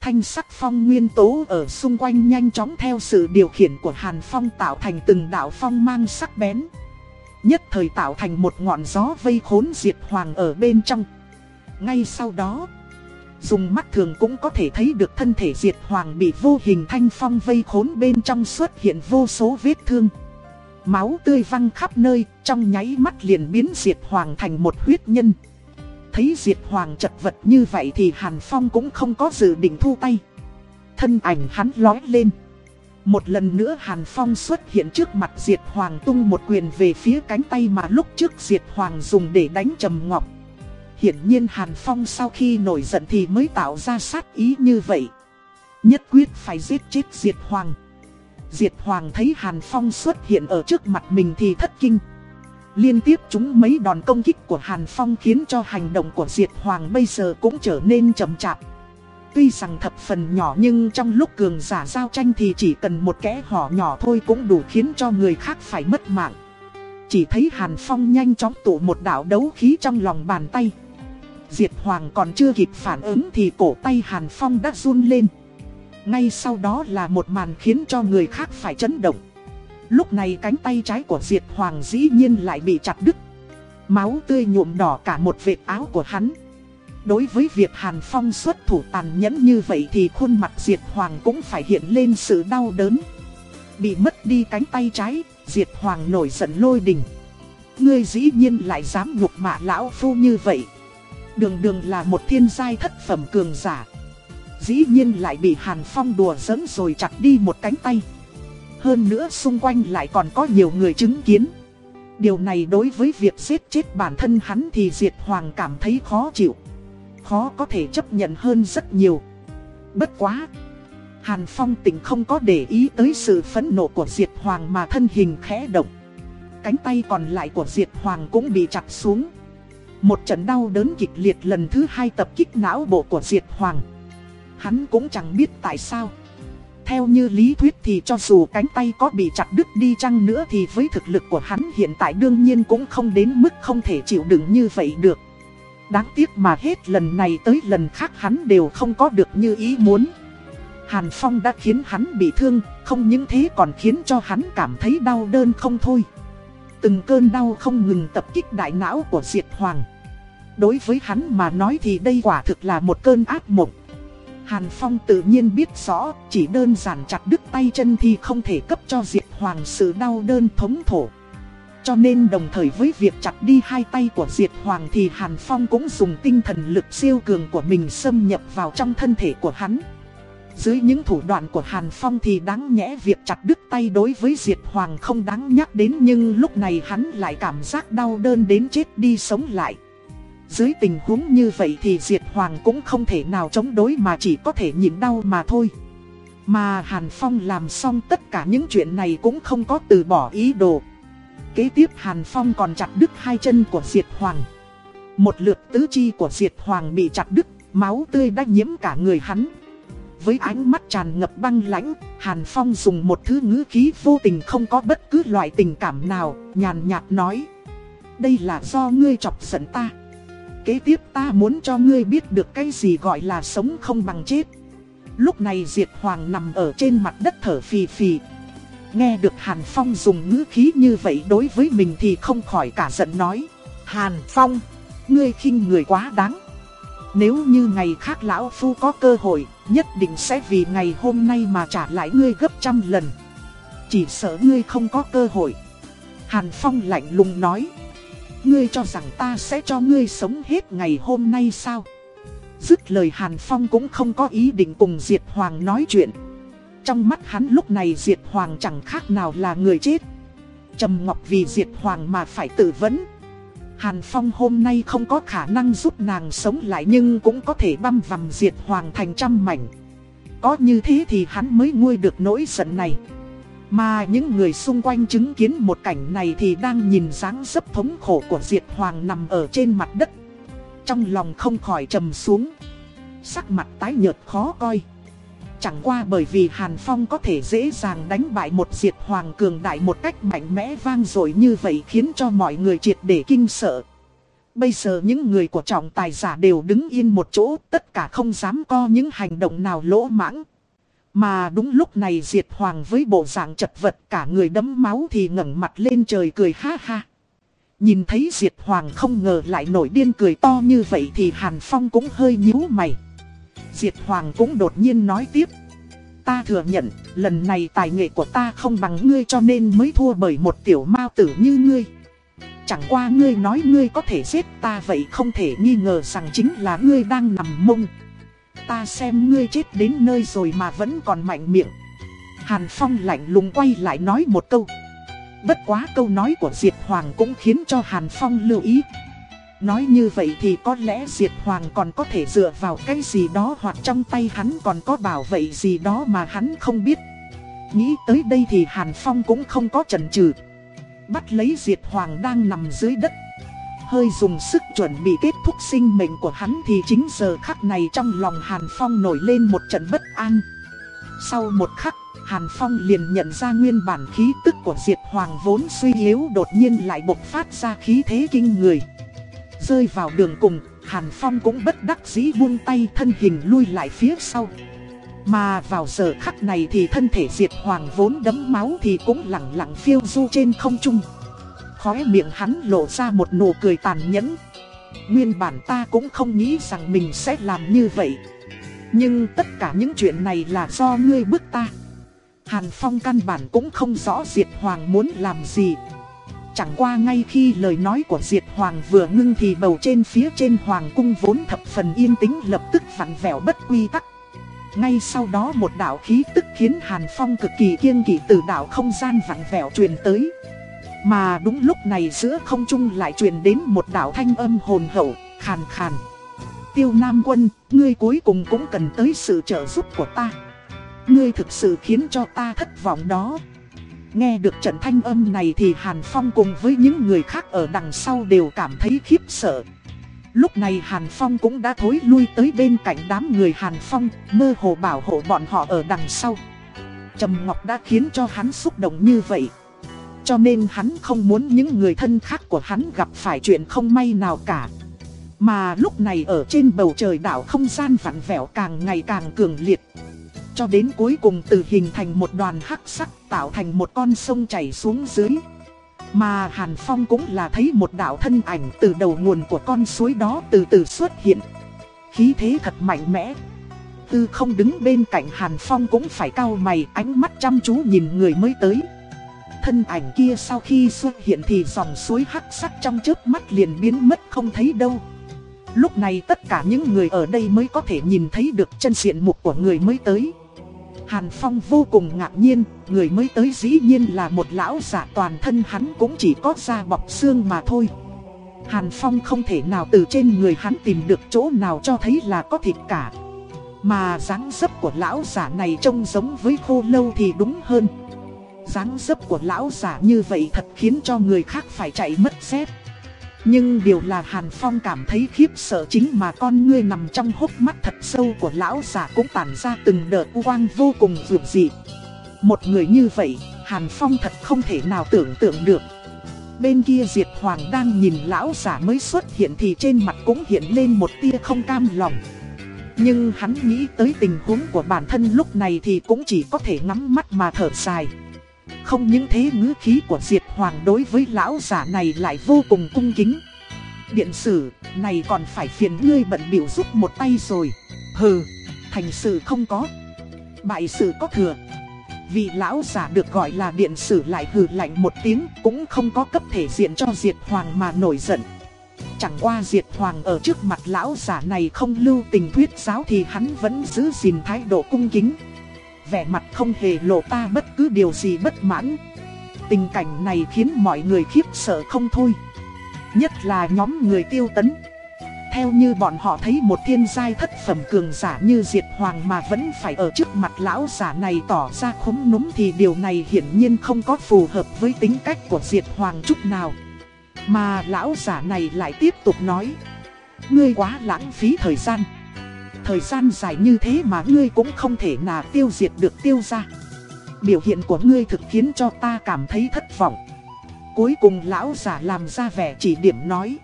Thanh sắc phong nguyên tố ở xung quanh nhanh chóng theo sự điều khiển của Hàn Phong tạo thành từng đạo phong mang sắc bén. Nhất thời tạo thành một ngọn gió vây khốn diệt hoàng ở bên trong. Ngay sau đó, dùng mắt thường cũng có thể thấy được thân thể diệt hoàng bị vô hình thanh phong vây khốn bên trong xuất hiện vô số vết thương. Máu tươi văng khắp nơi, trong nháy mắt liền biến diệt hoàng thành một huyết nhân. Thấy Diệt Hoàng chật vật như vậy thì Hàn Phong cũng không có dự định thu tay. Thân ảnh hắn lói lên. Một lần nữa Hàn Phong xuất hiện trước mặt Diệt Hoàng tung một quyền về phía cánh tay mà lúc trước Diệt Hoàng dùng để đánh Trầm Ngọc. Hiển nhiên Hàn Phong sau khi nổi giận thì mới tạo ra sát ý như vậy. Nhất quyết phải giết chết Diệt Hoàng. Diệt Hoàng thấy Hàn Phong xuất hiện ở trước mặt mình thì thất kinh. Liên tiếp chúng mấy đòn công kích của Hàn Phong khiến cho hành động của Diệt Hoàng bây giờ cũng trở nên chậm chạp. Tuy rằng thập phần nhỏ nhưng trong lúc cường giả giao tranh thì chỉ cần một kẽ hỏ nhỏ thôi cũng đủ khiến cho người khác phải mất mạng. Chỉ thấy Hàn Phong nhanh chóng tụ một đạo đấu khí trong lòng bàn tay. Diệt Hoàng còn chưa kịp phản ứng thì cổ tay Hàn Phong đã run lên. Ngay sau đó là một màn khiến cho người khác phải chấn động. Lúc này cánh tay trái của Diệt Hoàng dĩ nhiên lại bị chặt đứt. Máu tươi nhuộm đỏ cả một vệt áo của hắn. Đối với việc Hàn Phong xuất thủ tàn nhẫn như vậy thì khuôn mặt Diệt Hoàng cũng phải hiện lên sự đau đớn. Bị mất đi cánh tay trái, Diệt Hoàng nổi giận lôi đình. Ngươi dĩ nhiên lại dám nhục mạ lão phu như vậy. Đường đường là một thiên giai thất phẩm cường giả. Dĩ nhiên lại bị Hàn Phong đùa giỡn rồi chặt đi một cánh tay. Hơn nữa xung quanh lại còn có nhiều người chứng kiến. Điều này đối với việc giết chết bản thân hắn thì Diệt Hoàng cảm thấy khó chịu. Khó có thể chấp nhận hơn rất nhiều. Bất quá. Hàn Phong tỉnh không có để ý tới sự phẫn nộ của Diệt Hoàng mà thân hình khẽ động. Cánh tay còn lại của Diệt Hoàng cũng bị chặt xuống. Một trận đau đớn kịch liệt lần thứ hai tập kích não bộ của Diệt Hoàng. Hắn cũng chẳng biết tại sao. Theo như lý thuyết thì cho dù cánh tay có bị chặt đứt đi chăng nữa thì với thực lực của hắn hiện tại đương nhiên cũng không đến mức không thể chịu đựng như vậy được. Đáng tiếc mà hết lần này tới lần khác hắn đều không có được như ý muốn. Hàn Phong đã khiến hắn bị thương, không những thế còn khiến cho hắn cảm thấy đau đơn không thôi. Từng cơn đau không ngừng tập kích đại não của Diệt Hoàng. Đối với hắn mà nói thì đây quả thực là một cơn ác mộng. Hàn Phong tự nhiên biết rõ, chỉ đơn giản chặt đứt tay chân thì không thể cấp cho Diệp Hoàng sự đau đơn thống thổ. Cho nên đồng thời với việc chặt đi hai tay của Diệp Hoàng thì Hàn Phong cũng dùng tinh thần lực siêu cường của mình xâm nhập vào trong thân thể của hắn. Dưới những thủ đoạn của Hàn Phong thì đáng nhẽ việc chặt đứt tay đối với Diệp Hoàng không đáng nhắc đến nhưng lúc này hắn lại cảm giác đau đơn đến chết đi sống lại. Dưới tình huống như vậy thì Diệt Hoàng cũng không thể nào chống đối mà chỉ có thể nhịn đau mà thôi. Mà Hàn Phong làm xong tất cả những chuyện này cũng không có từ bỏ ý đồ. Kế tiếp Hàn Phong còn chặt đứt hai chân của Diệt Hoàng. Một lượt tứ chi của Diệt Hoàng bị chặt đứt, máu tươi đã nhiễm cả người hắn. Với ánh mắt tràn ngập băng lãnh, Hàn Phong dùng một thứ ngữ khí vô tình không có bất cứ loại tình cảm nào, nhàn nhạt nói. Đây là do ngươi chọc giận ta. Kế tiếp ta muốn cho ngươi biết được cái gì gọi là sống không bằng chết. Lúc này Diệt Hoàng nằm ở trên mặt đất thở phì phì. Nghe được Hàn Phong dùng ngữ khí như vậy đối với mình thì không khỏi cả giận nói. Hàn Phong, ngươi khinh người quá đáng. Nếu như ngày khác lão phu có cơ hội, nhất định sẽ vì ngày hôm nay mà trả lại ngươi gấp trăm lần. Chỉ sợ ngươi không có cơ hội. Hàn Phong lạnh lùng nói. Ngươi cho rằng ta sẽ cho ngươi sống hết ngày hôm nay sao? Dứt lời Hàn Phong cũng không có ý định cùng Diệt Hoàng nói chuyện. Trong mắt hắn lúc này Diệt Hoàng chẳng khác nào là người chết. Trầm Ngọc vì Diệt Hoàng mà phải tự vấn. Hàn Phong hôm nay không có khả năng giúp nàng sống lại nhưng cũng có thể băm vằm Diệt Hoàng thành trăm mảnh. Có như thế thì hắn mới nguôi được nỗi giận này. Mà những người xung quanh chứng kiến một cảnh này thì đang nhìn dáng dấp thống khổ của Diệt Hoàng nằm ở trên mặt đất. Trong lòng không khỏi trầm xuống. Sắc mặt tái nhợt khó coi. Chẳng qua bởi vì Hàn Phong có thể dễ dàng đánh bại một diệt hoàng cường đại một cách mạnh mẽ vang dội như vậy khiến cho mọi người triệt để kinh sợ. Bây giờ những người của trọng tài giả đều đứng yên một chỗ, tất cả không dám co những hành động nào lỗ mãng. Mà đúng lúc này diệt hoàng với bộ dạng chật vật cả người đấm máu thì ngẩng mặt lên trời cười ha ha. Nhìn thấy diệt hoàng không ngờ lại nổi điên cười to như vậy thì Hàn Phong cũng hơi nhíu mày. Diệt Hoàng cũng đột nhiên nói tiếp. Ta thừa nhận, lần này tài nghệ của ta không bằng ngươi cho nên mới thua bởi một tiểu mao tử như ngươi. Chẳng qua ngươi nói ngươi có thể giết ta vậy không thể nghi ngờ rằng chính là ngươi đang nằm mông. Ta xem ngươi chết đến nơi rồi mà vẫn còn mạnh miệng. Hàn Phong lạnh lùng quay lại nói một câu. Bất quá câu nói của Diệt Hoàng cũng khiến cho Hàn Phong lưu ý. Nói như vậy thì có lẽ Diệt Hoàng còn có thể dựa vào cái gì đó hoặc trong tay hắn còn có bảo vệ gì đó mà hắn không biết. Nghĩ tới đây thì Hàn Phong cũng không có chần chừ Bắt lấy Diệt Hoàng đang nằm dưới đất. Hơi dùng sức chuẩn bị kết thúc sinh mệnh của hắn thì chính giờ khắc này trong lòng Hàn Phong nổi lên một trận bất an. Sau một khắc, Hàn Phong liền nhận ra nguyên bản khí tức của Diệt Hoàng vốn suy yếu đột nhiên lại bộc phát ra khí thế kinh người. Rơi vào đường cùng, Hàn Phong cũng bất đắc dĩ buông tay thân hình lui lại phía sau. Mà vào giờ khắc này thì thân thể diệt hoàng vốn đấm máu thì cũng lặng lặng phiêu du trên không trung. Khóe miệng hắn lộ ra một nụ cười tàn nhẫn. Nguyên bản ta cũng không nghĩ rằng mình sẽ làm như vậy. Nhưng tất cả những chuyện này là do ngươi bức ta. Hàn Phong căn bản cũng không rõ Diệt Hoàng muốn làm gì. Chẳng qua ngay khi lời nói của Diệt Hoàng vừa ngưng thì bầu trên phía trên Hoàng cung vốn thập phần yên tĩnh lập tức vặn vẹo bất quy tắc. Ngay sau đó một đạo khí tức khiến Hàn Phong cực kỳ kiêng kỵ từ đạo không gian vặn vẹo truyền tới. Mà đúng lúc này giữa không trung lại truyền đến một đạo thanh âm hồn hậu, khàn khàn. Tiêu Nam Quân, ngươi cuối cùng cũng cần tới sự trợ giúp của ta. Ngươi thực sự khiến cho ta thất vọng đó. Nghe được trận thanh âm này thì Hàn Phong cùng với những người khác ở đằng sau đều cảm thấy khiếp sợ. Lúc này Hàn Phong cũng đã thối lui tới bên cạnh đám người Hàn Phong, mơ hồ bảo hộ bọn họ ở đằng sau. Trầm Ngọc đã khiến cho hắn xúc động như vậy. Cho nên hắn không muốn những người thân khác của hắn gặp phải chuyện không may nào cả. Mà lúc này ở trên bầu trời đảo không gian vặn vẹo càng ngày càng cường liệt. Cho đến cuối cùng từ hình thành một đoàn hắc sắc tạo thành một con sông chảy xuống dưới. Mà Hàn Phong cũng là thấy một đạo thân ảnh từ đầu nguồn của con suối đó từ từ xuất hiện. Khí thế thật mạnh mẽ. Tư không đứng bên cạnh Hàn Phong cũng phải cau mày, ánh mắt chăm chú nhìn người mới tới. Thân ảnh kia sau khi xuất hiện thì dòng suối hắc sắc trong chớp mắt liền biến mất không thấy đâu. Lúc này tất cả những người ở đây mới có thể nhìn thấy được chân diện mục của người mới tới. Hàn Phong vô cùng ngạc nhiên, người mới tới dĩ nhiên là một lão giả toàn thân hắn cũng chỉ có da bọc xương mà thôi. Hàn Phong không thể nào từ trên người hắn tìm được chỗ nào cho thấy là có thịt cả. Mà dáng dấp của lão giả này trông giống với khô lâu thì đúng hơn. dáng dấp của lão giả như vậy thật khiến cho người khác phải chạy mất dép. Nhưng điều là Hàn Phong cảm thấy khiếp sợ chính mà con ngươi nằm trong hốc mắt thật sâu của lão giả cũng tản ra từng đợt quang vô cùng dường dị. Một người như vậy, Hàn Phong thật không thể nào tưởng tượng được. Bên kia Diệt Hoàng đang nhìn lão giả mới xuất hiện thì trên mặt cũng hiện lên một tia không cam lòng. Nhưng hắn nghĩ tới tình huống của bản thân lúc này thì cũng chỉ có thể ngắm mắt mà thở dài. Không những thế ngữ khí của Diệt Hoàng đối với lão giả này lại vô cùng cung kính. Điện sử, này còn phải phiền ngươi bận biểu giúp một tay rồi. Hừ, thành sự không có. Bại sự có thừa. Vị lão giả được gọi là điện sử lại hừ lạnh một tiếng cũng không có cấp thể diện cho Diệt Hoàng mà nổi giận. Chẳng qua Diệt Hoàng ở trước mặt lão giả này không lưu tình thuyết giáo thì hắn vẫn giữ gìn thái độ cung kính. Vẻ mặt không hề lộ ta bất cứ điều gì bất mãn. Tình cảnh này khiến mọi người khiếp sợ không thôi. Nhất là nhóm người tiêu tấn. Theo như bọn họ thấy một thiên giai thất phẩm cường giả như Diệt Hoàng mà vẫn phải ở trước mặt lão giả này tỏ ra khống núm thì điều này hiển nhiên không có phù hợp với tính cách của Diệt Hoàng chút nào. Mà lão giả này lại tiếp tục nói, Ngươi quá lãng phí thời gian Thời gian dài như thế mà ngươi cũng không thể nào tiêu diệt được tiêu ra Biểu hiện của ngươi thực khiến cho ta cảm thấy thất vọng. Cuối cùng lão giả làm ra vẻ chỉ điểm nói.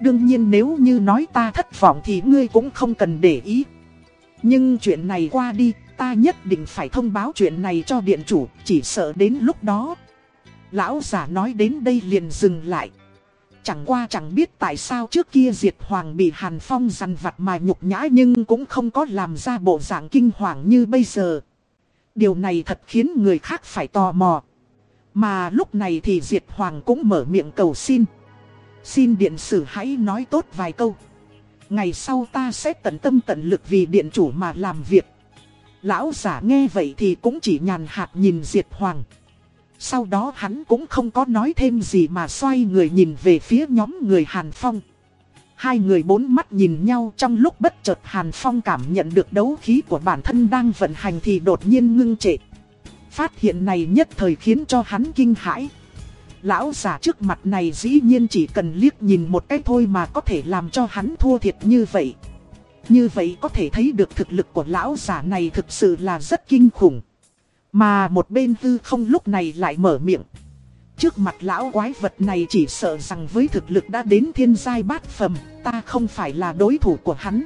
Đương nhiên nếu như nói ta thất vọng thì ngươi cũng không cần để ý. Nhưng chuyện này qua đi, Ta nhất định phải thông báo chuyện này cho điện chủ, Chỉ sợ đến lúc đó. Lão giả nói đến đây liền dừng lại. Chẳng qua chẳng biết tại sao trước kia Diệt Hoàng bị Hàn Phong dằn vặt mà nhục nhã nhưng cũng không có làm ra bộ dạng kinh hoàng như bây giờ. Điều này thật khiến người khác phải tò mò. Mà lúc này thì Diệt Hoàng cũng mở miệng cầu xin. Xin điện sử hãy nói tốt vài câu. Ngày sau ta sẽ tận tâm tận lực vì điện chủ mà làm việc. Lão giả nghe vậy thì cũng chỉ nhàn hạt nhìn Diệt Hoàng. Sau đó hắn cũng không có nói thêm gì mà xoay người nhìn về phía nhóm người Hàn Phong. Hai người bốn mắt nhìn nhau trong lúc bất chợt Hàn Phong cảm nhận được đấu khí của bản thân đang vận hành thì đột nhiên ngưng trệ. Phát hiện này nhất thời khiến cho hắn kinh hãi. Lão giả trước mặt này dĩ nhiên chỉ cần liếc nhìn một cái thôi mà có thể làm cho hắn thua thiệt như vậy. Như vậy có thể thấy được thực lực của lão giả này thực sự là rất kinh khủng. Mà một bên tư không lúc này lại mở miệng. Trước mặt lão quái vật này chỉ sợ rằng với thực lực đã đến thiên giai bát phẩm, ta không phải là đối thủ của hắn.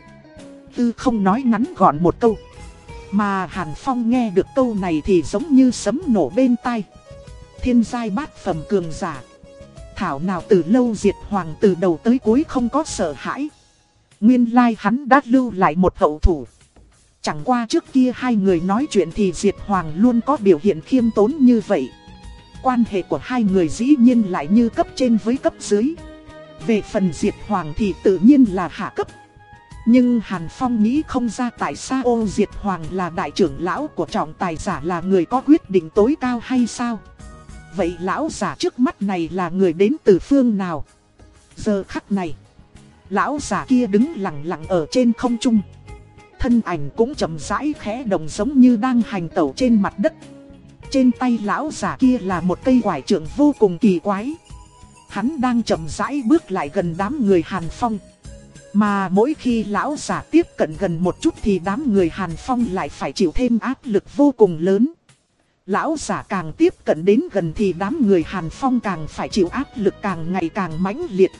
Tư không nói ngắn gọn một câu. Mà Hàn Phong nghe được câu này thì giống như sấm nổ bên tai. Thiên giai bát phẩm cường giả. Thảo nào từ lâu diệt hoàng từ đầu tới cuối không có sợ hãi. Nguyên lai hắn đã lưu lại một hậu thủ. Chẳng qua trước kia hai người nói chuyện thì Diệt Hoàng luôn có biểu hiện khiêm tốn như vậy. Quan hệ của hai người dĩ nhiên lại như cấp trên với cấp dưới. Về phần Diệt Hoàng thì tự nhiên là hạ cấp. Nhưng Hàn Phong nghĩ không ra tại sao ô Diệt Hoàng là đại trưởng lão của trọng tài giả là người có quyết định tối cao hay sao? Vậy lão giả trước mắt này là người đến từ phương nào? Giờ khắc này, lão giả kia đứng lặng lặng ở trên không trung. Thân ảnh cũng chậm rãi khẽ động giống như đang hành tẩu trên mặt đất. Trên tay lão giả kia là một cây quải trượng vô cùng kỳ quái. Hắn đang chậm rãi bước lại gần đám người Hàn Phong. Mà mỗi khi lão giả tiếp cận gần một chút thì đám người Hàn Phong lại phải chịu thêm áp lực vô cùng lớn. Lão giả càng tiếp cận đến gần thì đám người Hàn Phong càng phải chịu áp lực càng ngày càng mãnh liệt.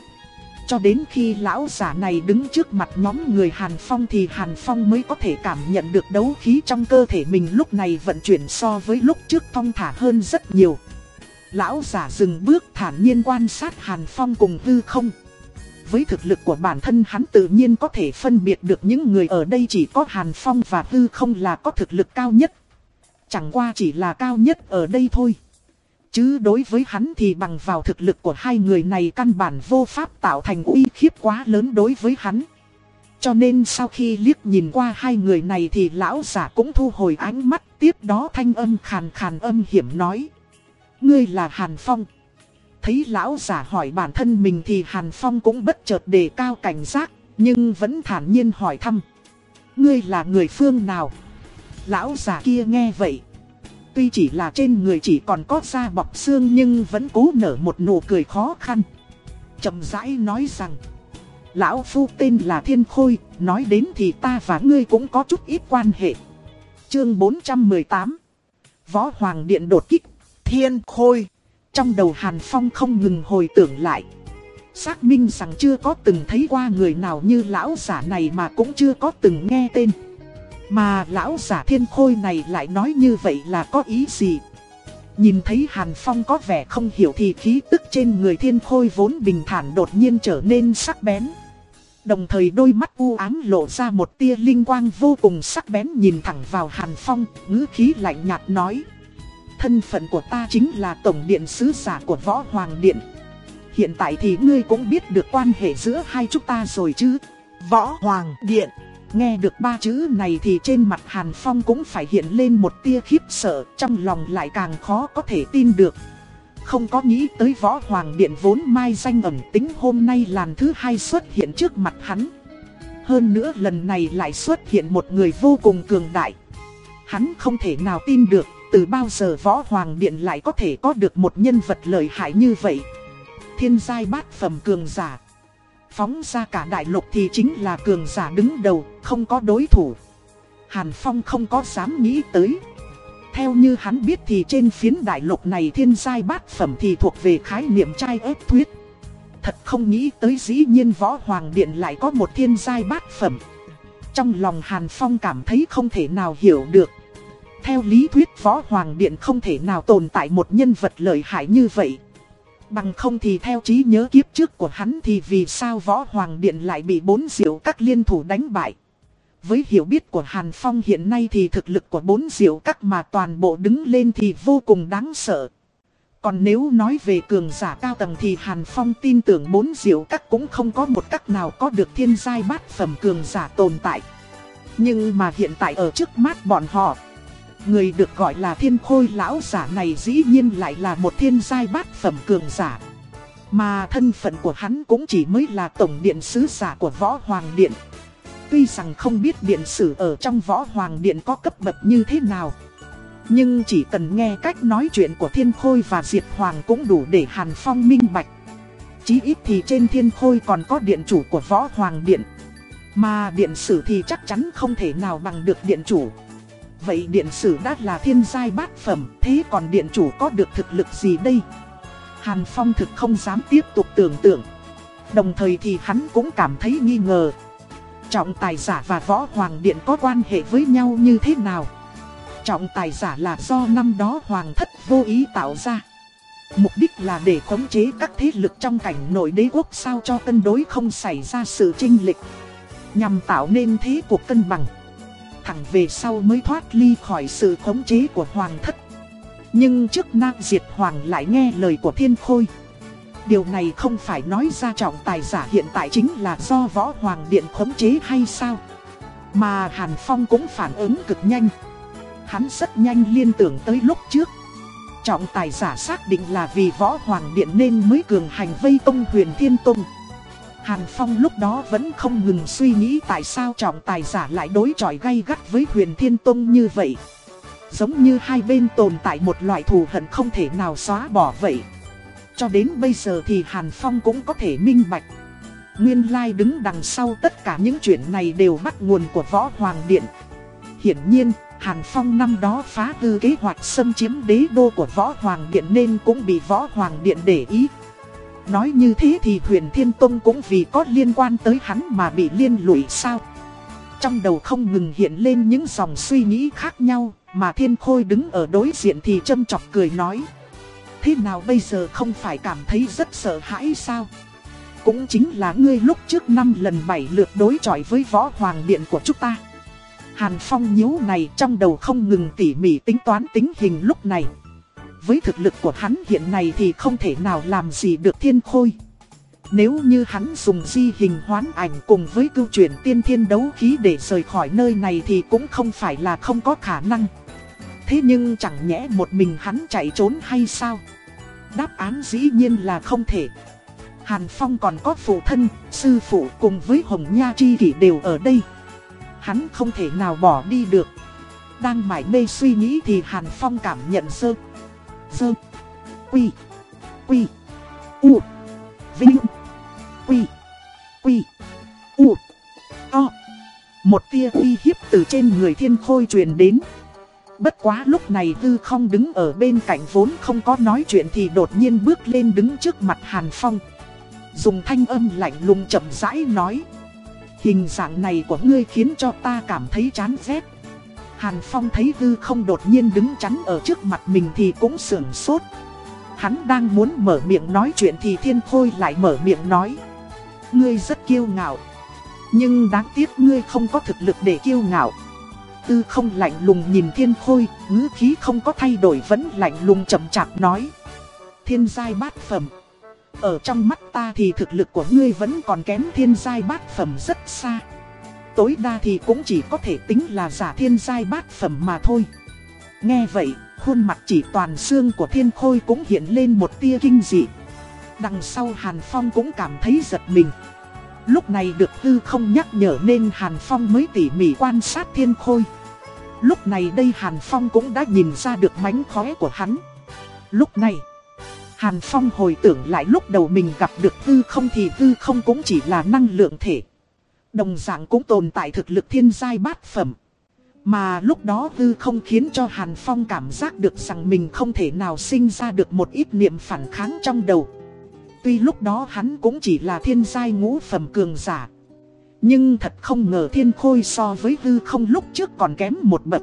Cho đến khi lão giả này đứng trước mặt nhóm người Hàn Phong thì Hàn Phong mới có thể cảm nhận được đấu khí trong cơ thể mình lúc này vận chuyển so với lúc trước thong thả hơn rất nhiều. Lão giả dừng bước thản nhiên quan sát Hàn Phong cùng hư không. Với thực lực của bản thân hắn tự nhiên có thể phân biệt được những người ở đây chỉ có Hàn Phong và hư không là có thực lực cao nhất. Chẳng qua chỉ là cao nhất ở đây thôi. Chứ đối với hắn thì bằng vào thực lực của hai người này căn bản vô pháp tạo thành uy khiếp quá lớn đối với hắn. Cho nên sau khi liếc nhìn qua hai người này thì lão giả cũng thu hồi ánh mắt tiếp đó thanh âm khàn khàn âm hiểm nói. Ngươi là Hàn Phong. Thấy lão giả hỏi bản thân mình thì Hàn Phong cũng bất chợt đề cao cảnh giác, nhưng vẫn thản nhiên hỏi thăm. Ngươi là người phương nào? Lão giả kia nghe vậy, Tuy chỉ là trên người chỉ còn có da bọc xương nhưng vẫn cố nở một nụ cười khó khăn. chậm rãi nói rằng, Lão Phu tên là Thiên Khôi, nói đến thì ta và ngươi cũng có chút ít quan hệ. Chương 418 Võ Hoàng Điện đột kích, Thiên Khôi. Trong đầu Hàn Phong không ngừng hồi tưởng lại. Xác minh rằng chưa có từng thấy qua người nào như lão giả này mà cũng chưa có từng nghe tên. Mà lão giả thiên khôi này lại nói như vậy là có ý gì? Nhìn thấy Hàn Phong có vẻ không hiểu thì khí tức trên người thiên khôi vốn bình thản đột nhiên trở nên sắc bén. Đồng thời đôi mắt u ám lộ ra một tia linh quang vô cùng sắc bén nhìn thẳng vào Hàn Phong, ngữ khí lạnh nhạt nói. Thân phận của ta chính là Tổng Điện Sứ Giả của Võ Hoàng Điện. Hiện tại thì ngươi cũng biết được quan hệ giữa hai chúng ta rồi chứ. Võ Hoàng Điện. Nghe được ba chữ này thì trên mặt Hàn Phong cũng phải hiện lên một tia khiếp sợ, trong lòng lại càng khó có thể tin được. Không có nghĩ tới Võ Hoàng Điện vốn mai danh ẩn tính hôm nay làn thứ hai xuất hiện trước mặt hắn. Hơn nữa lần này lại xuất hiện một người vô cùng cường đại. Hắn không thể nào tin được, từ bao giờ Võ Hoàng Điện lại có thể có được một nhân vật lợi hại như vậy. Thiên giai bát phẩm cường giả. Phóng ra cả đại lục thì chính là cường giả đứng đầu, không có đối thủ. Hàn Phong không có dám nghĩ tới. Theo như hắn biết thì trên phiến đại lục này thiên giai bát phẩm thì thuộc về khái niệm trai ép thuyết. Thật không nghĩ tới dĩ nhiên võ hoàng điện lại có một thiên giai bát phẩm. Trong lòng Hàn Phong cảm thấy không thể nào hiểu được. Theo lý thuyết võ hoàng điện không thể nào tồn tại một nhân vật lợi hại như vậy. Bằng không thì theo trí nhớ kiếp trước của hắn thì vì sao võ hoàng điện lại bị bốn diệu các liên thủ đánh bại. Với hiểu biết của Hàn Phong hiện nay thì thực lực của bốn diệu các mà toàn bộ đứng lên thì vô cùng đáng sợ. Còn nếu nói về cường giả cao tầng thì Hàn Phong tin tưởng bốn diệu các cũng không có một cách nào có được thiên giai bát phẩm cường giả tồn tại. Nhưng mà hiện tại ở trước mắt bọn họ, người được gọi là thiên khôi lão giả này dĩ nhiên lại là một thiên giai bát phẩm cường giả. Mà thân phận của hắn cũng chỉ mới là tổng điện sứ giả của võ hoàng điện. Tuy rằng không biết điện sử ở trong võ hoàng điện có cấp bậc như thế nào, Nhưng chỉ cần nghe cách nói chuyện của thiên khôi và diệt hoàng cũng đủ để hàn phong minh bạch Chí ít thì trên thiên khôi còn có điện chủ của võ hoàng điện Mà điện sử thì chắc chắn không thể nào bằng được điện chủ Vậy điện sử đã là thiên giai bát phẩm, Thế còn điện chủ có được thực lực gì đây Hàn Phong thực không dám tiếp tục tưởng tượng Đồng thời thì hắn cũng cảm thấy nghi ngờ Trọng tài giả và võ hoàng điện có quan hệ với nhau như thế nào? Trọng tài giả là do năm đó hoàng thất vô ý tạo ra. Mục đích là để khống chế các thế lực trong cảnh nội đế quốc sao cho cân đối không xảy ra sự chênh lệch. Nhằm tạo nên thế cuộc cân bằng. Thẳng về sau mới thoát ly khỏi sự khống chế của hoàng thất. Nhưng trước nam diệt hoàng lại nghe lời của thiên khôi. Điều này không phải nói ra trọng tài giả hiện tại chính là do võ hoàng điện khống chế hay sao Mà Hàn Phong cũng phản ứng cực nhanh Hắn rất nhanh liên tưởng tới lúc trước Trọng tài giả xác định là vì võ hoàng điện nên mới cường hành vây công huyền thiên tông Hàn Phong lúc đó vẫn không ngừng suy nghĩ tại sao trọng tài giả lại đối chọi gay gắt với huyền thiên tông như vậy Giống như hai bên tồn tại một loại thù hận không thể nào xóa bỏ vậy cho đến bây giờ thì Hàn Phong cũng có thể minh bạch. Nguyên lai đứng đằng sau tất cả những chuyện này đều bắt nguồn của Võ Hoàng Điện. Hiển nhiên, Hàn Phong năm đó phá hư kế hoạch xâm chiếm đế đô của Võ Hoàng Điện nên cũng bị Võ Hoàng Điện để ý. Nói như thế thì huyền Thiên Tông cũng vì có liên quan tới hắn mà bị liên lụy sao? Trong đầu không ngừng hiện lên những dòng suy nghĩ khác nhau, mà Thiên Khôi đứng ở đối diện thì châm chọc cười nói. Thế nào bây giờ không phải cảm thấy rất sợ hãi sao? Cũng chính là ngươi lúc trước năm lần bảy lượt đối chọi với võ hoàng điện của chúng ta. Hàn Phong nhíu này trong đầu không ngừng tỉ mỉ tính toán tính hình lúc này. Với thực lực của hắn hiện nay thì không thể nào làm gì được thiên khôi. Nếu như hắn dùng di hình hoán ảnh cùng với câu chuyện tiên thiên đấu khí để rời khỏi nơi này thì cũng không phải là không có khả năng. Thế nhưng chẳng nhẽ một mình hắn chạy trốn hay sao? Đáp án dĩ nhiên là không thể. Hàn Phong còn có phụ thân, sư phụ cùng với Hồng Nha Chi Kỷ đều ở đây. Hắn không thể nào bỏ đi được. Đang mải mê suy nghĩ thì Hàn Phong cảm nhận sơ. Sơ. Quy. Quy. U. Vinh. Quy. Quy. U. o Một tia uy hiếp từ trên người thiên khôi truyền đến. Bất quá lúc này tư không đứng ở bên cạnh vốn không có nói chuyện thì đột nhiên bước lên đứng trước mặt Hàn Phong. Dùng thanh âm lạnh lùng chậm rãi nói. Hình dạng này của ngươi khiến cho ta cảm thấy chán ghét. Hàn Phong thấy hư không đột nhiên đứng chắn ở trước mặt mình thì cũng sưởng sốt. Hắn đang muốn mở miệng nói chuyện thì thiên khôi lại mở miệng nói. Ngươi rất kiêu ngạo. Nhưng đáng tiếc ngươi không có thực lực để kiêu ngạo. Tư không lạnh lùng nhìn thiên khôi, ngữ khí không có thay đổi vẫn lạnh lùng chậm chạp nói. Thiên giai bát phẩm. Ở trong mắt ta thì thực lực của ngươi vẫn còn kém thiên giai bát phẩm rất xa. Tối đa thì cũng chỉ có thể tính là giả thiên giai bát phẩm mà thôi. Nghe vậy, khuôn mặt chỉ toàn xương của thiên khôi cũng hiện lên một tia kinh dị. Đằng sau Hàn Phong cũng cảm thấy giật mình. Lúc này được hư không nhắc nhở nên Hàn Phong mới tỉ mỉ quan sát thiên khôi. Lúc này đây Hàn Phong cũng đã nhìn ra được mánh khóe của hắn. Lúc này, Hàn Phong hồi tưởng lại lúc đầu mình gặp được tư không thì tư không cũng chỉ là năng lượng thể. Đồng dạng cũng tồn tại thực lực thiên giai bát phẩm. Mà lúc đó hư không khiến cho Hàn Phong cảm giác được rằng mình không thể nào sinh ra được một ít niệm phản kháng trong đầu. Tuy lúc đó hắn cũng chỉ là thiên giai ngũ phẩm cường giả. Nhưng thật không ngờ thiên khôi so với hư không lúc trước còn kém một bậc.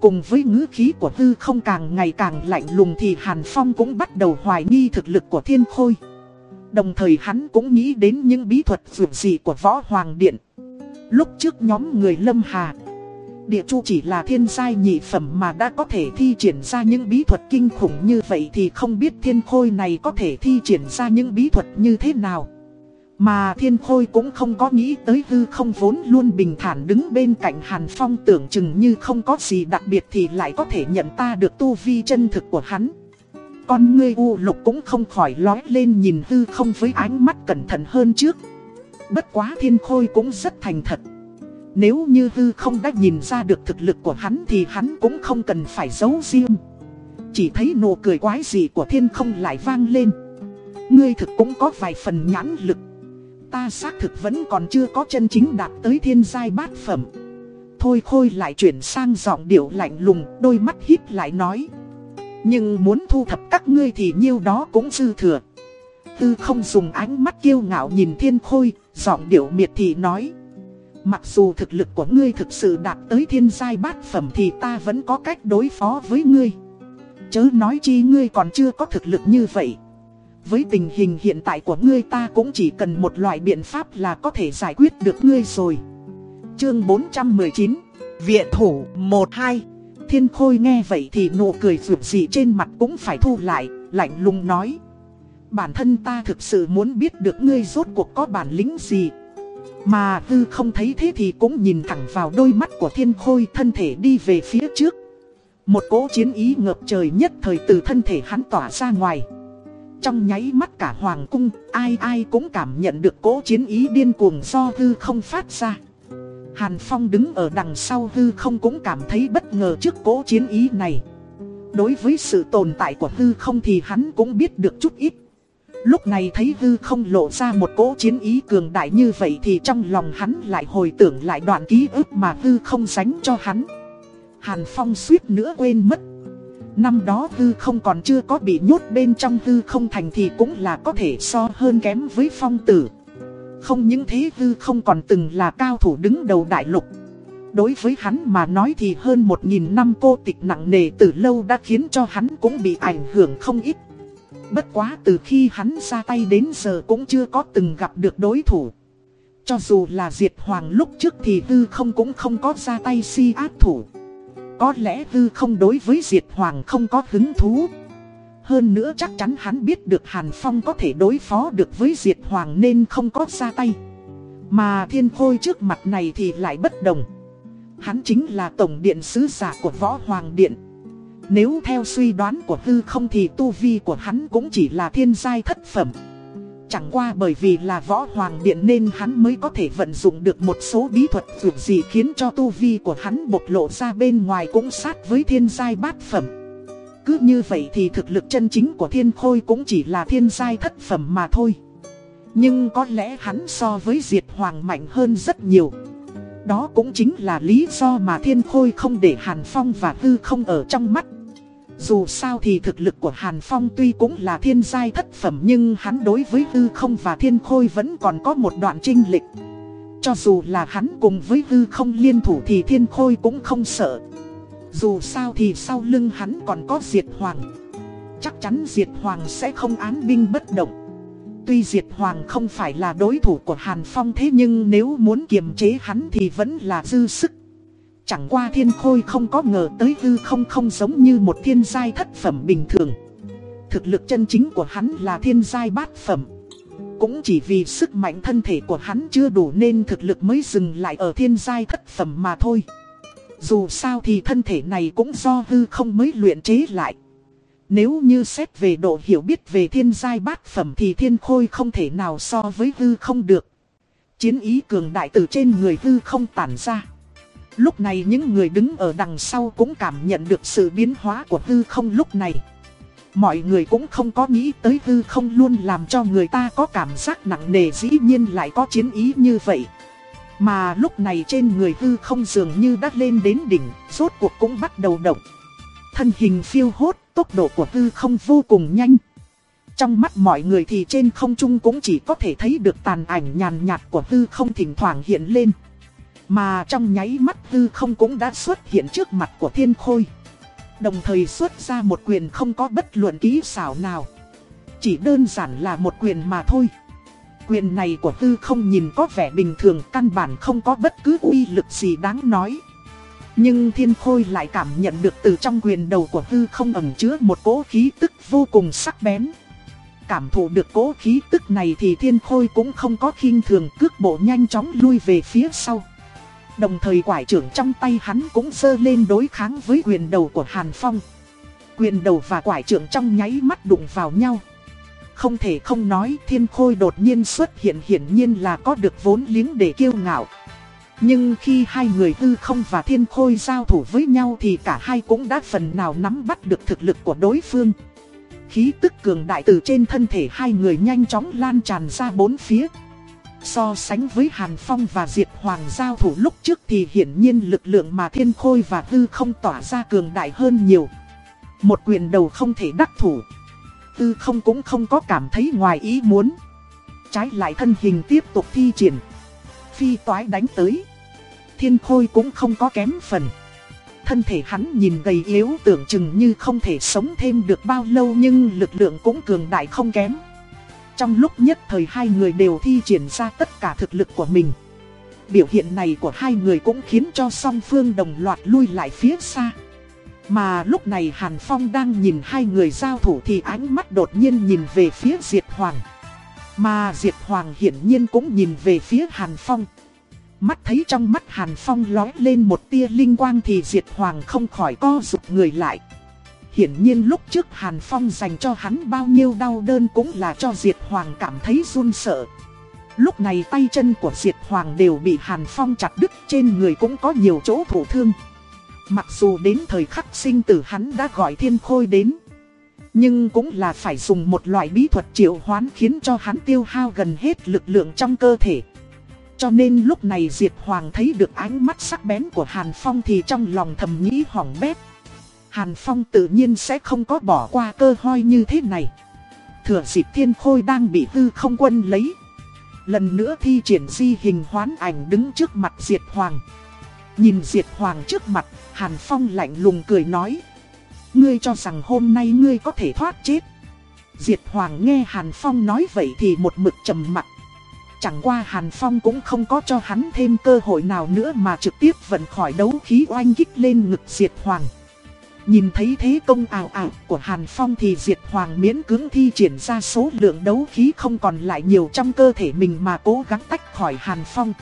Cùng với ngữ khí của hư không càng ngày càng lạnh lùng thì Hàn Phong cũng bắt đầu hoài nghi thực lực của thiên khôi. Đồng thời hắn cũng nghĩ đến những bí thuật vượt dị của Võ Hoàng Điện. Lúc trước nhóm người Lâm Hà, Địa Chu chỉ là thiên giai nhị phẩm mà đã có thể thi triển ra những bí thuật kinh khủng như vậy thì không biết thiên khôi này có thể thi triển ra những bí thuật như thế nào. Mà thiên khôi cũng không có nghĩ tới hư không vốn luôn bình thản đứng bên cạnh Hàn Phong tưởng chừng như không có gì đặc biệt thì lại có thể nhận ta được tu vi chân thực của hắn. Con ngươi u lục cũng không khỏi lói lên nhìn hư không với ánh mắt cẩn thận hơn trước. Bất quá thiên khôi cũng rất thành thật. Nếu như hư không đã nhìn ra được thực lực của hắn thì hắn cũng không cần phải giấu riêng. Chỉ thấy nụ cười quái dị của thiên không lại vang lên. Ngươi thực cũng có vài phần nhãn lực. Ta xác thực vẫn còn chưa có chân chính đạt tới thiên giai bát phẩm. Thôi khôi lại chuyển sang giọng điệu lạnh lùng, đôi mắt híp lại nói. Nhưng muốn thu thập các ngươi thì nhiêu đó cũng dư thừa. Tư không dùng ánh mắt kiêu ngạo nhìn thiên khôi, giọng điệu miệt thì nói. Mặc dù thực lực của ngươi thực sự đạt tới thiên giai bát phẩm thì ta vẫn có cách đối phó với ngươi. Chớ nói chi ngươi còn chưa có thực lực như vậy. Với tình hình hiện tại của ngươi ta cũng chỉ cần một loại biện pháp là có thể giải quyết được ngươi rồi. Chương 419 Viện thủ 1-2 Thiên Khôi nghe vậy thì nụ cười rượu gì trên mặt cũng phải thu lại, lạnh lùng nói. Bản thân ta thực sự muốn biết được ngươi rốt cuộc có bản lĩnh gì. Mà tư không thấy thế thì cũng nhìn thẳng vào đôi mắt của thiên khôi thân thể đi về phía trước. Một cỗ chiến ý ngập trời nhất thời từ thân thể hắn tỏa ra ngoài. Trong nháy mắt cả hoàng cung, ai ai cũng cảm nhận được cỗ chiến ý điên cuồng do tư không phát ra. Hàn Phong đứng ở đằng sau hư không cũng cảm thấy bất ngờ trước cỗ chiến ý này. Đối với sự tồn tại của hư không thì hắn cũng biết được chút ít. Lúc này thấy hư không lộ ra một cỗ chiến ý cường đại như vậy thì trong lòng hắn lại hồi tưởng lại đoạn ký ức mà hư không sánh cho hắn. Hàn Phong suýt nữa quên mất. Năm đó hư không còn chưa có bị nhốt bên trong hư không thành thì cũng là có thể so hơn kém với phong tử. Không những thế hư không còn từng là cao thủ đứng đầu đại lục. Đối với hắn mà nói thì hơn một nghìn năm cô tịch nặng nề từ lâu đã khiến cho hắn cũng bị ảnh hưởng không ít. Bất quá từ khi hắn ra tay đến giờ cũng chưa có từng gặp được đối thủ. Cho dù là Diệt Hoàng lúc trước thì Tư không cũng không có ra tay si ác thủ. Có lẽ Tư không đối với Diệt Hoàng không có hứng thú. Hơn nữa chắc chắn hắn biết được Hàn Phong có thể đối phó được với Diệt Hoàng nên không có ra tay. Mà thiên khôi trước mặt này thì lại bất đồng. Hắn chính là tổng điện sứ giả của Võ Hoàng Điện. Nếu theo suy đoán của hư không thì tu vi của hắn cũng chỉ là thiên giai thất phẩm. Chẳng qua bởi vì là võ hoàng điện nên hắn mới có thể vận dụng được một số bí thuật dù gì khiến cho tu vi của hắn bộc lộ ra bên ngoài cũng sát với thiên giai bát phẩm. Cứ như vậy thì thực lực chân chính của thiên khôi cũng chỉ là thiên giai thất phẩm mà thôi. Nhưng có lẽ hắn so với diệt hoàng mạnh hơn rất nhiều. Đó cũng chính là lý do mà thiên khôi không để Hàn Phong và Hư không ở trong mắt. Dù sao thì thực lực của Hàn Phong tuy cũng là thiên giai thất phẩm nhưng hắn đối với Hư không và thiên khôi vẫn còn có một đoạn trinh lịch. cho dù là hắn cùng với hư không liên thủ thì thiên khôi cũng không sợ dù sao thì sau lưng hắn còn có diệt hoàng. Chắc chắn diệt hoàng sẽ không án binh bất động. Tuy diệt hoàng không phải là đối thủ của Hàn Phong thế nhưng nếu muốn kiềm chế hắn thì vẫn là dư sức. Chẳng qua thiên khôi không có ngờ tới hư không không giống như một thiên giai thất phẩm bình thường. Thực lực chân chính của hắn là thiên giai bát phẩm. Cũng chỉ vì sức mạnh thân thể của hắn chưa đủ nên thực lực mới dừng lại ở thiên giai thất phẩm mà thôi. Dù sao thì thân thể này cũng do hư không mới luyện chế lại. Nếu như xét về độ hiểu biết về thiên giai bát phẩm thì thiên khôi không thể nào so với hư không được. Chiến ý cường đại từ trên người hư không tản ra. Lúc này những người đứng ở đằng sau cũng cảm nhận được sự biến hóa của hư không lúc này. Mọi người cũng không có nghĩ tới hư không luôn làm cho người ta có cảm giác nặng nề dĩ nhiên lại có chiến ý như vậy. Mà lúc này trên người hư không dường như đã lên đến đỉnh, rốt cuộc cũng bắt đầu động. Thân hình phiêu hốt, tốc độ của hư không vô cùng nhanh. Trong mắt mọi người thì trên không trung cũng chỉ có thể thấy được tàn ảnh nhàn nhạt của hư không thỉnh thoảng hiện lên. Mà trong nháy mắt hư không cũng đã xuất hiện trước mặt của thiên khôi. Đồng thời xuất ra một quyền không có bất luận ký xảo nào Chỉ đơn giản là một quyền mà thôi Quyền này của tư không nhìn có vẻ bình thường, Căn bản không có bất cứ uy lực gì đáng nói Nhưng thiên khôi lại cảm nhận được từ trong quyền đầu của tư không ẩn chứa một cỗ khí tức vô cùng sắc bén Cảm thụ được cỗ khí tức này thì thiên khôi cũng không có khinh thường, cước bộ nhanh chóng lui về phía sau Đồng thời quải trưởng trong tay hắn cũng sơ lên đối kháng với quyền đầu của Hàn Phong. Quyền đầu và quải trưởng trong nháy mắt đụng vào nhau. Không thể không nói thiên khôi đột nhiên xuất hiện hiển nhiên là có được vốn liếng để kiêu ngạo. Nhưng khi hai người tư không và thiên khôi giao thủ với nhau thì cả hai cũng đã phần nào nắm bắt được thực lực của đối phương. Khí tức cường đại từ trên thân thể hai người nhanh chóng lan tràn ra bốn phía. So sánh với Hàn Phong và Diệt Hoàng giao thủ lúc trước thì hiển nhiên lực lượng mà Thiên Khôi và Tư không tỏa ra cường đại hơn nhiều. Một quyền đầu không thể đắc thủ. Tư không cũng không có cảm thấy ngoài ý muốn. Trái lại thân hình tiếp tục thi triển. Phi toái đánh tới. Thiên Khôi cũng không có kém phần. Thân thể hắn nhìn gầy yếu tưởng chừng như không thể sống thêm được bao lâu nhưng lực lượng cũng cường đại không kém. Trong lúc nhất thời hai người đều thi triển ra tất cả thực lực của mình. Biểu hiện này của hai người cũng khiến cho song phương đồng loạt lui lại phía xa. Mà lúc này Hàn Phong đang nhìn hai người giao thủ thì ánh mắt đột nhiên nhìn về phía Diệt Hoàng. Mà Diệt Hoàng hiển nhiên cũng nhìn về phía Hàn Phong. Mắt thấy trong mắt Hàn Phong lói lên một tia linh quang thì Diệt Hoàng không khỏi co rụt người lại. Hiển nhiên lúc trước Hàn Phong dành cho hắn bao nhiêu đau đơn cũng là cho Diệt Hoàng cảm thấy run sợ. Lúc này tay chân của Diệt Hoàng đều bị Hàn Phong chặt đứt, trên người cũng có nhiều chỗ thổ thương. Mặc dù đến thời khắc sinh tử hắn đã gọi thiên khôi đến. Nhưng cũng là phải dùng một loại bí thuật triệu hoán khiến cho hắn tiêu hao gần hết lực lượng trong cơ thể. Cho nên lúc này Diệt Hoàng thấy được ánh mắt sắc bén của Hàn Phong thì trong lòng thầm nghĩ hỏng bét. Hàn Phong tự nhiên sẽ không có bỏ qua cơ hội như thế này. Thừa dịp thiên khôi đang bị tư không quân lấy. Lần nữa thi triển di hình hoán ảnh đứng trước mặt Diệt Hoàng. Nhìn Diệt Hoàng trước mặt, Hàn Phong lạnh lùng cười nói. Ngươi cho rằng hôm nay ngươi có thể thoát chết. Diệt Hoàng nghe Hàn Phong nói vậy thì một mực trầm mặt. Chẳng qua Hàn Phong cũng không có cho hắn thêm cơ hội nào nữa mà trực tiếp vận khỏi đấu khí oanh kích lên ngực Diệt Hoàng. Nhìn thấy thế công ảo ảo của Hàn Phong thì Diệt Hoàng miễn cưỡng thi triển ra số lượng đấu khí không còn lại nhiều trong cơ thể mình mà cố gắng tách khỏi Hàn Phong.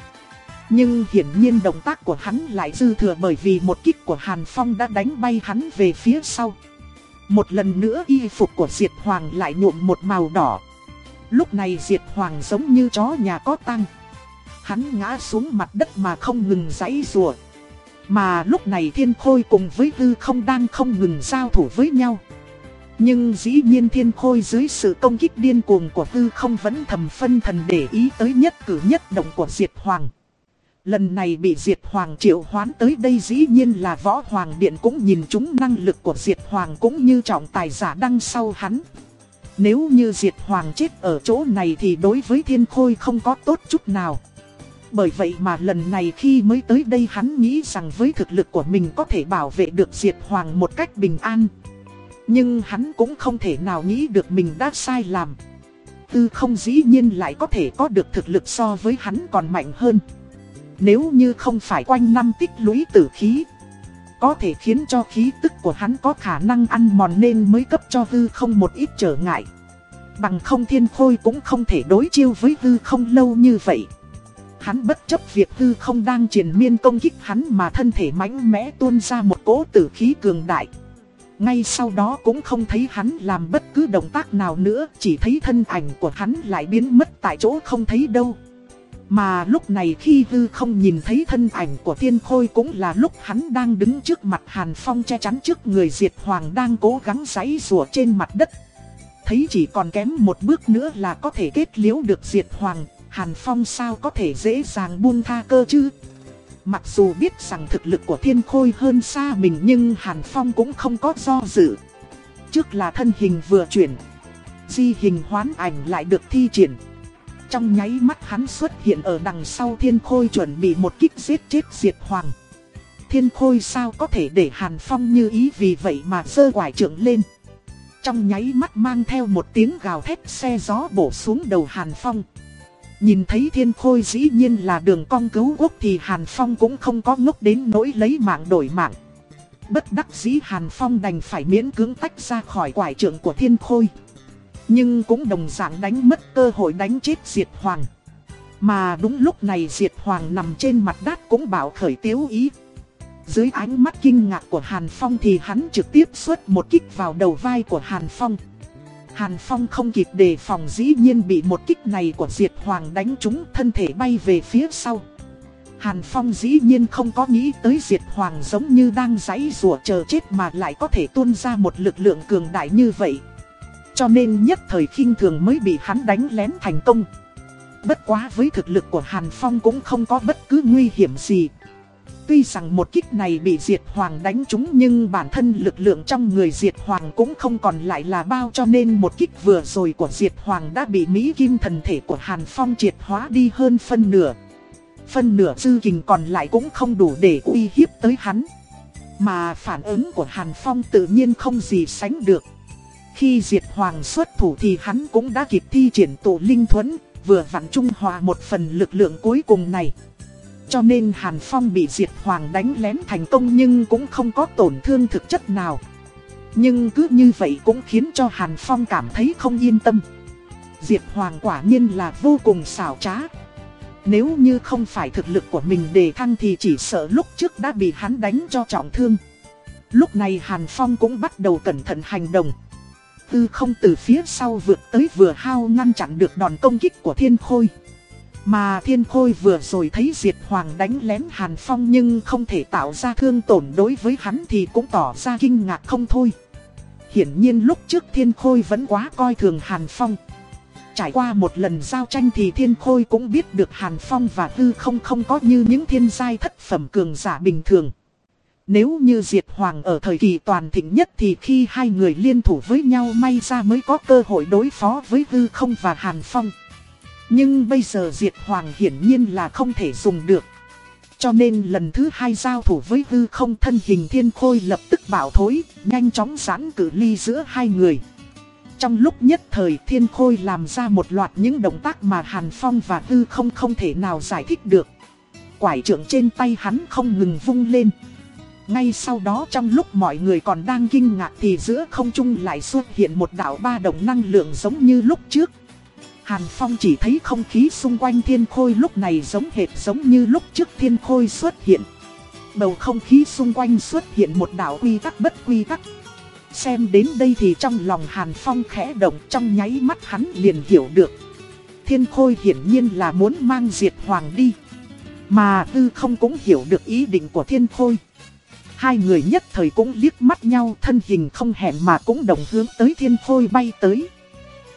Nhưng hiển nhiên động tác của hắn lại dư thừa bởi vì một kích của Hàn Phong đã đánh bay hắn về phía sau. Một lần nữa y phục của Diệt Hoàng lại nhuộm một màu đỏ. Lúc này Diệt Hoàng giống như chó nhà có tăng. Hắn ngã xuống mặt đất mà không ngừng giãy rùa. Mà lúc này thiên khôi cùng với hư không đang không ngừng giao thủ với nhau. Nhưng dĩ nhiên thiên khôi dưới sự công kích điên cuồng của hư không vẫn thầm phân thần để ý tới nhất cử nhất động của Diệt Hoàng. Lần này bị Diệt Hoàng triệu hoán tới đây dĩ nhiên là Võ Hoàng Điện cũng nhìn chúng năng lực của Diệt Hoàng cũng như trọng tài giả đăng sau hắn. Nếu như Diệt Hoàng chết ở chỗ này thì đối với thiên khôi không có tốt chút nào. Bởi vậy mà lần này khi mới tới đây hắn nghĩ rằng với thực lực của mình có thể bảo vệ được Diệt Hoàng một cách bình an. Nhưng hắn cũng không thể nào nghĩ được mình đã sai làm. Tư không dĩ nhiên lại có thể có được thực lực so với hắn còn mạnh hơn. Nếu như không phải quanh năm tích lũy tử khí Có thể khiến cho khí tức của hắn có khả năng ăn mòn nên mới cấp cho hư không một ít trở ngại. Bằng không thiên khôi cũng không thể đối chiêu với hư không lâu như vậy. Hắn bất chấp việc hư không đang triển miên công kích hắn mà thân thể mãnh mẽ tuôn ra một cỗ tử khí cường đại. Ngay sau đó cũng không thấy hắn làm bất cứ động tác nào nữa, chỉ thấy thân ảnh của hắn lại biến mất tại chỗ không thấy đâu. Mà lúc này khi Hư không nhìn thấy thân ảnh của Thiên Khôi cũng là lúc hắn đang đứng trước mặt Hàn Phong che chắn trước người Diệt Hoàng đang cố gắng giấy rùa trên mặt đất. Thấy chỉ còn kém một bước nữa là có thể kết liễu được Diệt Hoàng, Hàn Phong sao có thể dễ dàng buông tha cơ chứ? Mặc dù biết rằng thực lực của Thiên Khôi hơn xa mình nhưng Hàn Phong cũng không có do dự. Trước là thân hình vừa chuyển, di hình hoán ảnh lại được thi triển. Trong nháy mắt hắn xuất hiện ở đằng sau thiên khôi chuẩn bị một kích giết chết diệt hoàng. Thiên khôi sao có thể để Hàn Phong như ý vì vậy mà sơ quải trưởng lên. Trong nháy mắt mang theo một tiếng gào thét xe gió bổ xuống đầu Hàn Phong. Nhìn thấy thiên khôi dĩ nhiên là đường cong cứu quốc thì Hàn Phong cũng không có ngốc đến nỗi lấy mạng đổi mạng. Bất đắc dĩ Hàn Phong đành phải miễn cưỡng tách ra khỏi quải trưởng của thiên khôi. Nhưng cũng đồng dạng đánh mất cơ hội đánh chết Diệt Hoàng. Mà đúng lúc này Diệt Hoàng nằm trên mặt đất cũng bảo khởi tiếu ý. Dưới ánh mắt kinh ngạc của Hàn Phong thì hắn trực tiếp xuất một kích vào đầu vai của Hàn Phong. Hàn Phong không kịp đề phòng dĩ nhiên bị một kích này của Diệt Hoàng đánh trúng thân thể bay về phía sau. Hàn Phong dĩ nhiên không có nghĩ tới Diệt Hoàng giống như đang giãy rùa chờ chết mà lại có thể tuôn ra một lực lượng cường đại như vậy. Cho nên nhất thời khinh thường mới bị hắn đánh lén thành công. Bất quá với thực lực của Hàn Phong cũng không có bất cứ nguy hiểm gì. Tuy rằng một kích này bị Diệt Hoàng đánh trúng nhưng bản thân lực lượng trong người Diệt Hoàng cũng không còn lại là bao cho nên một kích vừa rồi của Diệt Hoàng đã bị Mỹ Kim thần thể của Hàn Phong triệt hóa đi hơn phân nửa. Phân nửa dư kình còn lại cũng không đủ để uy hiếp tới hắn. Mà phản ứng của Hàn Phong tự nhiên không gì sánh được. Khi Diệt Hoàng xuất thủ thì hắn cũng đã kịp thi triển tổ linh thuẫn, vừa vặn trung hòa một phần lực lượng cuối cùng này. Cho nên Hàn Phong bị Diệt Hoàng đánh lén thành công nhưng cũng không có tổn thương thực chất nào. Nhưng cứ như vậy cũng khiến cho Hàn Phong cảm thấy không yên tâm. Diệt Hoàng quả nhiên là vô cùng xảo trá. Nếu như không phải thực lực của mình đề thăng thì chỉ sợ lúc trước đã bị hắn đánh cho trọng thương. Lúc này Hàn Phong cũng bắt đầu cẩn thận hành động tư không từ phía sau vượt tới vừa hao ngăn chặn được đòn công kích của thiên khôi. Mà thiên khôi vừa rồi thấy Diệt Hoàng đánh lén Hàn Phong nhưng không thể tạo ra thương tổn đối với hắn thì cũng tỏ ra kinh ngạc không thôi. Hiển nhiên lúc trước thiên khôi vẫn quá coi thường Hàn Phong. Trải qua một lần giao tranh thì thiên khôi cũng biết được Hàn Phong và Tư không không có như những thiên giai thất phẩm cường giả bình thường. Nếu như Diệt Hoàng ở thời kỳ toàn thịnh nhất thì khi hai người liên thủ với nhau may ra mới có cơ hội đối phó với Hư không và Hàn Phong. Nhưng bây giờ Diệt Hoàng hiển nhiên là không thể dùng được. Cho nên lần thứ hai giao thủ với Hư không thân hình thiên khôi lập tức bảo thối, nhanh chóng giãn cử ly giữa hai người. Trong lúc nhất thời thiên khôi làm ra một loạt những động tác mà Hàn Phong và Hư không không thể nào giải thích được. Quải trưởng trên tay hắn không ngừng vung lên. Ngay sau đó trong lúc mọi người còn đang kinh ngạc thì giữa không trung lại xuất hiện một đạo ba động năng lượng giống như lúc trước. Hàn Phong chỉ thấy không khí xung quanh thiên khôi lúc này giống hệt giống như lúc trước thiên khôi xuất hiện. Bầu không khí xung quanh xuất hiện một đạo quy tắc bất quy tắc. Xem đến đây thì trong lòng Hàn Phong khẽ động, trong nháy mắt hắn liền hiểu được. Thiên khôi hiển nhiên là muốn mang diệt hoàng đi. Mà tư không cũng hiểu được ý định của thiên khôi. Hai người nhất thời cũng liếc mắt nhau, thân hình không hẹn mà cũng đồng hướng tới thiên khôi bay tới.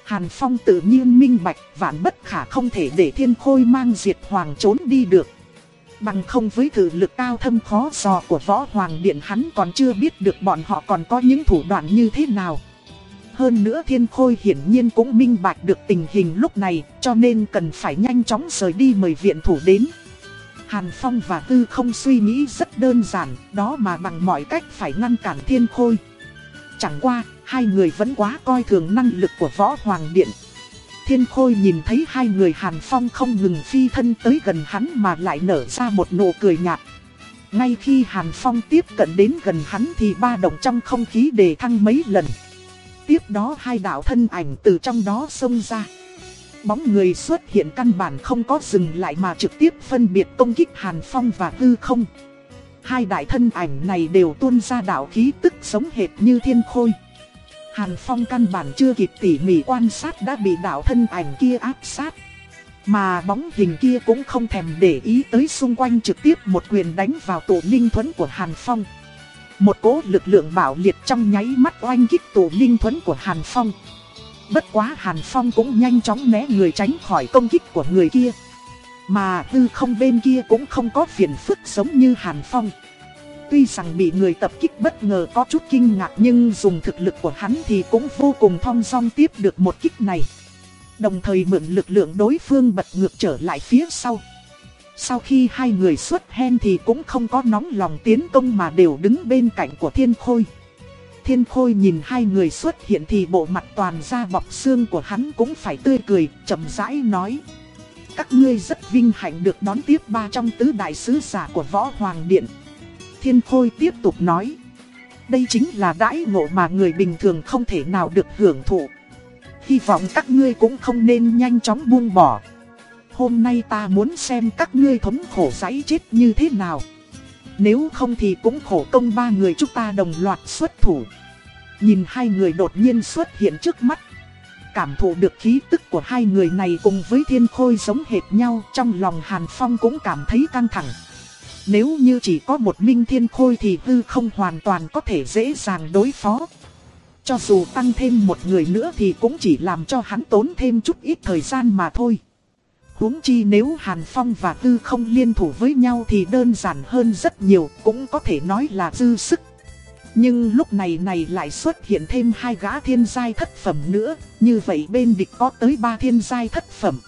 Hàn Phong tự nhiên minh bạch, vạn bất khả không thể để thiên khôi mang diệt hoàng trốn đi được. Bằng không với thử lực cao thâm khó dò của võ hoàng điện hắn còn chưa biết được bọn họ còn có những thủ đoạn như thế nào. Hơn nữa thiên khôi hiển nhiên cũng minh bạch được tình hình lúc này, cho nên cần phải nhanh chóng rời đi mời viện thủ đến. Hàn Phong và Tư không suy nghĩ rất đơn giản, đó mà bằng mọi cách phải ngăn cản thiên khôi. Chẳng qua, hai người vẫn quá coi thường năng lực của võ hoàng điện. Thiên khôi nhìn thấy hai người Hàn Phong không ngừng phi thân tới gần hắn mà lại nở ra một nụ cười nhạt. Ngay khi Hàn Phong tiếp cận đến gần hắn thì ba động trong không khí đề thăng mấy lần. Tiếp đó hai đạo thân ảnh từ trong đó xông ra. Bóng người xuất hiện căn bản không có dừng lại mà trực tiếp phân biệt công kích Hàn Phong và Tư không. Hai đại thân ảnh này đều tuôn ra đạo khí tức sống hệt như thiên khôi. Hàn Phong căn bản chưa kịp tỉ mỉ quan sát đã bị đạo thân ảnh kia áp sát. Mà bóng hình kia cũng không thèm để ý tới xung quanh trực tiếp một quyền đánh vào tổ linh thuẫn của Hàn Phong. Một cỗ lực lượng bảo liệt trong nháy mắt oanh kích tổ linh thuẫn của Hàn Phong. Bất quá Hàn Phong cũng nhanh chóng né người tránh khỏi công kích của người kia. Mà tư không bên kia cũng không có phiền phức giống như Hàn Phong. Tuy rằng bị người tập kích bất ngờ có chút kinh ngạc nhưng dùng thực lực của hắn thì cũng vô cùng thong dong tiếp được một kích này. Đồng thời mượn lực lượng đối phương bật ngược trở lại phía sau. Sau khi hai người xuất hen thì cũng không có nóng lòng tiến công mà đều đứng bên cạnh của thiên khôi. Thiên khôi nhìn hai người xuất hiện thì bộ mặt toàn da bọc xương của hắn cũng phải tươi cười, chậm rãi nói. Các ngươi rất vinh hạnh được đón tiếp ba trong tứ đại sứ giả của Võ Hoàng Điện. Thiên khôi tiếp tục nói. Đây chính là đãi ngộ mà người bình thường không thể nào được hưởng thụ. Hy vọng các ngươi cũng không nên nhanh chóng buông bỏ. Hôm nay ta muốn xem các ngươi thống khổ giấy chết như thế nào. Nếu không thì cũng khổ công ba người chúng ta đồng loạt xuất thủ. Nhìn hai người đột nhiên xuất hiện trước mắt. Cảm thụ được khí tức của hai người này cùng với thiên khôi giống hệt nhau, trong lòng Hàn Phong cũng cảm thấy căng thẳng. Nếu như chỉ có một minh thiên khôi thì hư không hoàn toàn có thể dễ dàng đối phó. Cho dù tăng thêm một người nữa thì cũng chỉ làm cho hắn tốn thêm chút ít thời gian mà thôi huống chi nếu Hàn Phong và Tư không liên thủ với nhau thì đơn giản hơn rất nhiều, cũng có thể nói là dư sức. Nhưng lúc này này lại xuất hiện thêm hai gã thiên giai thất phẩm nữa, như vậy bên địch có tới ba thiên giai thất phẩm.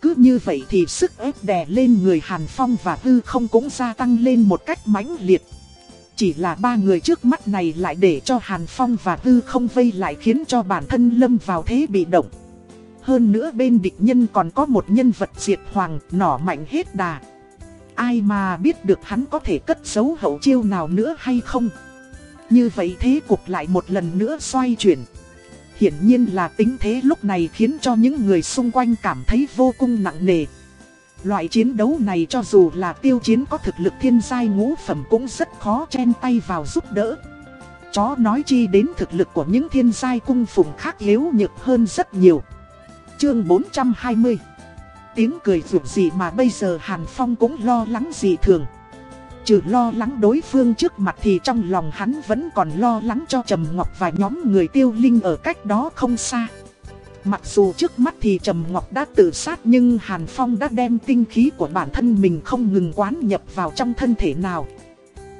Cứ như vậy thì sức ép đè lên người Hàn Phong và Tư không cũng gia tăng lên một cách mãnh liệt. Chỉ là ba người trước mắt này lại để cho Hàn Phong và Tư không vây lại khiến cho bản thân lâm vào thế bị động. Hơn nữa bên địch nhân còn có một nhân vật diệt hoàng, nỏ mạnh hết đà. Ai mà biết được hắn có thể cất giấu hậu chiêu nào nữa hay không? Như vậy thế cục lại một lần nữa xoay chuyển. Hiển nhiên là tính thế lúc này khiến cho những người xung quanh cảm thấy vô cùng nặng nề. Loại chiến đấu này cho dù là tiêu chiến có thực lực thiên giai ngũ phẩm cũng rất khó chen tay vào giúp đỡ. Chó nói chi đến thực lực của những thiên giai cung phụng khác yếu nhược hơn rất nhiều. Chương 420 Tiếng cười dù gì mà bây giờ Hàn Phong cũng lo lắng gì thường. Trừ lo lắng đối phương trước mặt thì trong lòng hắn vẫn còn lo lắng cho Trầm Ngọc và nhóm người tiêu linh ở cách đó không xa. Mặc dù trước mắt thì Trầm Ngọc đã tự sát nhưng Hàn Phong đã đem tinh khí của bản thân mình không ngừng quán nhập vào trong thân thể nào.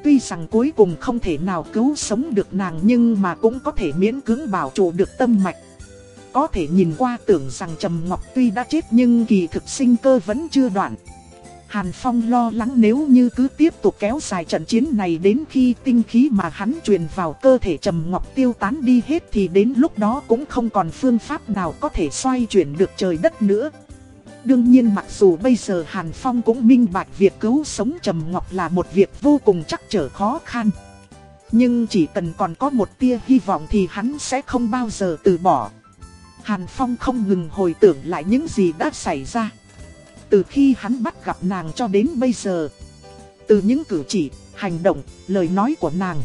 Tuy rằng cuối cùng không thể nào cứu sống được nàng nhưng mà cũng có thể miễn cưỡng bảo trụ được tâm mạch có thể nhìn qua tưởng rằng Trầm Ngọc tuy đã chết nhưng kỳ thực sinh cơ vẫn chưa đoạn. Hàn Phong lo lắng nếu như cứ tiếp tục kéo dài trận chiến này đến khi tinh khí mà hắn truyền vào cơ thể Trầm Ngọc tiêu tán đi hết thì đến lúc đó cũng không còn phương pháp nào có thể xoay chuyển được trời đất nữa. Đương nhiên mặc dù bây giờ Hàn Phong cũng minh bạch việc cứu sống Trầm Ngọc là một việc vô cùng chắc trở khó khăn. Nhưng chỉ cần còn có một tia hy vọng thì hắn sẽ không bao giờ từ bỏ. Hàn Phong không ngừng hồi tưởng lại những gì đã xảy ra. Từ khi hắn bắt gặp nàng cho đến bây giờ. Từ những cử chỉ, hành động, lời nói của nàng.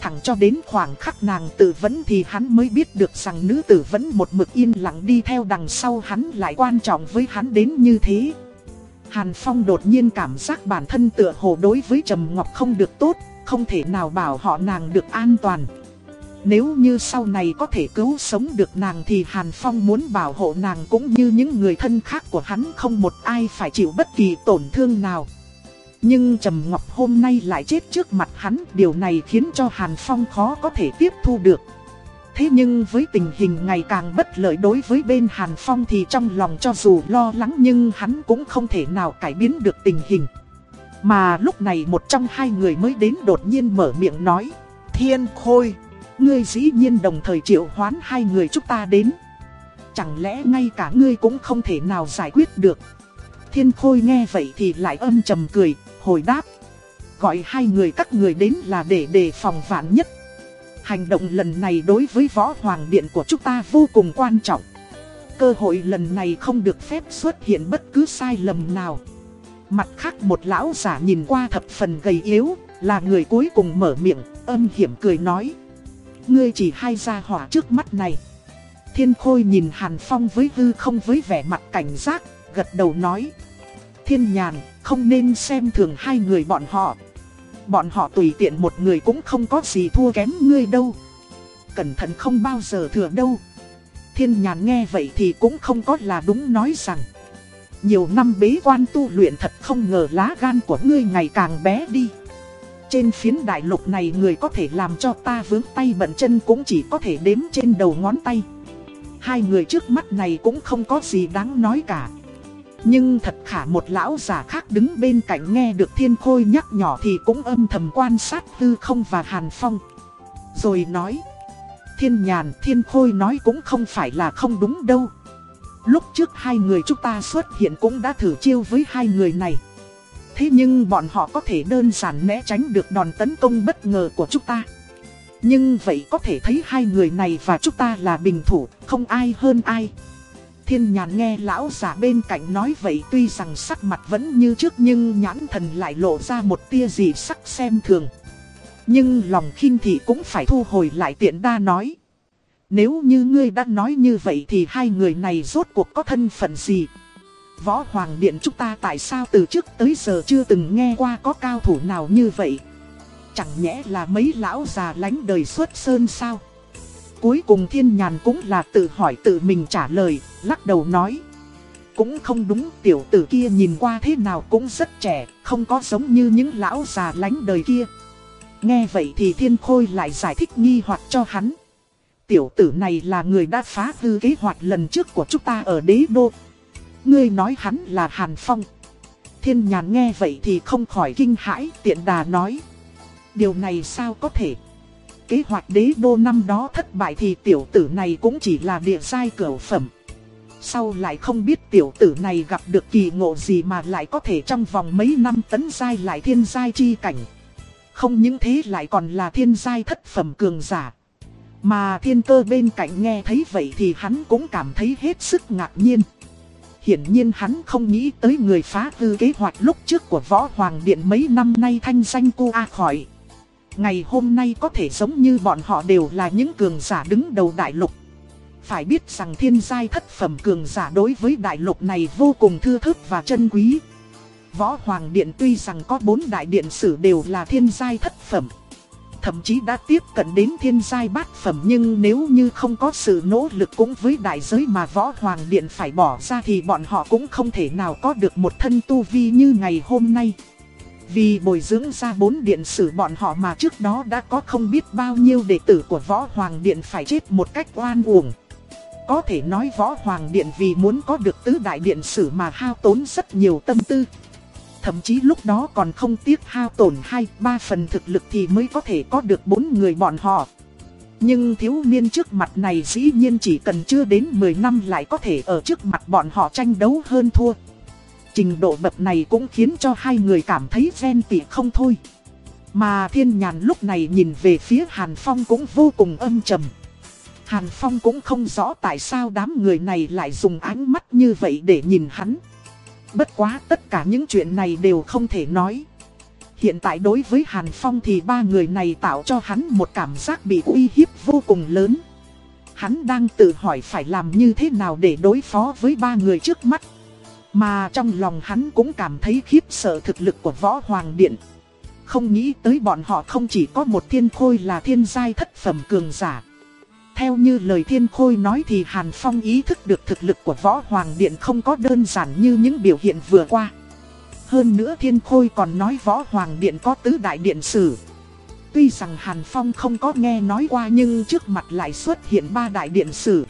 Thẳng cho đến khoảng khắc nàng tự vấn thì hắn mới biết được rằng nữ tử vẫn một mực yên lặng đi theo đằng sau hắn lại quan trọng với hắn đến như thế. Hàn Phong đột nhiên cảm giác bản thân tựa hồ đối với Trầm Ngọc không được tốt, không thể nào bảo họ nàng được an toàn. Nếu như sau này có thể cứu sống được nàng thì Hàn Phong muốn bảo hộ nàng cũng như những người thân khác của hắn không một ai phải chịu bất kỳ tổn thương nào. Nhưng Trầm Ngọc hôm nay lại chết trước mặt hắn, điều này khiến cho Hàn Phong khó có thể tiếp thu được. Thế nhưng với tình hình ngày càng bất lợi đối với bên Hàn Phong thì trong lòng cho dù lo lắng nhưng hắn cũng không thể nào cải biến được tình hình. Mà lúc này một trong hai người mới đến đột nhiên mở miệng nói Thiên Khôi, ngươi dĩ nhiên đồng thời triệu hoán hai người chúng ta đến. Chẳng lẽ ngay cả ngươi cũng không thể nào giải quyết được? Thiên Khôi nghe vậy thì lại âm trầm cười, hồi đáp. Gọi hai người các người đến là để đề phòng vạn nhất. Hành động lần này đối với võ hoàng điện của chúng ta vô cùng quan trọng. Cơ hội lần này không được phép xuất hiện bất cứ sai lầm nào. Mặt khác một lão giả nhìn qua thập phần gầy yếu Là người cuối cùng mở miệng, âm hiểm cười nói. Ngươi chỉ hai ra hỏa trước mắt này. Thiên Khôi nhìn Hàn Phong với hư không với vẻ mặt cảnh giác, gật đầu nói. Thiên nhàn, không nên xem thường hai người bọn họ. Bọn họ tùy tiện một người cũng không có gì thua kém ngươi đâu. Cẩn thận không bao giờ thừa đâu. Thiên nhàn nghe vậy thì cũng không có là đúng nói rằng. Nhiều năm bế quan tu luyện thật không ngờ lá gan của ngươi ngày càng bé đi. Trên phiến đại lục này người có thể làm cho ta vướng tay bận chân cũng chỉ có thể đếm trên đầu ngón tay Hai người trước mắt này cũng không có gì đáng nói cả nhưng thật khả một lão già khác đứng bên cạnh nghe được thiên khôi nhắc nhỏ thì cũng âm thầm quan sát tư không và hàn phong. Rồi nói, thiên nhàn thiên khôi nói cũng không phải là không đúng đâu. Lúc trước hai người chúng ta xuất hiện cũng đã thử chiêu với hai người này. Thế nhưng bọn họ có thể đơn giản né tránh được đòn tấn công bất ngờ của chúng ta. Nhưng vậy có thể thấy hai người này và chúng ta là bình thủ, không ai hơn ai. Thiên nhàn nghe lão giả bên cạnh nói vậy tuy rằng sắc mặt vẫn như trước nhưng nhãn thần lại lộ ra một tia gì sắc xem thường. Nhưng lòng khinh thị cũng phải thu hồi lại tiện đa nói. Nếu như ngươi đã nói như vậy thì hai người này rốt cuộc có thân phận gì? Võ Hoàng Điện chúng ta tại sao từ trước tới giờ chưa từng nghe qua có cao thủ nào như vậy? Chẳng nhẽ là mấy lão già lánh đời xuất sơn sao? Cuối cùng thiên nhàn cũng là tự hỏi tự mình trả lời, lắc đầu nói. Cũng không đúng tiểu tử kia nhìn qua thế nào cũng rất trẻ, không có giống như những lão già lánh đời kia. Nghe vậy thì thiên khôi lại giải thích nghi hoặc cho hắn. Tiểu tử này là người đã phá hư kế hoạch lần trước của chúng ta ở đế đô. Ngươi nói hắn là Hàn Phong. Thiên nhàn nghe vậy thì không khỏi kinh hãi, tiện đà nói. Điều này sao có thể? Kế hoạch đế đô năm đó thất bại thì tiểu tử này cũng chỉ là địa giai cửu phẩm. Sau lại không biết tiểu tử này gặp được kỳ ngộ gì mà lại có thể trong vòng mấy năm tấn giai lại thiên giai chi cảnh. Không những thế lại còn là thiên giai thất phẩm cường giả. Mà thiên cơ bên cạnh nghe thấy vậy thì hắn cũng cảm thấy hết sức ngạc nhiên. Hiển nhiên hắn không nghĩ tới người phá hư kế hoạch lúc trước của Võ Hoàng Điện mấy năm nay thanh danh cô A khỏi. Ngày hôm nay có thể giống như bọn họ đều là những cường giả đứng đầu đại lục. Phải biết rằng thiên giai thất phẩm cường giả đối với đại lục này vô cùng thư thức và chân quý. Võ Hoàng Điện tuy rằng có bốn đại điện sử đều là thiên giai thất phẩm. Thậm chí đã tiếp cận đến thiên giai bát phẩm, nhưng nếu như không có sự nỗ lực cũng với đại giới mà Võ Hoàng Điện phải bỏ ra thì bọn họ cũng không thể nào có được một thân tu vi như ngày hôm nay. Vì bồi dưỡng ra bốn điện sử bọn họ mà trước đó đã có không biết bao nhiêu đệ tử của Võ Hoàng Điện phải chết một cách oan uổng. Có thể nói Võ Hoàng Điện vì muốn có được tứ đại điện sử mà hao tốn rất nhiều tâm tư. Thậm chí lúc đó còn không tiếc hao tổn hai, ba phần thực lực thì mới có thể có được bốn người bọn họ. Nhưng thiếu niên trước mặt này dĩ nhiên chỉ cần chưa đến 10 năm lại có thể ở trước mặt bọn họ tranh đấu hơn thua. Trình độ bậc này cũng khiến cho hai người cảm thấy ghen tị không thôi. Mà thiên nhàn lúc này nhìn về phía Hàn Phong cũng vô cùng âm trầm. Hàn Phong cũng không rõ tại sao đám người này lại dùng ánh mắt như vậy để nhìn hắn. Bất quá tất cả những chuyện này đều không thể nói. Hiện tại đối với Hàn Phong thì ba người này tạo cho hắn một cảm giác bị uy hiếp vô cùng lớn. Hắn đang tự hỏi phải làm như thế nào để đối phó với ba người trước mắt. Mà trong lòng hắn cũng cảm thấy khiếp sợ thực lực của Võ Hoàng Điện. Không nghĩ tới bọn họ không chỉ có một thiên khôi là thiên giai thất phẩm cường giả. Theo như lời thiên khôi nói thì Hàn Phong ý thức được thực lực của Võ Hoàng Điện không có đơn giản như những biểu hiện vừa qua. Hơn nữa thiên khôi còn nói Võ Hoàng Điện có tứ đại điện sử. Tuy rằng Hàn Phong không có nghe nói qua nhưng trước mặt lại xuất hiện ba đại điện sử.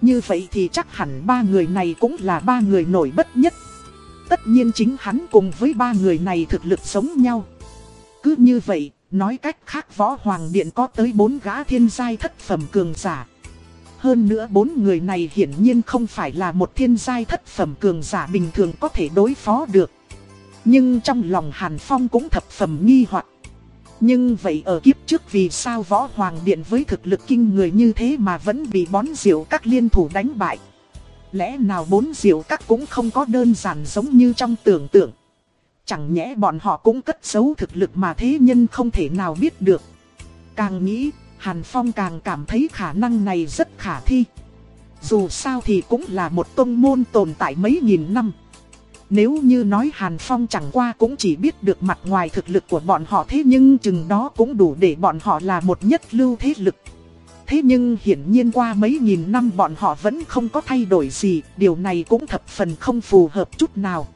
Như vậy thì chắc hẳn ba người này cũng là ba người nổi bất nhất. tất nhiên chính hắn cùng với ba người này thực lực giống nhau. Cứ như vậy, nói cách khác võ hoàng điện có tới bốn gã thiên giai thất phẩm cường giả. Hơn nữa bốn người này hiển nhiên không phải là một thiên giai thất phẩm cường giả bình thường có thể đối phó được. Nhưng trong lòng Hàn Phong cũng thập phẩm nghi hoặc Nhưng vậy ở kiếp trước vì sao võ hoàng điện với thực lực kinh người như thế mà vẫn bị bón diệu các liên thủ đánh bại. Lẽ nào bốn diệu các cũng không có đơn giản giống như trong tưởng tượng. Chẳng nhẽ bọn họ cũng cất giấu thực lực mà thế nhân không thể nào biết được. Càng nghĩ, Hàn Phong càng cảm thấy khả năng này rất khả thi. Dù sao thì cũng là một tôn môn tồn tại mấy nghìn năm. Nếu như nói Hàn Phong chẳng qua cũng chỉ biết được mặt ngoài thực lực của bọn họ thế nhưng chừng đó cũng đủ để bọn họ là một nhất lưu thế lực. Thế nhưng hiển nhiên qua mấy nghìn năm bọn họ vẫn không có thay đổi gì, điều này cũng thập phần không phù hợp chút nào.